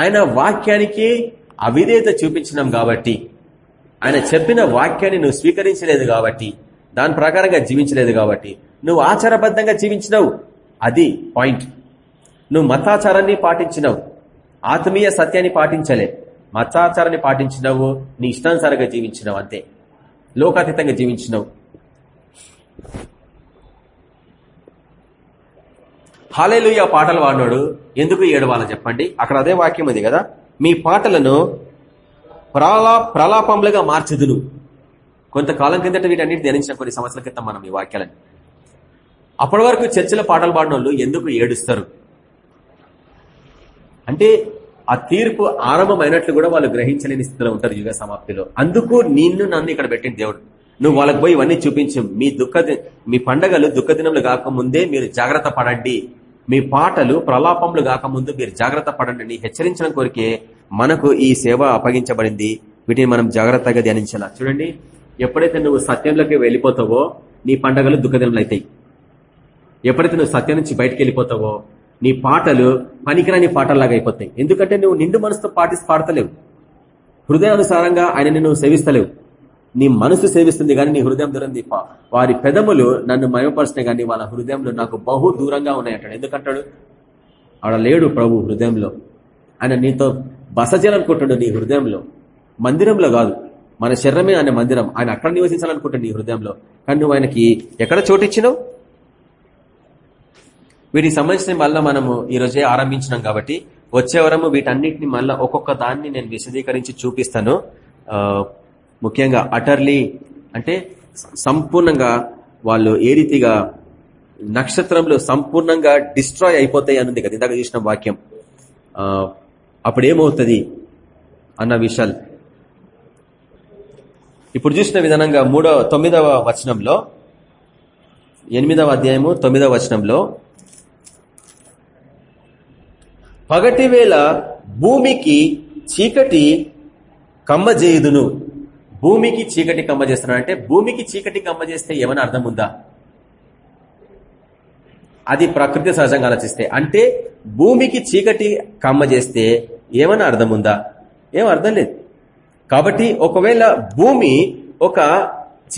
Speaker 2: ఆయన వాక్యానికి అవిధేత చూపించినాం కాబట్టి ఆయన చెప్పిన వాక్యాన్ని నువ్వు స్వీకరించలేదు కాబట్టి దాని ప్రకారంగా జీవించలేదు కాబట్టి నువ్వు ఆచారబద్ధంగా జీవించినావు. అది పాయింట్. నువ్వు మతాచారాన్ని పాటించినావు. ఆత్మీయ సత్యాన్ని పాటించలే. మతాచారాన్ని పాటించినావు నీ ఇష్టానుసారంగా జీవించినవు అంతే. లోకాతీతంగా జీవించినావు. హాలేలుయ పాటలు వాడినాడు ఎందుకు ఏడవాలో చెప్పండి? అక్కడ అదే వాక్యం ఉంది కదా? మీ పాటలను ప్రలా ప్రలాపములుగా మార్చదును. కొంతకాలం కిందట వీటన్నిటి ధ్యానించిన కొన్ని సంవత్సరాల క్రితం మనం ఈ వాక్యాలని. అప్పటి వరకు చర్చల పాటలు పాడిన ఎందుకు ఏడుస్తారు? అంటే ఆ తీర్పు ఆరంభమైనట్లు కూడా వాళ్ళు గ్రహించలేని స్థితిలో ఉంటారు యుగ సమాప్తిలో. అందుకు నిన్ను నన్ను ఇక్కడ పెట్టింది దేవుడు. నువ్వు వాళ్ళకి పోయి ఇవన్నీ చూపించు. మీ దుఃఖ మీ పండగలు దుఃఖ దినములు కాకముందే మీరు జాగ్రత్త పడండి. మీ పాటలు ప్రలాపములు కాకముందు మీరు జాగ్రత్త పడండి. హెచ్చరించడం కోరికే మనకు ఈ సేవ అప్పగించబడింది. వీటిని మనం జాగ్రత్తగా ధ్యానించాలా? చూడండి. ఎప్పుడైతే నువ్వు సత్యంలోకి వెళ్ళిపోతావో నీ పండగలు దుఃఖదినములు అవుతాయి. ఎప్పుడైతే నువ్వు సత్యం నుంచి బయటకు వెళ్ళిపోతావో నీ పాటలు పనికిరాని పాటల్లాగా అయిపోతాయి. ఎందుకంటే నువ్వు నిండు మనసుతో పాటి పాడతలేవు. హృదయానుసారంగా ఆయన నువ్వు సేవిస్తలేవు. నీ మనసు సేవిస్తుంది కానీ నీ హృదయం దూరం వారి పెదములు నన్ను మయపరిచినాయి కానీ వాళ్ళ హృదయంలో నాకు బహు దూరంగా ఉన్నాయంటాడు. ఎందుకంటాడు? ఆడ లేడు ప్రభు హృదయంలో. ఆయన నీతో బస చేయాలనుకుంటాడు నీ హృదయంలో. మందిరంలో కాదు. మన శరీరమే ఆయన మందిరం. ఆయన అక్కడ నివసించాలనుకుంటాడు నీ హృదయంలో. కానీ నువ్వు ఆయనకి ఎక్కడ చోటిచ్చినావు? వీటికి సంబంధించిన మళ్ళీ మనము ఈ రోజే ఆరంభించినాం కాబట్టి వచ్చే వరము వీటన్నిటిని మళ్ళీ ఒక్కొక్క దాన్ని నేను విశదీకరించి చూపిస్తాను. ముఖ్యంగా అటర్లీ అంటే సంపూర్ణంగా వాళ్ళు ఏ రీతిగా నక్షత్రంలో సంపూర్ణంగా డిస్ట్రాయ్ అయిపోతాయి అన్నది కదా ఇందాక చూసిన వాక్యం. అప్పుడు ఏమవుతుంది అన్న విషయాలు. ఇప్పుడు చూసిన విధానంగా మూడవ తొమ్మిదవ వచనంలో ఎనిమిదవ అధ్యాయము తొమ్మిదవ వచనంలో పగటి వేళ భూమికి చీకటి కమ్మజేయుదును. భూమికి చీకటి కమ్మజేస్తున్నాడు. అంటే భూమికి చీకటి కమ్మ చేస్తే ఏమైనా అర్థం ఉందా? అది ప్రకృతి సహజంగా ఆలోచిస్తే. అంటే భూమికి చీకటి కమ్మ చేస్తే ఏమైనా అర్థం ఉందా? ఏం అర్థం లేదు. కాబట్టి ఒకవేళ భూమి ఒక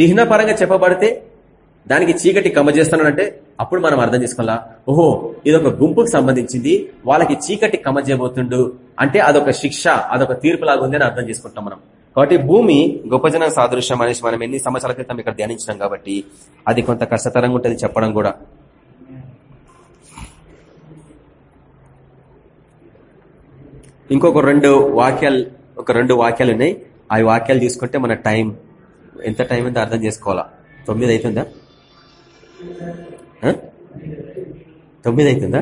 Speaker 2: చిహ్నపరంగా చెప్పబడితే దానికి చీకటి కమ్మ చేస్తున్నాడంటే అప్పుడు మనం అర్థం చేసుకోవాలా ఓహో ఇది ఒక గుంపుకు సంబంధించింది వాళ్ళకి చీకటి కమ్మజేయబోతుండు అంటే అదొక శిక్ష అదొక తీర్పు లాగుంది అని అర్థం చేసుకుంటాం మనం. కాబట్టి భూమి గొప్ప జన సాదృశ్యం అనేసి మనం ఎన్ని సంవత్సరాల క్రితం ఇక్కడ ధ్యానించినాం కాబట్టి అది కొంత కష్టతరంగా ఉంటుంది చెప్పడం కూడా. ఇంకొక రెండు వాక్యాలు ఒక రెండు వాక్యాలు ఉన్నాయి. ఆ వాక్యాలు తీసుకుంటే మన టైం ఎంత టైం ఉందో అర్థం చేసుకోవాలా? తొమ్మిది అవుతుందా తొమ్మిది అవుతుందా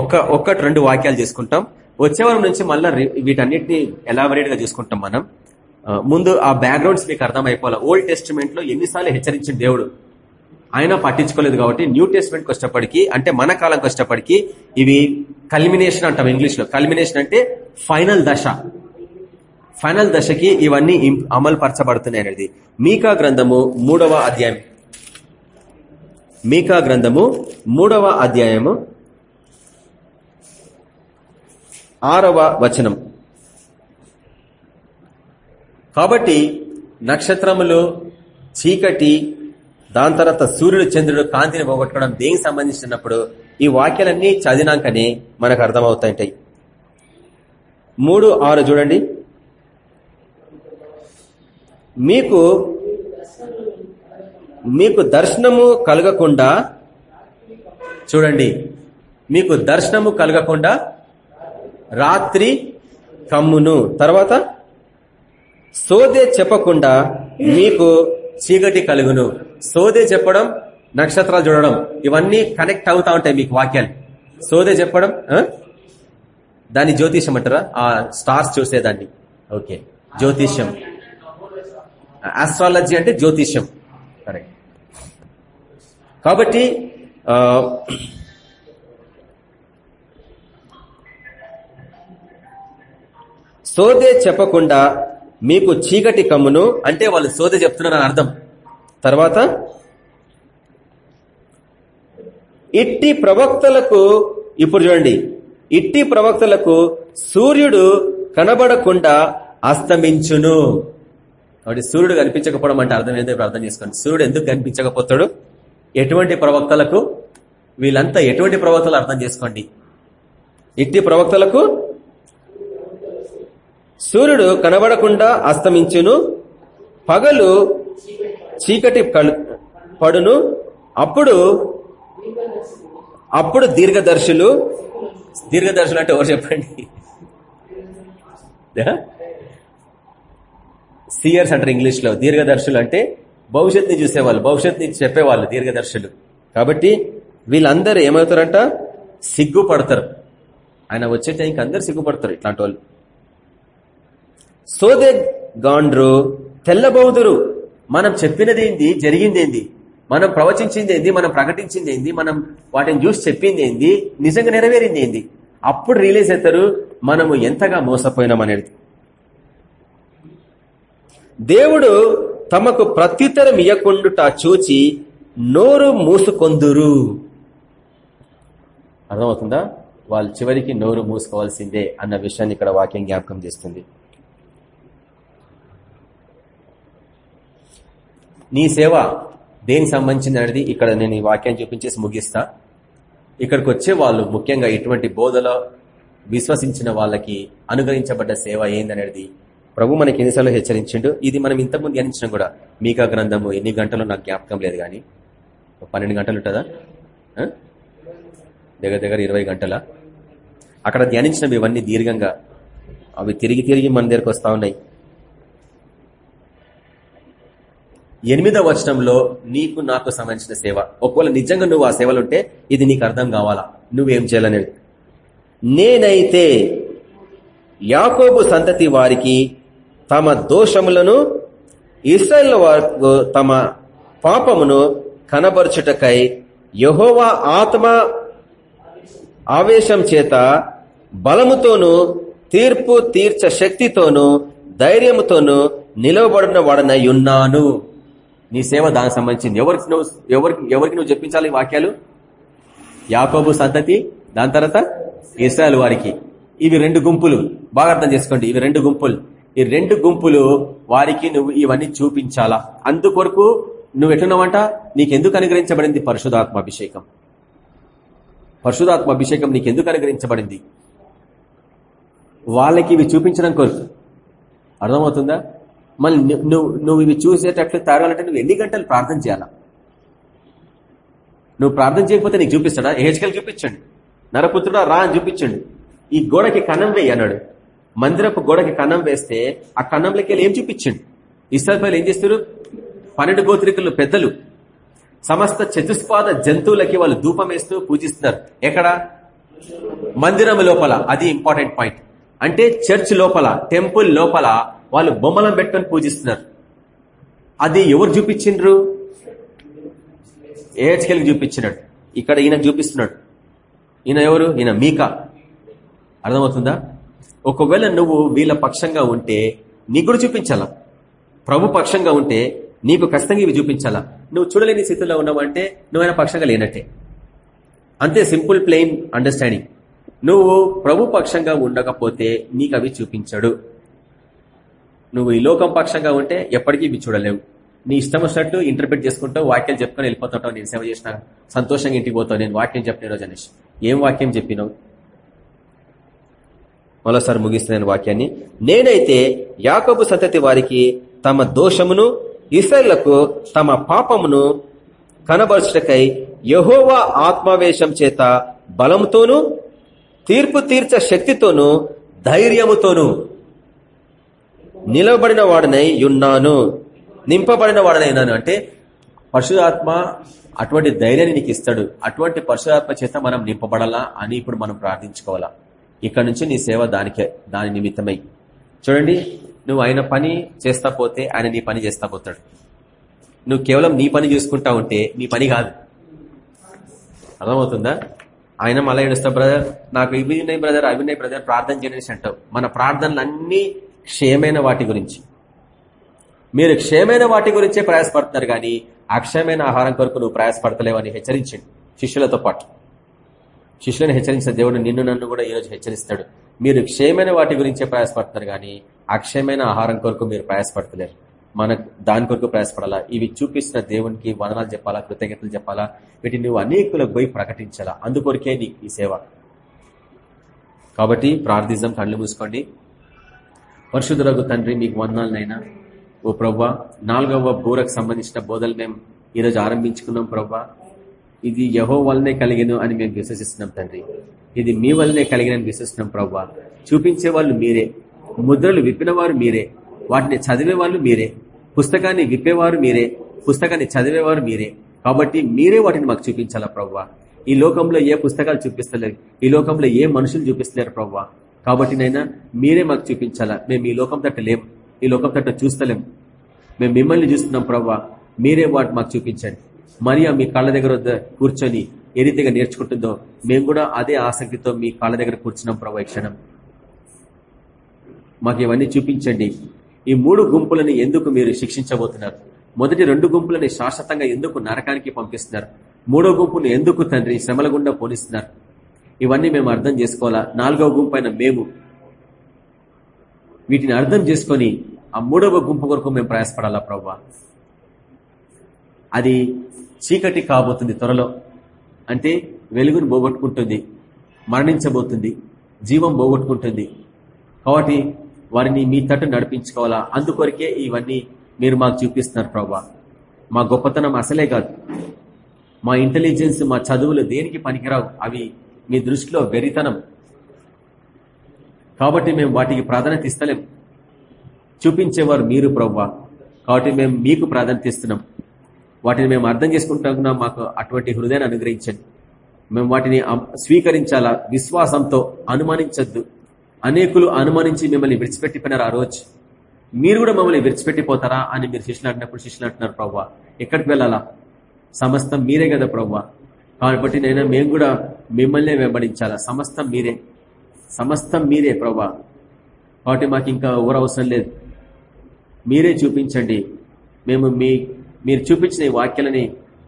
Speaker 2: ఒక్క ఒక్కటి రెండు వాక్యాలు చేసుకుంటాం. వచ్చేవారం నుంచి మళ్ళీ వీటన్నిటిని ఎలాబరేట్గా చూసుకుంటాం మనం. ముందు ఆ బ్యాక్గ్రౌండ్స్ మీకు అర్థమైపోవాలి. ఓల్డ్ టెస్టిమెంట్లో ఎన్నిసార్లు హెచ్చరించిన దేవుడు? ఆయన పట్టించుకోలేదు కాబట్టి న్యూ టెస్ట్మెంట్ కష్టపడికి అంటే మన కాలంకి వచ్చేటప్పటికి ఇవి కల్మినేషన్ అంటాం ఇంగ్లీష్లో కల్మినేషన్ అంటే ఫైనల్ దశ. ఫైనల్ దశకి ఇవన్నీ అమలు పరచబడుతున్నాయి అనేది. మీకా గ్రంథము మూడవ అధ్యాయం. మీకా గ్రంథము మూడవ అధ్యాయము ఆరవ వచనం. కాబట్టి నక్షత్రములు చీకటి దాని తర్వాత సూర్యుడు చంద్రుడు కాంతిని పోగొట్టుకోవడం దేనికి సంబంధించినప్పుడు ఈ వాక్యాలన్నీ చదివినాకనే మనకు అర్థమవుతాయి మూడు ఆరు చూడండి. మీకు మీకు దర్శనము కలగకుండా చూడండి మీకు దర్శనము కలగకుండా రాత్రి కమ్మును. తర్వాత సోదే చెప్పకుండా మీకు చీకటి కలుగును. సోదే చెప్పడం నక్షత్రాలు చూడడం ఇవన్నీ కనెక్ట్ అవుతా ఉంటాయి మీకు వాక్యాలు. సోదే చెప్పడం దాన్ని జ్యోతిష్యం అంటారా? ఆ స్టార్స్ చూసేదాన్ని. ఓకే. జ్యోతిష్యం. ఆస్ట్రాలజీ అంటే జ్యోతిష్యం. కరెక్ట్. కాబట్టి సోదే చెప్పకుండా మీకు చీకటి కమ్మును అంటే వాళ్ళు సోదే చెప్తున్నారని అర్థం. తర్వాత ఇట్టి ప్రవక్తలకు ఇప్పుడు చూడండి ఇట్టి ప్రవక్తలకు సూర్యుడు కనబడకుండా అస్తమించును. కాబట్టి సూర్యుడు కనిపించకపోవడం అంటే అర్థం ఏంటో అర్థం చేసుకోండి. సూర్యుడు ఎందుకు కనిపించకపోతాడు? ఎటువంటి ప్రవక్తలకు వీళ్ళంతా ఎటువంటి ప్రవక్తలు అర్థం చేసుకోండి? ఇట్టి ప్రవక్తలకు? సూర్యుడు కనబడకుండా అస్తమించును పగలు చీకటి పడును అప్పుడు అప్పుడు దీర్ఘదర్శులు దీర్ఘదర్శులు అంటే ఎవరు చెప్పండి? సియర్స్ అంటారు ఇంగ్లీష్లో దీర్ఘదర్శులు అంటే భవిష్యత్తుని చూసేవాళ్ళు భవిష్యత్తుని చెప్పేవాళ్ళు దీర్ఘదర్శులు. కాబట్టి వీళ్ళందరూ ఏమవుతారంట? సిగ్గుపడతారు. ఆయన వచ్చే టైంకి అందరు సిగ్గుపడతారు ఇట్లాంటి వాళ్ళు. సోదే గాండ్రు తెల్లబౌదురు మనం చెప్పినది ఏంది జరిగింది ఏంది మనం ప్రవచించింది ఏంది మనం ప్రకటించింది ఏంది మనం వాటిని చూసి చెప్పింది ఏంది నిజంగా నెరవేరింది ఏంది అప్పుడు రిలీజ్ అవుతారు మనము ఎంతగా మోసపోయినాం అనేది. దేవుడు తమకు ప్రత్యుత్తరం ఇయ్యకుండుట చూచి నోరు మూసుకొందురు. అర్థమవుతుందా? వాళ్ళు చివరికి నోరు మూసుకోవాల్సిందే అన్న విషయాన్ని ఇక్కడ వాక్యం జ్ఞాపకం చేస్తుంది. నీ సేవ దేనికి సంబంధించినది ఇక్కడ నేను ఈ వాక్యాన్ని చూపించేసి ముగిస్తా. ఇక్కడికి వచ్చే వాళ్ళు ముఖ్యంగా ఇటువంటి బోధలో విశ్వసించిన వాళ్ళకి అనుగ్రహించబడ్డ సేవ ఏందనేది ప్రభు మనకి ఎన్నిసార్లు హెచ్చరించిండు? ఇది మనం ఇంతకుముందు ధ్యానించినా కూడా. మీకా గ్రంథము ఎన్ని గంటలు నాకు జ్ఞాపకం లేదు కానీ. పన్నెండు గంటలు ఉంటుందా? దగ్గర దగ్గర ఇరవై గంటల? అక్కడ ధ్యానించినవి ఇవన్నీ దీర్ఘంగా. అవి తిరిగి తిరిగి మన దగ్గరకు వస్తా ఉన్నాయి. ఎనిమిదవ వచనంలో నీకు నాకు సంబంధించిన సేవ. ఒకవేళ నిజంగా నువ్వు ఆ సేవలు ఉంటే ఇది నీకు అర్థం కావాలా? నువ్వేం చేయాలనేది? నేనైతే యాకోబు సంతతి వారికి తమ దోషములను ఇస్రాయల్ వారు తమ పాపమును కనబరుచుటకై యహోవా ఆత్మ ఆవేశం చేత బలముతోను తీర్పు తీర్చ శక్తితోను ధైర్యముతోను నిలవబడిన వాడనై ఉన్నాను. నీ సేవ దానికి సంబంధించింది. ఎవరికి నువ్వు ఎవరికి ఎవరికి నువ్వు చెప్పించాలి వాక్యాలు? యాకోబు సంతతి దాని తర్వాత ఇస్రాయల్ వారికి. ఇవి రెండు గుంపులు. బాగా అర్థం చేసుకోండి. ఇవి రెండు గుంపులు. ఈ రెండు గుంపులు వారికి నువ్వు ఇవన్నీ చూపించాలా? అందుకొరకు నువ్వు ఎట్లున్నావంట నీకెందుకు అనుగ్రహించబడింది పరిశుధాత్మ అభిషేకం? పరిశుధాత్మ అభిషేకం నీకు ఎందుకు అనుగ్రహించబడింది? వాళ్ళకి ఇవి చూపించడం కొరకు. అర్థమవుతుందా? మళ్ళీ నువ్వు నువ్వు ఇవి చూసేటట్లు తయారాలంటే నువ్వు ఎన్ని గంటలు ప్రార్థన చేయాలా? నువ్వు ప్రార్థన చేయకపోతే నీకు చూపిస్తాడా? హెచ్కల్ చూపించండి. నరపుత్రుడా రా అని చూపించండి. ఈ గోడకి కన్నం వేయి అన్నాడు. మందిరపు గోడకి కన్నం వేస్తే ఆ కన్నంలోకి వెళ్ళి ఏం చూపించండి? ఇస్రాయల్ ఏం చేస్తారు పన్నెండు గోత్రికులు పెద్దలు. సమస్త చతుష్పాద జంతువులకి వాళ్ళు ధూపం వేస్తూ పూజిస్తున్నారు. ఎక్కడ? మందిరం లోపల. అది ఇంపార్టెంట్ పాయింట్. అంటే చర్చ్ లోపల టెంపుల్ లోపల వాళ్ళు బొమ్మలను పెట్టుకొని పూజిస్తున్నారు. అది ఎవరు చూపించిండ్రు? ఏహెచ్కెల్కి చూపించినాడు ఇక్కడ ఈయన చూపిస్తున్నాడు. ఈయన ఎవరు? ఈయన మీకా. అర్థమవుతుందా? ఒకవేళ నువ్వు వీళ్ళ పక్షంగా ఉంటే నీకు కూడా చూపించాలా? ప్రభు పక్షంగా ఉంటే నీకు ఖచ్చితంగా ఇవి చూపించాలా? నువ్వు చూడలేని స్థితిలో ఉన్నావంటే నువ్వైనా పక్షంగా లేనట్టే. అంతే సింపుల్ ప్లెయిన్ అండర్స్టాండింగ్ నువ్వు ప్రభు పక్షంగా ఉండకపోతే నీకు అవి చూపించడు. నువ్వు ఈ లోకం పక్షంగా ఉంటే ఎప్పటికీ ఇవి చూడలేవు. నీ ఇష్టం వచ్చినట్టు ఇంటర్ప్రిట్ చేసుకుంటూ వాక్యాలు చెప్పుకొని వెళ్ళిపోతుంటావు నేను సేవ చేసిన సంతోషంగా ఇంటికి పోతావు నేను వాక్యం చెప్పిన రోజు అనేసి. ఏం వాక్యం చెప్పినావు? మరోసారి ముగిస్తున్నాను వాక్యాన్ని. నేనైతే యాకబు సంతతి వారికి తమ దోషమును ఇసర్లకు తమ పాపమును కనబరుచుటకై యహోవా ఆత్మావేశం చేత బలంతోనూ తీర్పు తీర్చ శక్తితోనూ ధైర్యముతోనూ నిలబడిన వాడనై ఉన్నాను. నింపబడిన వాడనై ఉన్నాను. అంటే పరశురాత్మ అటువంటి ధైర్యాన్ని నీకు ఇస్తాడు. అటువంటి పరశురాత్మ చేత మనం నింపబడాలా అని ఇప్పుడు మనం ప్రార్థించుకోవాలా? ఇక్కడ నుంచి నీ సేవ దానికే దాని నిమిత్తమై. చూడండి నువ్వు ఆయన పని చేస్తా పోతే ఆయన నీ పని చేస్తా పోతాడు. నువ్వు కేవలం నీ పని చూసుకుంటా ఉంటే నీ పని కాదు. అర్థమవుతుందా? ఆయన మళ్ళీ ఏడుస్తావు బ్రదర్ నాకు ఇవి ఉన్నాయి బ్రదర్ అవి ఉన్నాయి బ్రదర్ ప్రార్థన చేయనేసి అంటావు. మన ప్రార్థనలు అన్ని క్షేమైన వాటి గురించి. మీరు క్షేమైన వాటి గురించే ప్రయాసపడుతున్నారు కానీ అక్షయమైన ఆహారం కొరకు నువ్వు ప్రయాసపడతలేవని హెచ్చరించండి. శిష్యులతో పాటు. శిష్యులను హెచ్చరించిన దేవుడు నిన్ను నన్ను కూడా ఈ రోజు హెచ్చరిస్తాడు. మీరు క్షయమైన వాటి గురించే ప్రయాసపడుతున్నారు కానీ అక్షయమైన ఆహారం కొరకు మీరు ప్రయాసపడతలేరు మనకు దాని కొరకు ప్రయాసపడాలా? ఇవి చూపిస్తున్న దేవునికి వదనాలు చెప్పాలా? కృతజ్ఞతలు చెప్పాలా? వీటిని నువ్వు అనేకులకు పోయి ప్రకటించాలా? అందుకొరకే నీ ఈ సేవ. కాబట్టి ప్రార్థిద్దాం కళ్ళు మూసుకోండి. పరిశుద్ధులకు తండ్రి మీకు వందనాలనైనా ఓ ప్రవ్వా నాలుగవ బూరకు సంబంధించిన బోధలు మేము ఈరోజు ఆరంభించుకున్నాం ప్రవ్వా. ఇది యహో వల్లనే కలిగిన అని మేము విశ్వసిస్తున్నాం తండ్రి. ఇది మీ వల్లనే కలిగిన విశ్వసిస్తున్నాం ప్రవ్వా. చూపించే వాళ్ళు మీరే. ముద్రలు విప్పినవారు మీరే. వాటిని చదివే వాళ్ళు మీరే. పుస్తకాన్ని విప్పేవారు మీరే. పుస్తకాన్ని చదివేవారు మీరే. కాబట్టి మీరే వాటిని మాకు చూపించాలా ప్రవ్వా? ఈ లోకంలో ఏ పుస్తకాలు చూపిస్తలేరు. ఈ లోకంలో ఏ మనుషులు చూపిస్తలేరు ప్రవ్వా? కాబట్టి నైనా మీరే మాకు చూపించాలా? మేము ఈ లోకం తట్టు లేం. ఈ లోకం తట్టు చూస్తలేం. మేము మిమ్మల్ని చూస్తున్నాం ప్రవ్వా. మీరే వాటి మాకు చూపించండి. మరియా మీ కాళ్ళ దగ్గర కూర్చొని ఏ రీతిగా నేర్చుకుంటుందో మేము కూడా అదే ఆసక్తితో మీ కాళ్ళ దగ్గర కూర్చున్నాం ప్రభా క్షణం. మాకు ఇవన్నీ చూపించండి. ఈ మూడు గుంపులని ఎందుకు మీరు శిక్షించబోతున్నారు? మొదటి రెండు గుంపులని శాశ్వతంగా ఎందుకు నరకానికి పంపిస్తున్నారు? మూడో గుంపును ఎందుకు తండ్రి శ్రమల గుండా పోలిస్తున్నారు ఇవన్నీ మేము అర్థం చేసుకోవాలా? నాలుగవ గుంపు అయిన మేము వీటిని అర్థం చేసుకొని ఆ మూడవ గుంపు కొరకు మేము ప్రయాసపడాలా ప్రవ్వా అది చీకటి కాబోతుంది త్వరలో. అంటే వెలుగును పోగొట్టుకుంటుంది మరణించబోతుంది జీవం పోగొట్టుకుంటుంది. కాబట్టి వారిని మీ తట్టు నడిపించుకోవాలా? అందుకొరకే ఇవన్నీ మీరు మాకు చూపిస్తున్నారు ప్రభా. మా గొప్పతనం అసలే కాదు. మా ఇంటెలిజెన్స్ మా చదువులు దేనికి పనికిరావు? అవి మీ దృష్టిలో వెరితనం కాబట్టి మేము వాటికి ప్రాధాన్యత ఇస్తలేం. చూపించేవారు మీరు ప్రవ్వా కాబట్టి మేము మీకు ప్రాధాన్యత ఇస్తున్నాం. వాటిని మేము అర్థం చేసుకుంటున్నాం. మాకు అటువంటి హృదయాన్ని అనుగ్రహించండి. మేము వాటిని స్వీకరించాలా? విశ్వాసంతో అనుమానించద్దు. అనేకులు అనుమానించి మిమ్మల్ని విడిచిపెట్టిపోయినారు ఆ రోజు. మీరు కూడా మమ్మల్ని విడిచిపెట్టిపోతారా అని మీరు శిష్యులు అంటున్నప్పుడు శిష్యులు అంటున్నారు ప్రవ్వా ఎక్కడికి వెళ్ళాలా? సమస్తం మీరే కదా ప్రవ్వా. కాబట్టి నైనా మేము కూడా మిమ్మల్నే వెంబడించాలా? సమస్తం మీరే. సమస్తం మీరే ప్రవ్వా. కాబట్టి మాకు ఇంకా ఎవరు అవసరం లేదు. మీరే చూపించండి. మేము మీ మీరు చూపించిన ఈ వాక్యాలని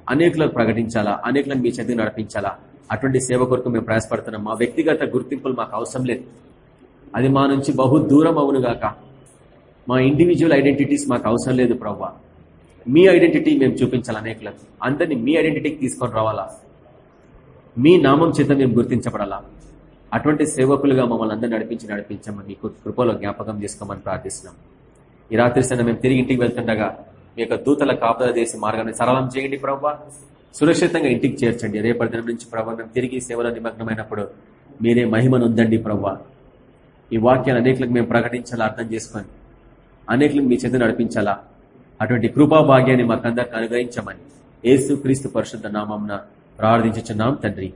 Speaker 2: అనేకులకు ప్రకటించాలా? అనేకులను మీ చెందుకు నడిపించాలా? అటువంటి సేవ కొరకు మేము ప్రయాసపడుతున్నాం. మా వ్యక్తిగత గుర్తింపులు మాకు అవసరం లేదు. అది మా నుంచి బహు దూరం అవునుగాక మా ఇండివిజువల్ ఐడెంటిటీస్ మాకు అవసరం లేదు ప్రవ్వా. మీ ఐడెంటిటీ మేము చూపించాలి అనేకులకు? అందరినీ మీ ఐడెంటిటీకి తీసుకొని రావాలా? మీ నామం చేత మేము గుర్తించబడాలా? అటువంటి సేవకులుగా మమ్మల్ని అందరూ నడిపించి నడిపించమని కృపలో జ్ఞాపకం చేసుకోమని ప్రార్థిస్తున్నాం. ఈ రాత్రి సన్న మేము తిరిగి ఇంటికి వెళ్తుండగా మీ యొక్క దూతల కాపుదల చేసి మార్గాన్ని సరళం చేయండి ప్రభావ సురక్షితంగా ఇంటికి చేర్చండి. రేపటి దినం నుంచి ప్రభావ మేము తిరిగి సేవలో నిమగ్నమైనప్పుడు మీరే మహిమను ఉందండి ప్రవ్వా ఈ వాక్యాలు అనేకులకు మేము ప్రకటించాలా అర్థం చేసుకొని అనేకులకు మీ చెంత నడిపించాలా? అటువంటి కృపా భాగ్యాన్ని మాకందరికి అనుగ్రహించమని ఏసు క్రీస్తు పరిశుద్ధ నామం ప్రార్థించున్నాం తండ్రి.